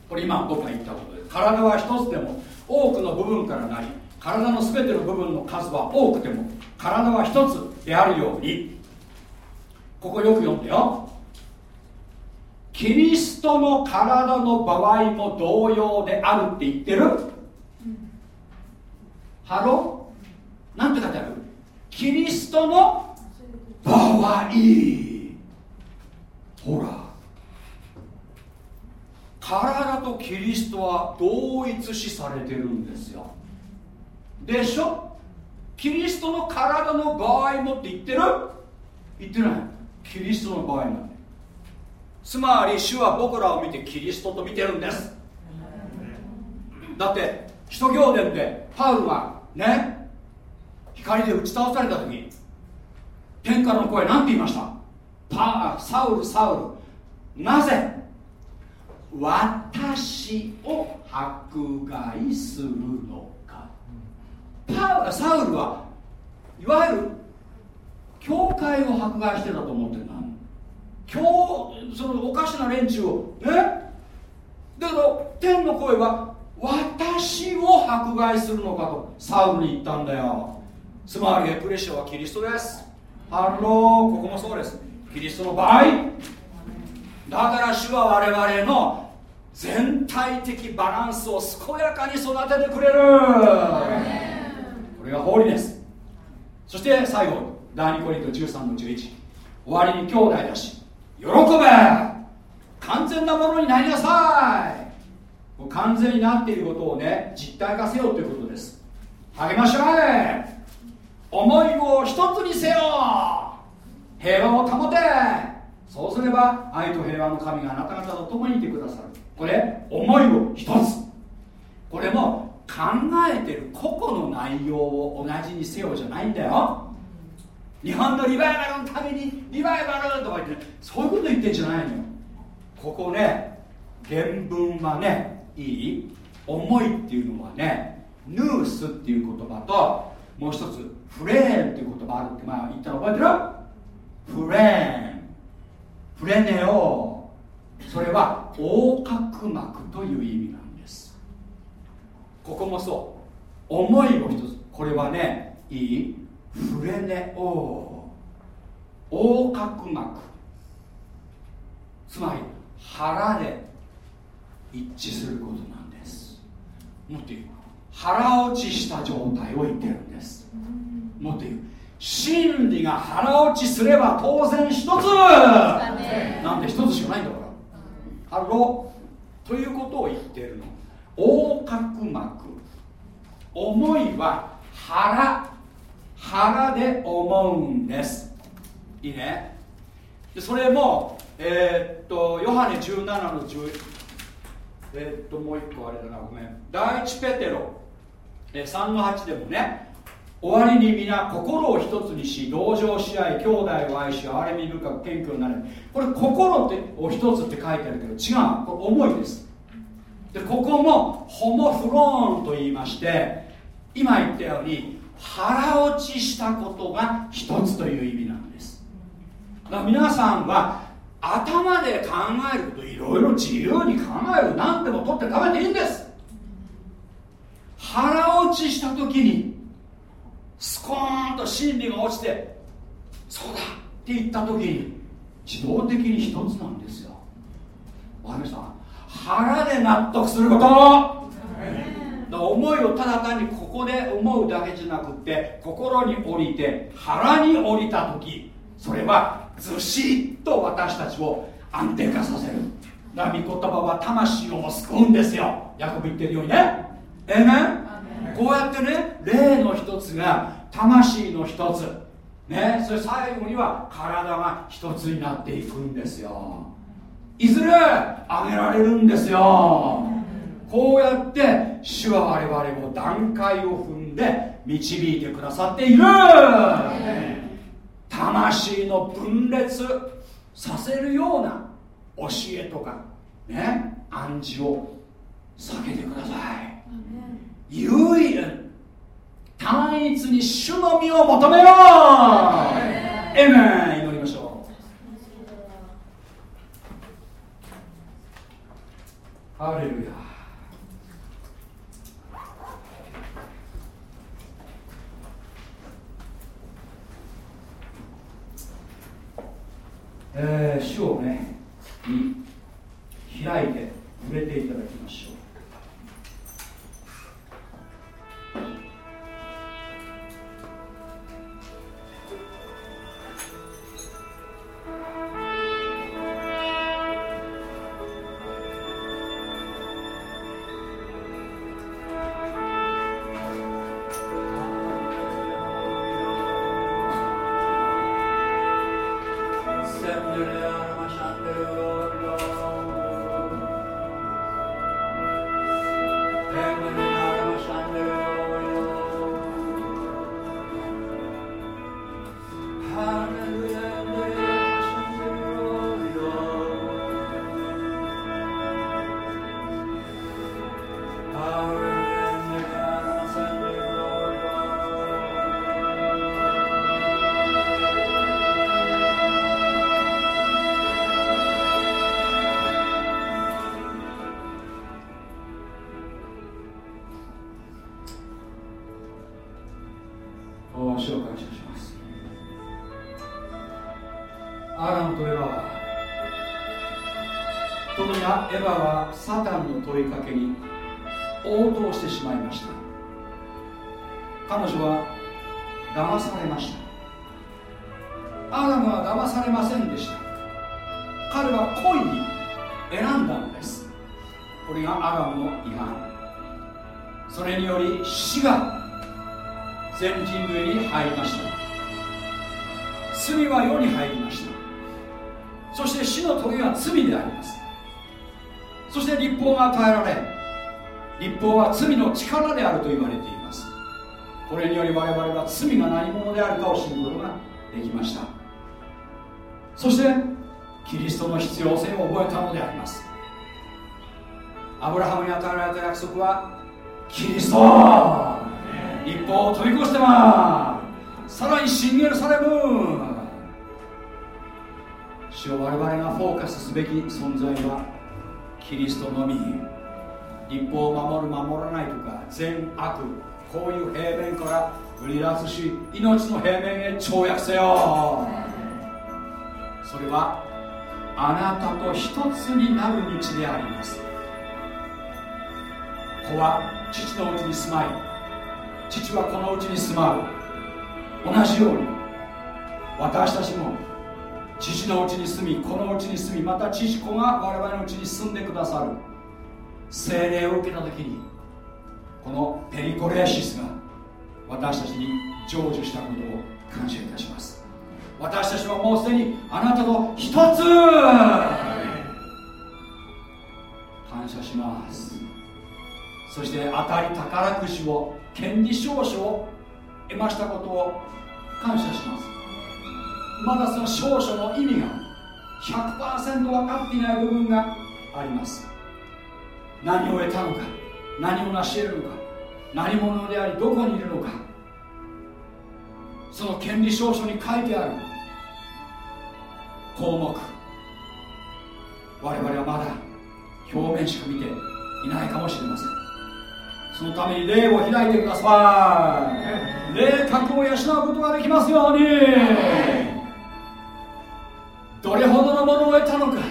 これ今僕が言ったことです体は一つでも多くの部分からなり体の全ての部分の数は多くても体は一つであるように。ここよく読んでよ。キリストの体の場合も同様であるって言ってる、うん、ハロなんて書いてある？キリストの場合。ほら。体とキリストは同一視されてるんですよ。でしょ？キリストの体の場合もって言ってる？言ってない。キリストの場合なんでつまり主は僕らを見てキリストと見てるんです。だって使徒行伝でパウルがね光で打ち倒された時天下の声何て言いました？パーサウルサウル。なぜ？私を迫害するのか。パウサウルはいわゆる教会を迫害してたと思ってるの。今日そのおかしな連中を。ねだけど天の声は私を迫害するのかとサウルに言ったんだよ。つまりエクレシアはキリストです。パウロここもそうです。キリストの場合だから主は我々の全体的バランスを健やかに育ててくれる。これが法理です。そして最後第2コリント13の11終わりに兄弟たち喜べ。完全なものになりなさい。完全になっていることをね実体化せよということです。励まし合え思いを一つにせよ。平和を保て。そうすれば愛と平和の神があなた方と共にいてくださる。これ思いを一つ。これも考えてる個々の内容を同じにせよじゃないんだよ。日本のリバイバルのためにリバイバルとか言ってそういうこと言ってんじゃないのよ。ここね原文はねいい。思いっていうのはねヌースっていう言葉ともう一つフレーンっていう言葉あるって前言ったの覚えてる？フレーンフレネオ。それは横隔膜という意味なんです。ここもそう。思いを一つ。これはねいい？フレネオ。横隔膜。つまり腹で一致することなんです。もっと腹落ちした状態を言ってるんです。もっと言う。真理が腹落ちすれば当然一つ。なんで一つしかないんだから。ハロということを言ってるの。横隔膜。思いは腹。腹で思うんです。いいね。でそれもえー、っとヨハネ17の10えー、っともう一個あれだな。ごめん。第一ペテロ。え3の8でもね終わりに皆心を一つにし同情し合い兄弟を愛し憐れみ深く謙虚になれ。これ心ってを一つって書いてあるけど違う。これ思いです。でここもホモフローンと言いまして今言ったように腹落ちしたことが一つという意味なんです。だから皆さんは頭で考えることいろいろ自由に考える。何でも取って食べていいんです。腹落ちした時にスコーンと真理が落ちてそうだって言った時に自動的に一つなんですよ。わかりました？腹で納得すること。だ思いをただ単にここで思うだけじゃなくて心に降りて腹に降りた時それはずしっと私たちを安定化させる。だから御言葉は魂を救うんですよ。ヤコブ言ってるようにね。ええねこうやってね霊の一つが魂の一つ。ねそれ最後には体が一つになっていくんですよ。いずれあげられるんですよ。こうやって主は我々を段階を踏んで導いてくださっている。魂の分裂させるような教えとかね暗示を避けてください唯一単一に主の身を求めろ。エメン祈りましょう。ハレルヤ。えー、主をね、開いて触れていただきましょう。Música 感謝します。アダムとエヴァは特にエヴァはサタンの問いかけに応答してしまいました。彼女は騙されました。アダムは騙されませんでした。彼は故意に選んだのです。これがアダムの違反。それにより死が全人類に入りました。罪は世に入りました。そして死の棘は罪であります。そして立法が与えられ立法は罪の力であると言われています。これにより我々は罪が何者であるかを知ることができました。そしてキリストの必要性を覚えたのであります。アブラハムに与えられた約束はキリスト一歩を飛び越してますさらに新エルサレム主を我々がフォーカスすべき存在はキリストのみ。立法を守る守らないとか善悪こういう平面から売り出すし命の平面へ跳躍せよ。それはあなたと一つになる道であります。子は父のうちに住まい父はこのうちに住まう。同じように私たちも父のうちに住みこのうちに住みまた父子が我々のうちに住んでくださる。精霊を受けた時にこのペリコレーシスが私たちに成就したことを感謝いたします。私たちはもうすでにあなたと一つ。感謝します。そして当たり宝くじを権利証書を得ましたことを感謝します。まだその証書の意味が100%分かっていない部分があります。何を得たのか何を成し得るのか何者でありどこにいるのか。その権利証書に書いてある項目我々はまだ表面しか見ていないかもしれません。そのために霊を開いてください。霊格を養うことができますように。どれほどのものを得たのか。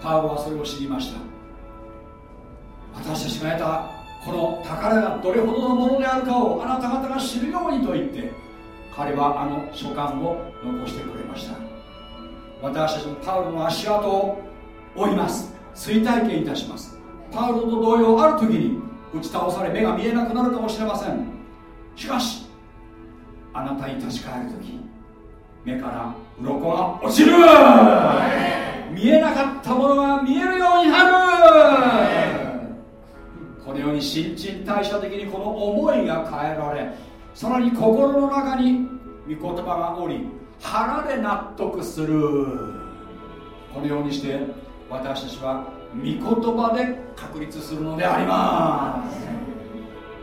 パウロはそれを知りました。私たちが得たこの宝がどれほどのものであるかをあなた方が知るようにと言って彼はあの書簡を残してくれました。私たちもパウロの足跡を追います。追体験いたします。パウロと同様ある時に打ち倒され目が見えなくなるかもしれません。しかしあなたに立ち返る時目から鱗が落ちる。見えなかったものが見えるようになる。このように新陳代謝的にこの思いが変えられさらに心の中に御言葉がおり腹で納得する。このようにして私たちは御言葉で確立するのであります。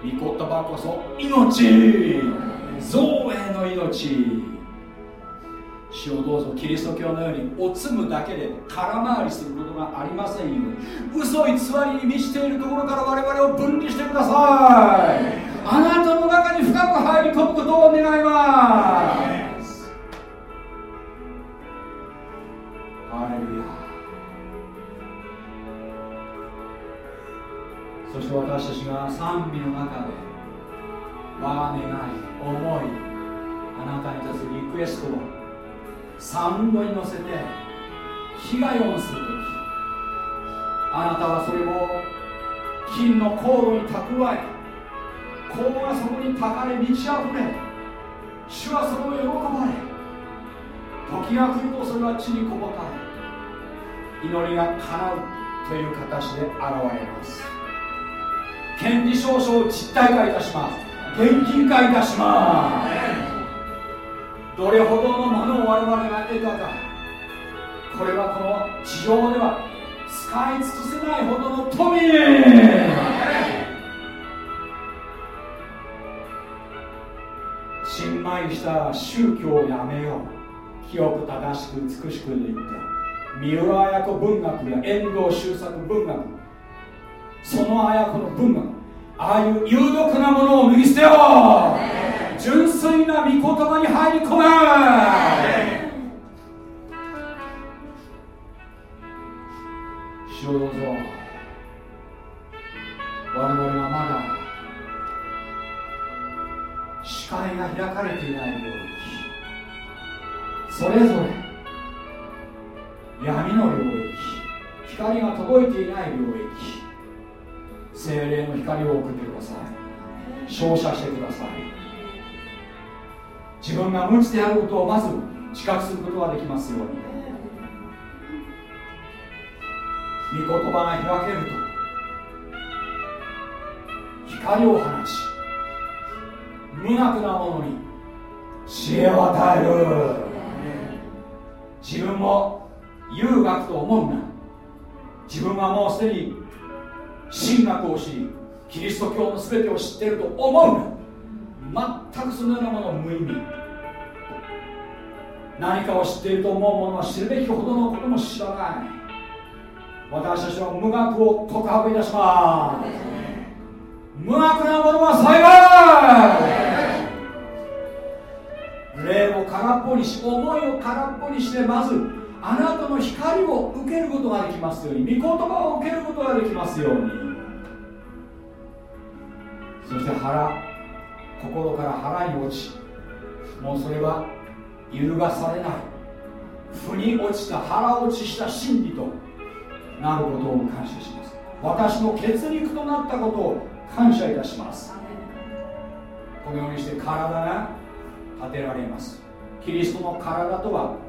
御言葉こそ命。造営の命。主をどうぞキリスト教のようにおつむだけで空回りすることがありませんように。嘘偽りに満ちているところから我々を分離してください。あなたの中に深く入り込むことを願います。ハレルヤ。そして私たちが賛美の中で我が願い思いあなたに立つリクエストをサウンドに乗せて被害をするときあなたはそれを金の航路に蓄え甲がそこに高れ満ち溢れ主はそれを喜ばれ時が来るとそれは地にこぼたれ祈りが叶うという形で現れます権利証書を実体化いたします。現金化いたします。どれほどのものを我々が得たか。これはこの地上では使い尽くせないほどの富新米した宗教をやめよう。清く正しく美しくで言って。三浦綾子文学や遠藤周作文学。その綾子の文学ああいう有毒なものを脱ぎ捨てよう。純粋な御言葉に入り込め。主をどうぞ。我々はまだ視界が開かれていない領域それぞれ闇の領域光が届いていない領域精霊の光を送ってください。照射してください。自分が無知であることをまず自覚することができますように。御言葉が開けると光を放ち無学なものに知恵を与える。自分も有学と思うな。自分はもうすでに神学を知りキリスト教の全てを知っていると思うな。全くそのようなもの無意味。何かを知っていると思う者は知るべきほどのことも知らない。私たちは無学を告白いたします。無学なものは幸い。霊を空っぽにし思いを空っぽにしてまずあなたの光を受けることができますように御言葉を受けることができますように。そして腹心から腹に落ちもうそれは揺るがされない。腑に落ちた腹落ちした真理となることを感謝します。私の血肉となったことを感謝いたします。このようにして体が立てられます。キリストの体とは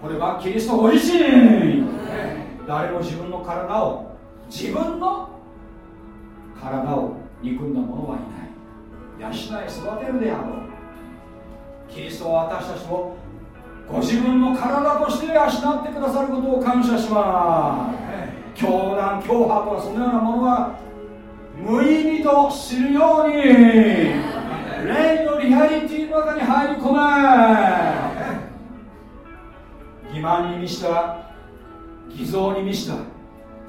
これはキリストご自身誰も自分の体を自分の体を憎んだ者はいない養い育てるであろうキリストは私たちをご自分の体として養ってくださることを感謝します教団教派とかそのようなものは無意味と知るように霊のリアリティの中に入り込め欺瞞に満ちた偽造に満ちた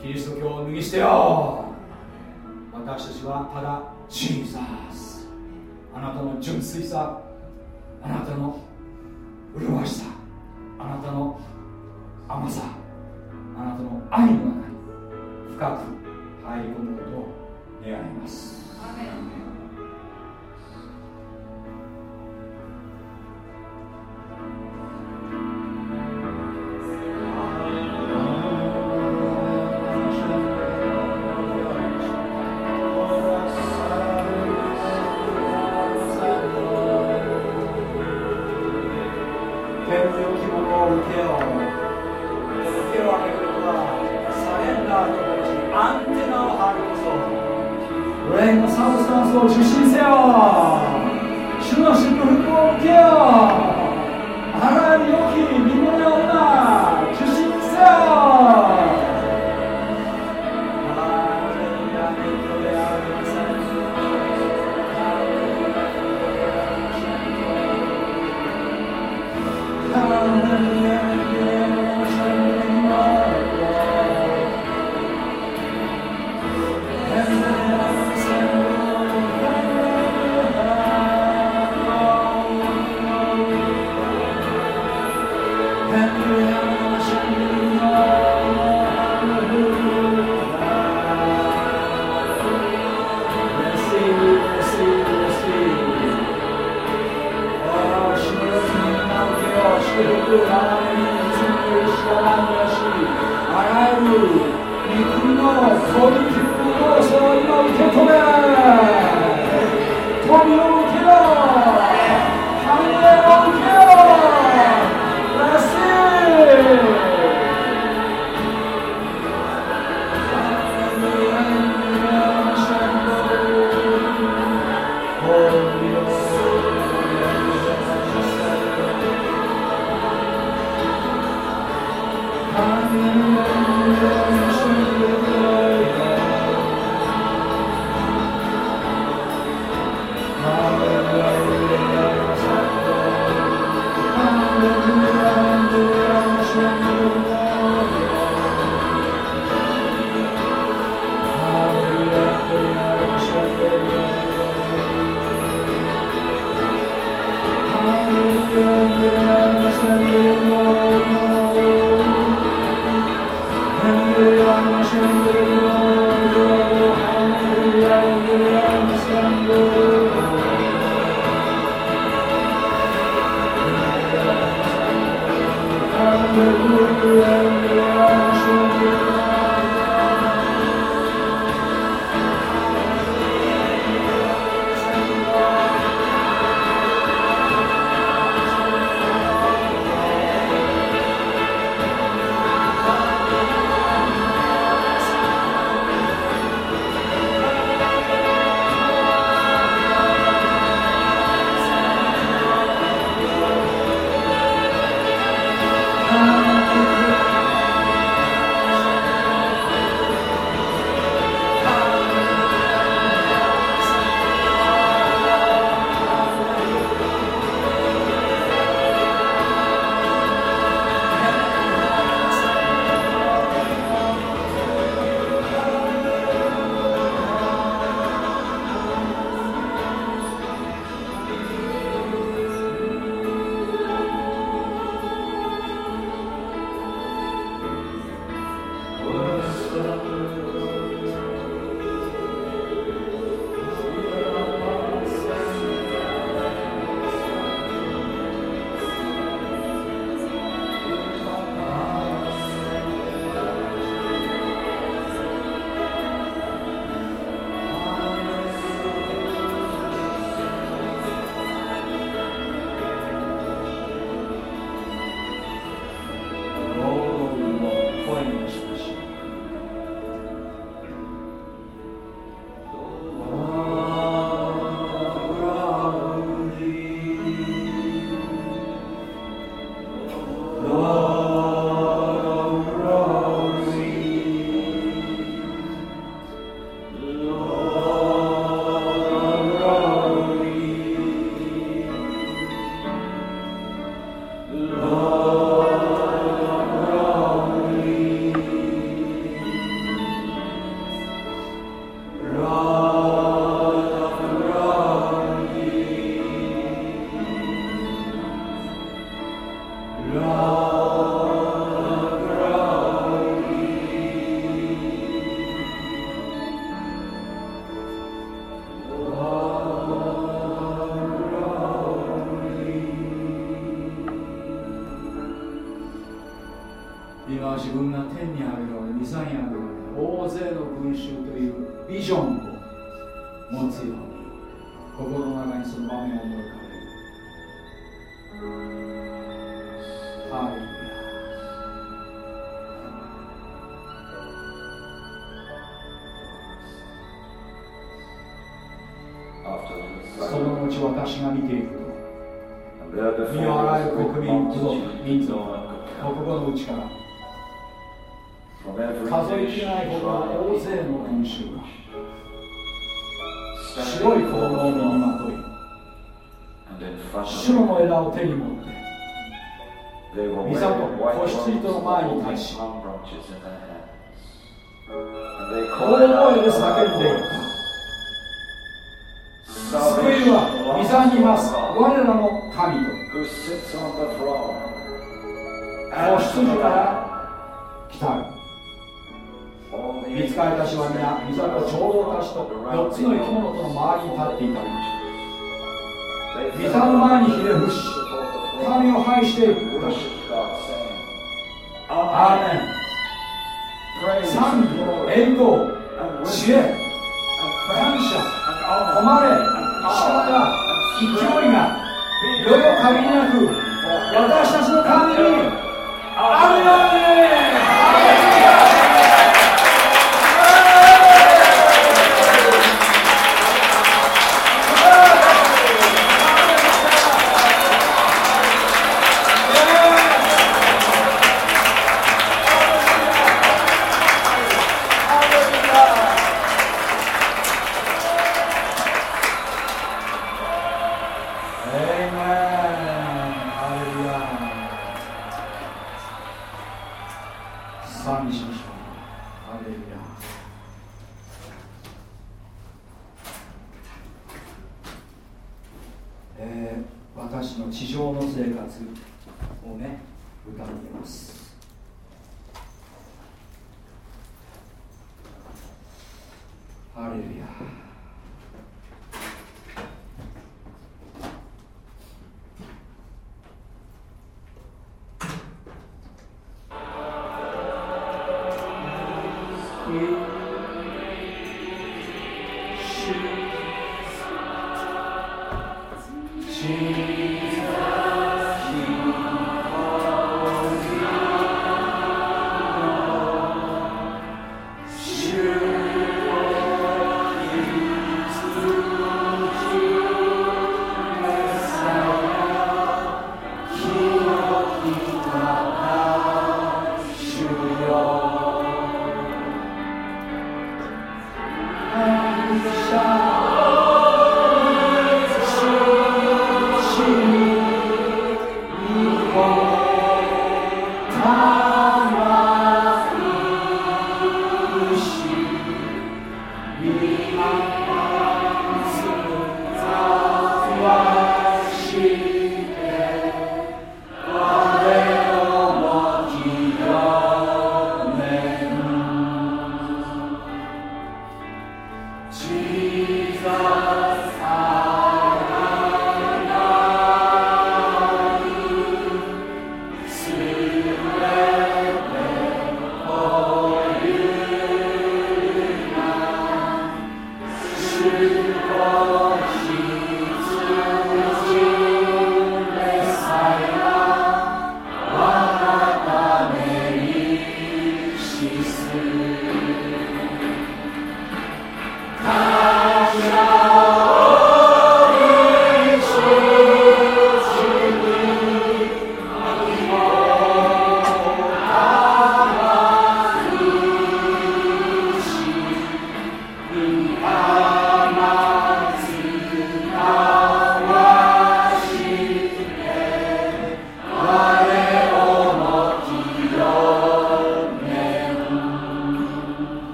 キリスト教を脱ぎ捨てよう。私たちはただジーザス。あなたの純粋さあなたの麗しさあなたの甘さあなたの愛の中に深く入り込むことを願います。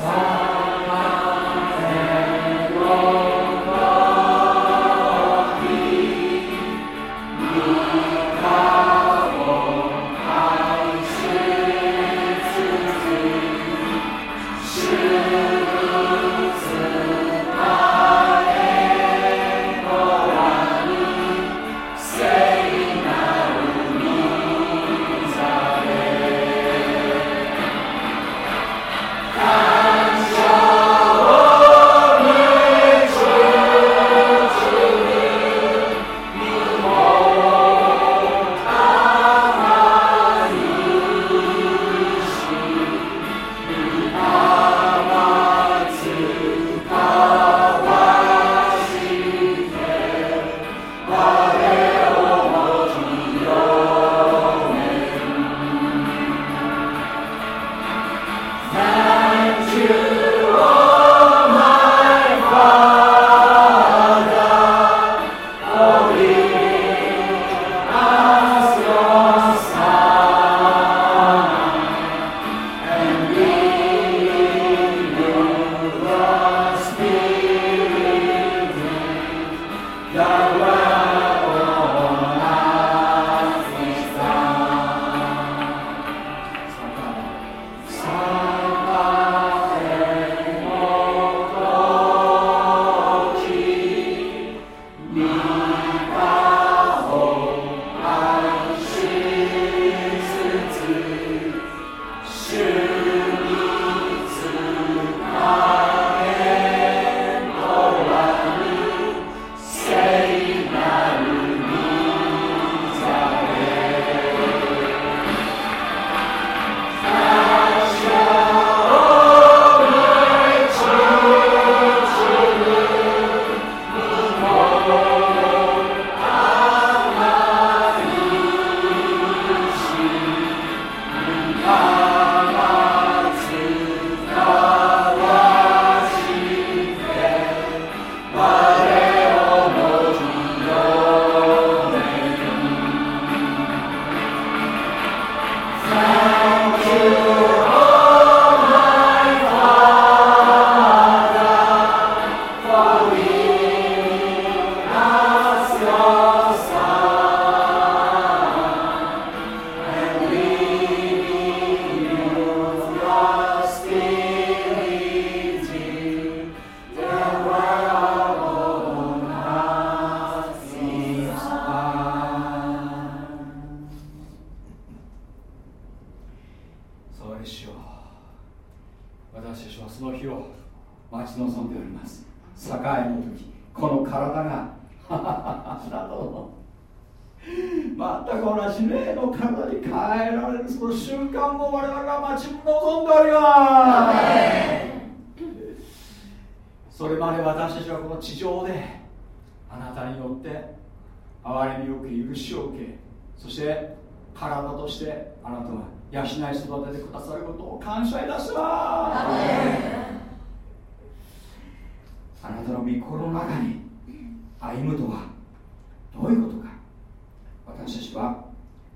Amen.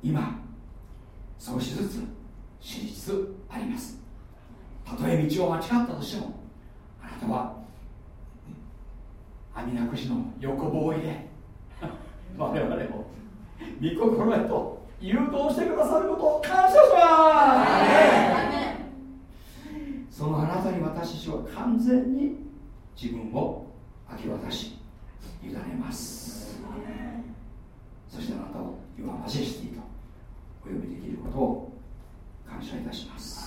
今少しずつ知りつつあります。たとえ道を間違ったとしてもあなたは網なくじの横棒入れ我々を御心へと誘導してくださることを感謝します。そのあなたに私たちは完全に自分を明け渡し委ねます。そしてあなたを「You are Majesty」とお呼びできることを感謝いたします.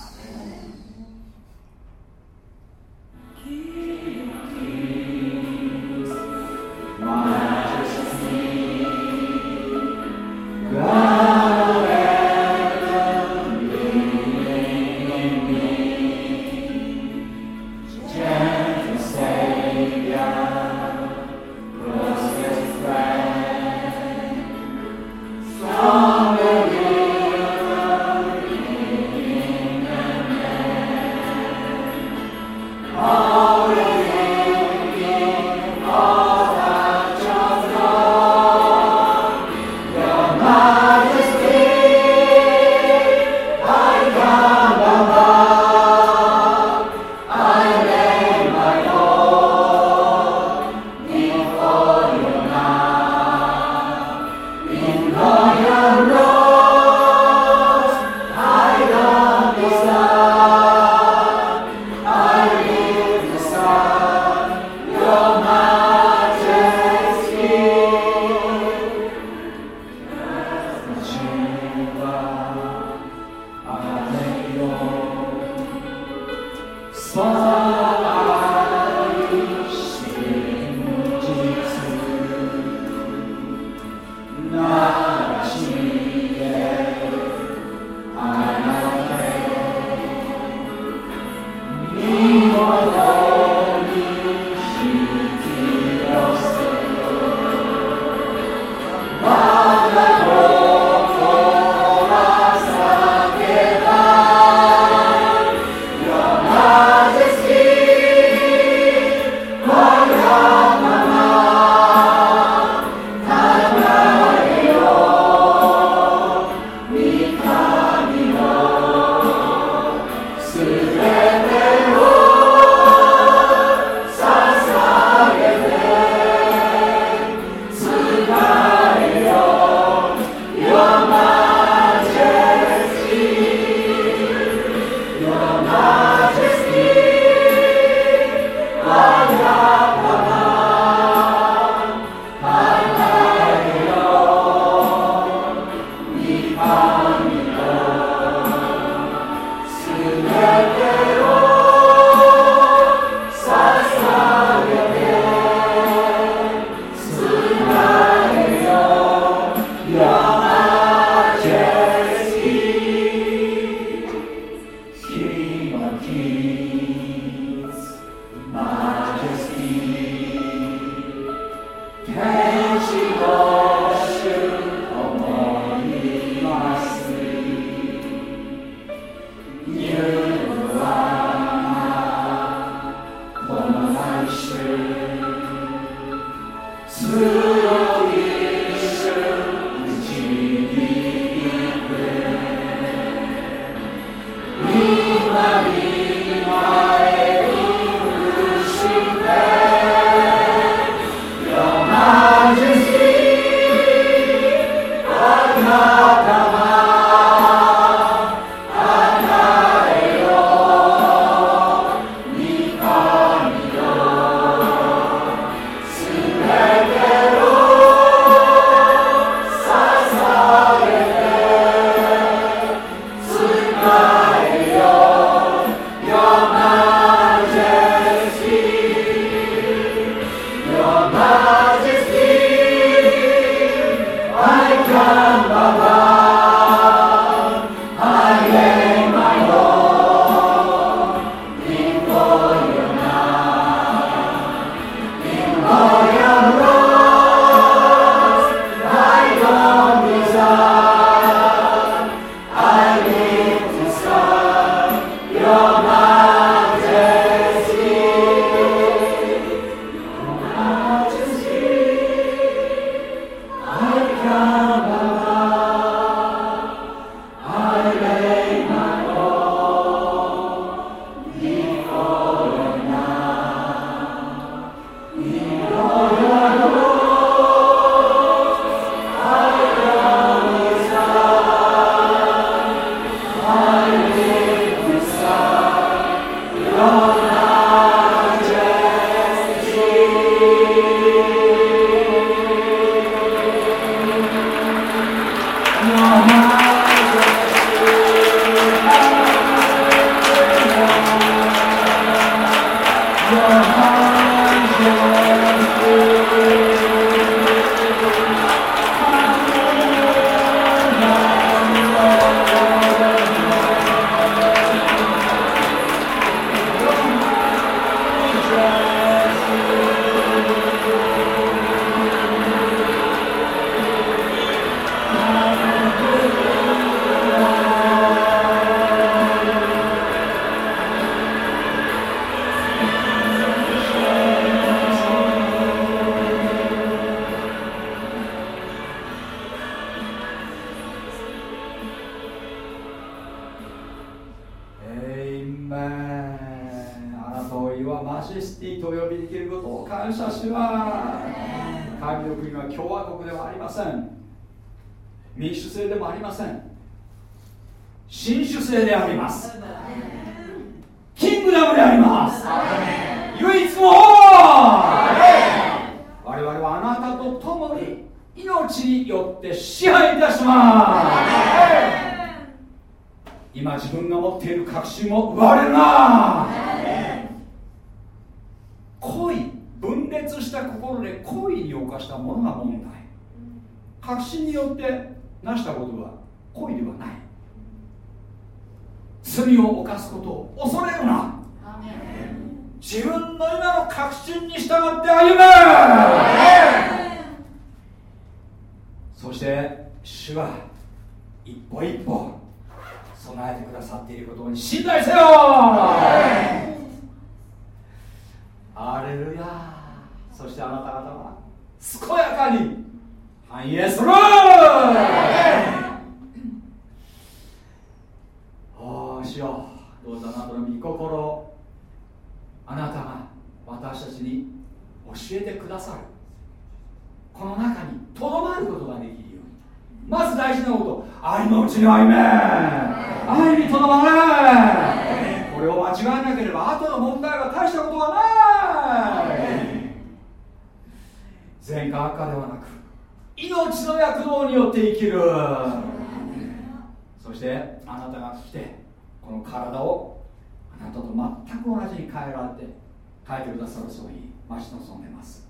下さる層に待ち望めます。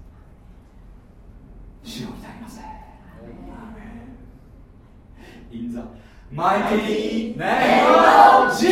主を鍛えませアーメンインザマイティーネイオージ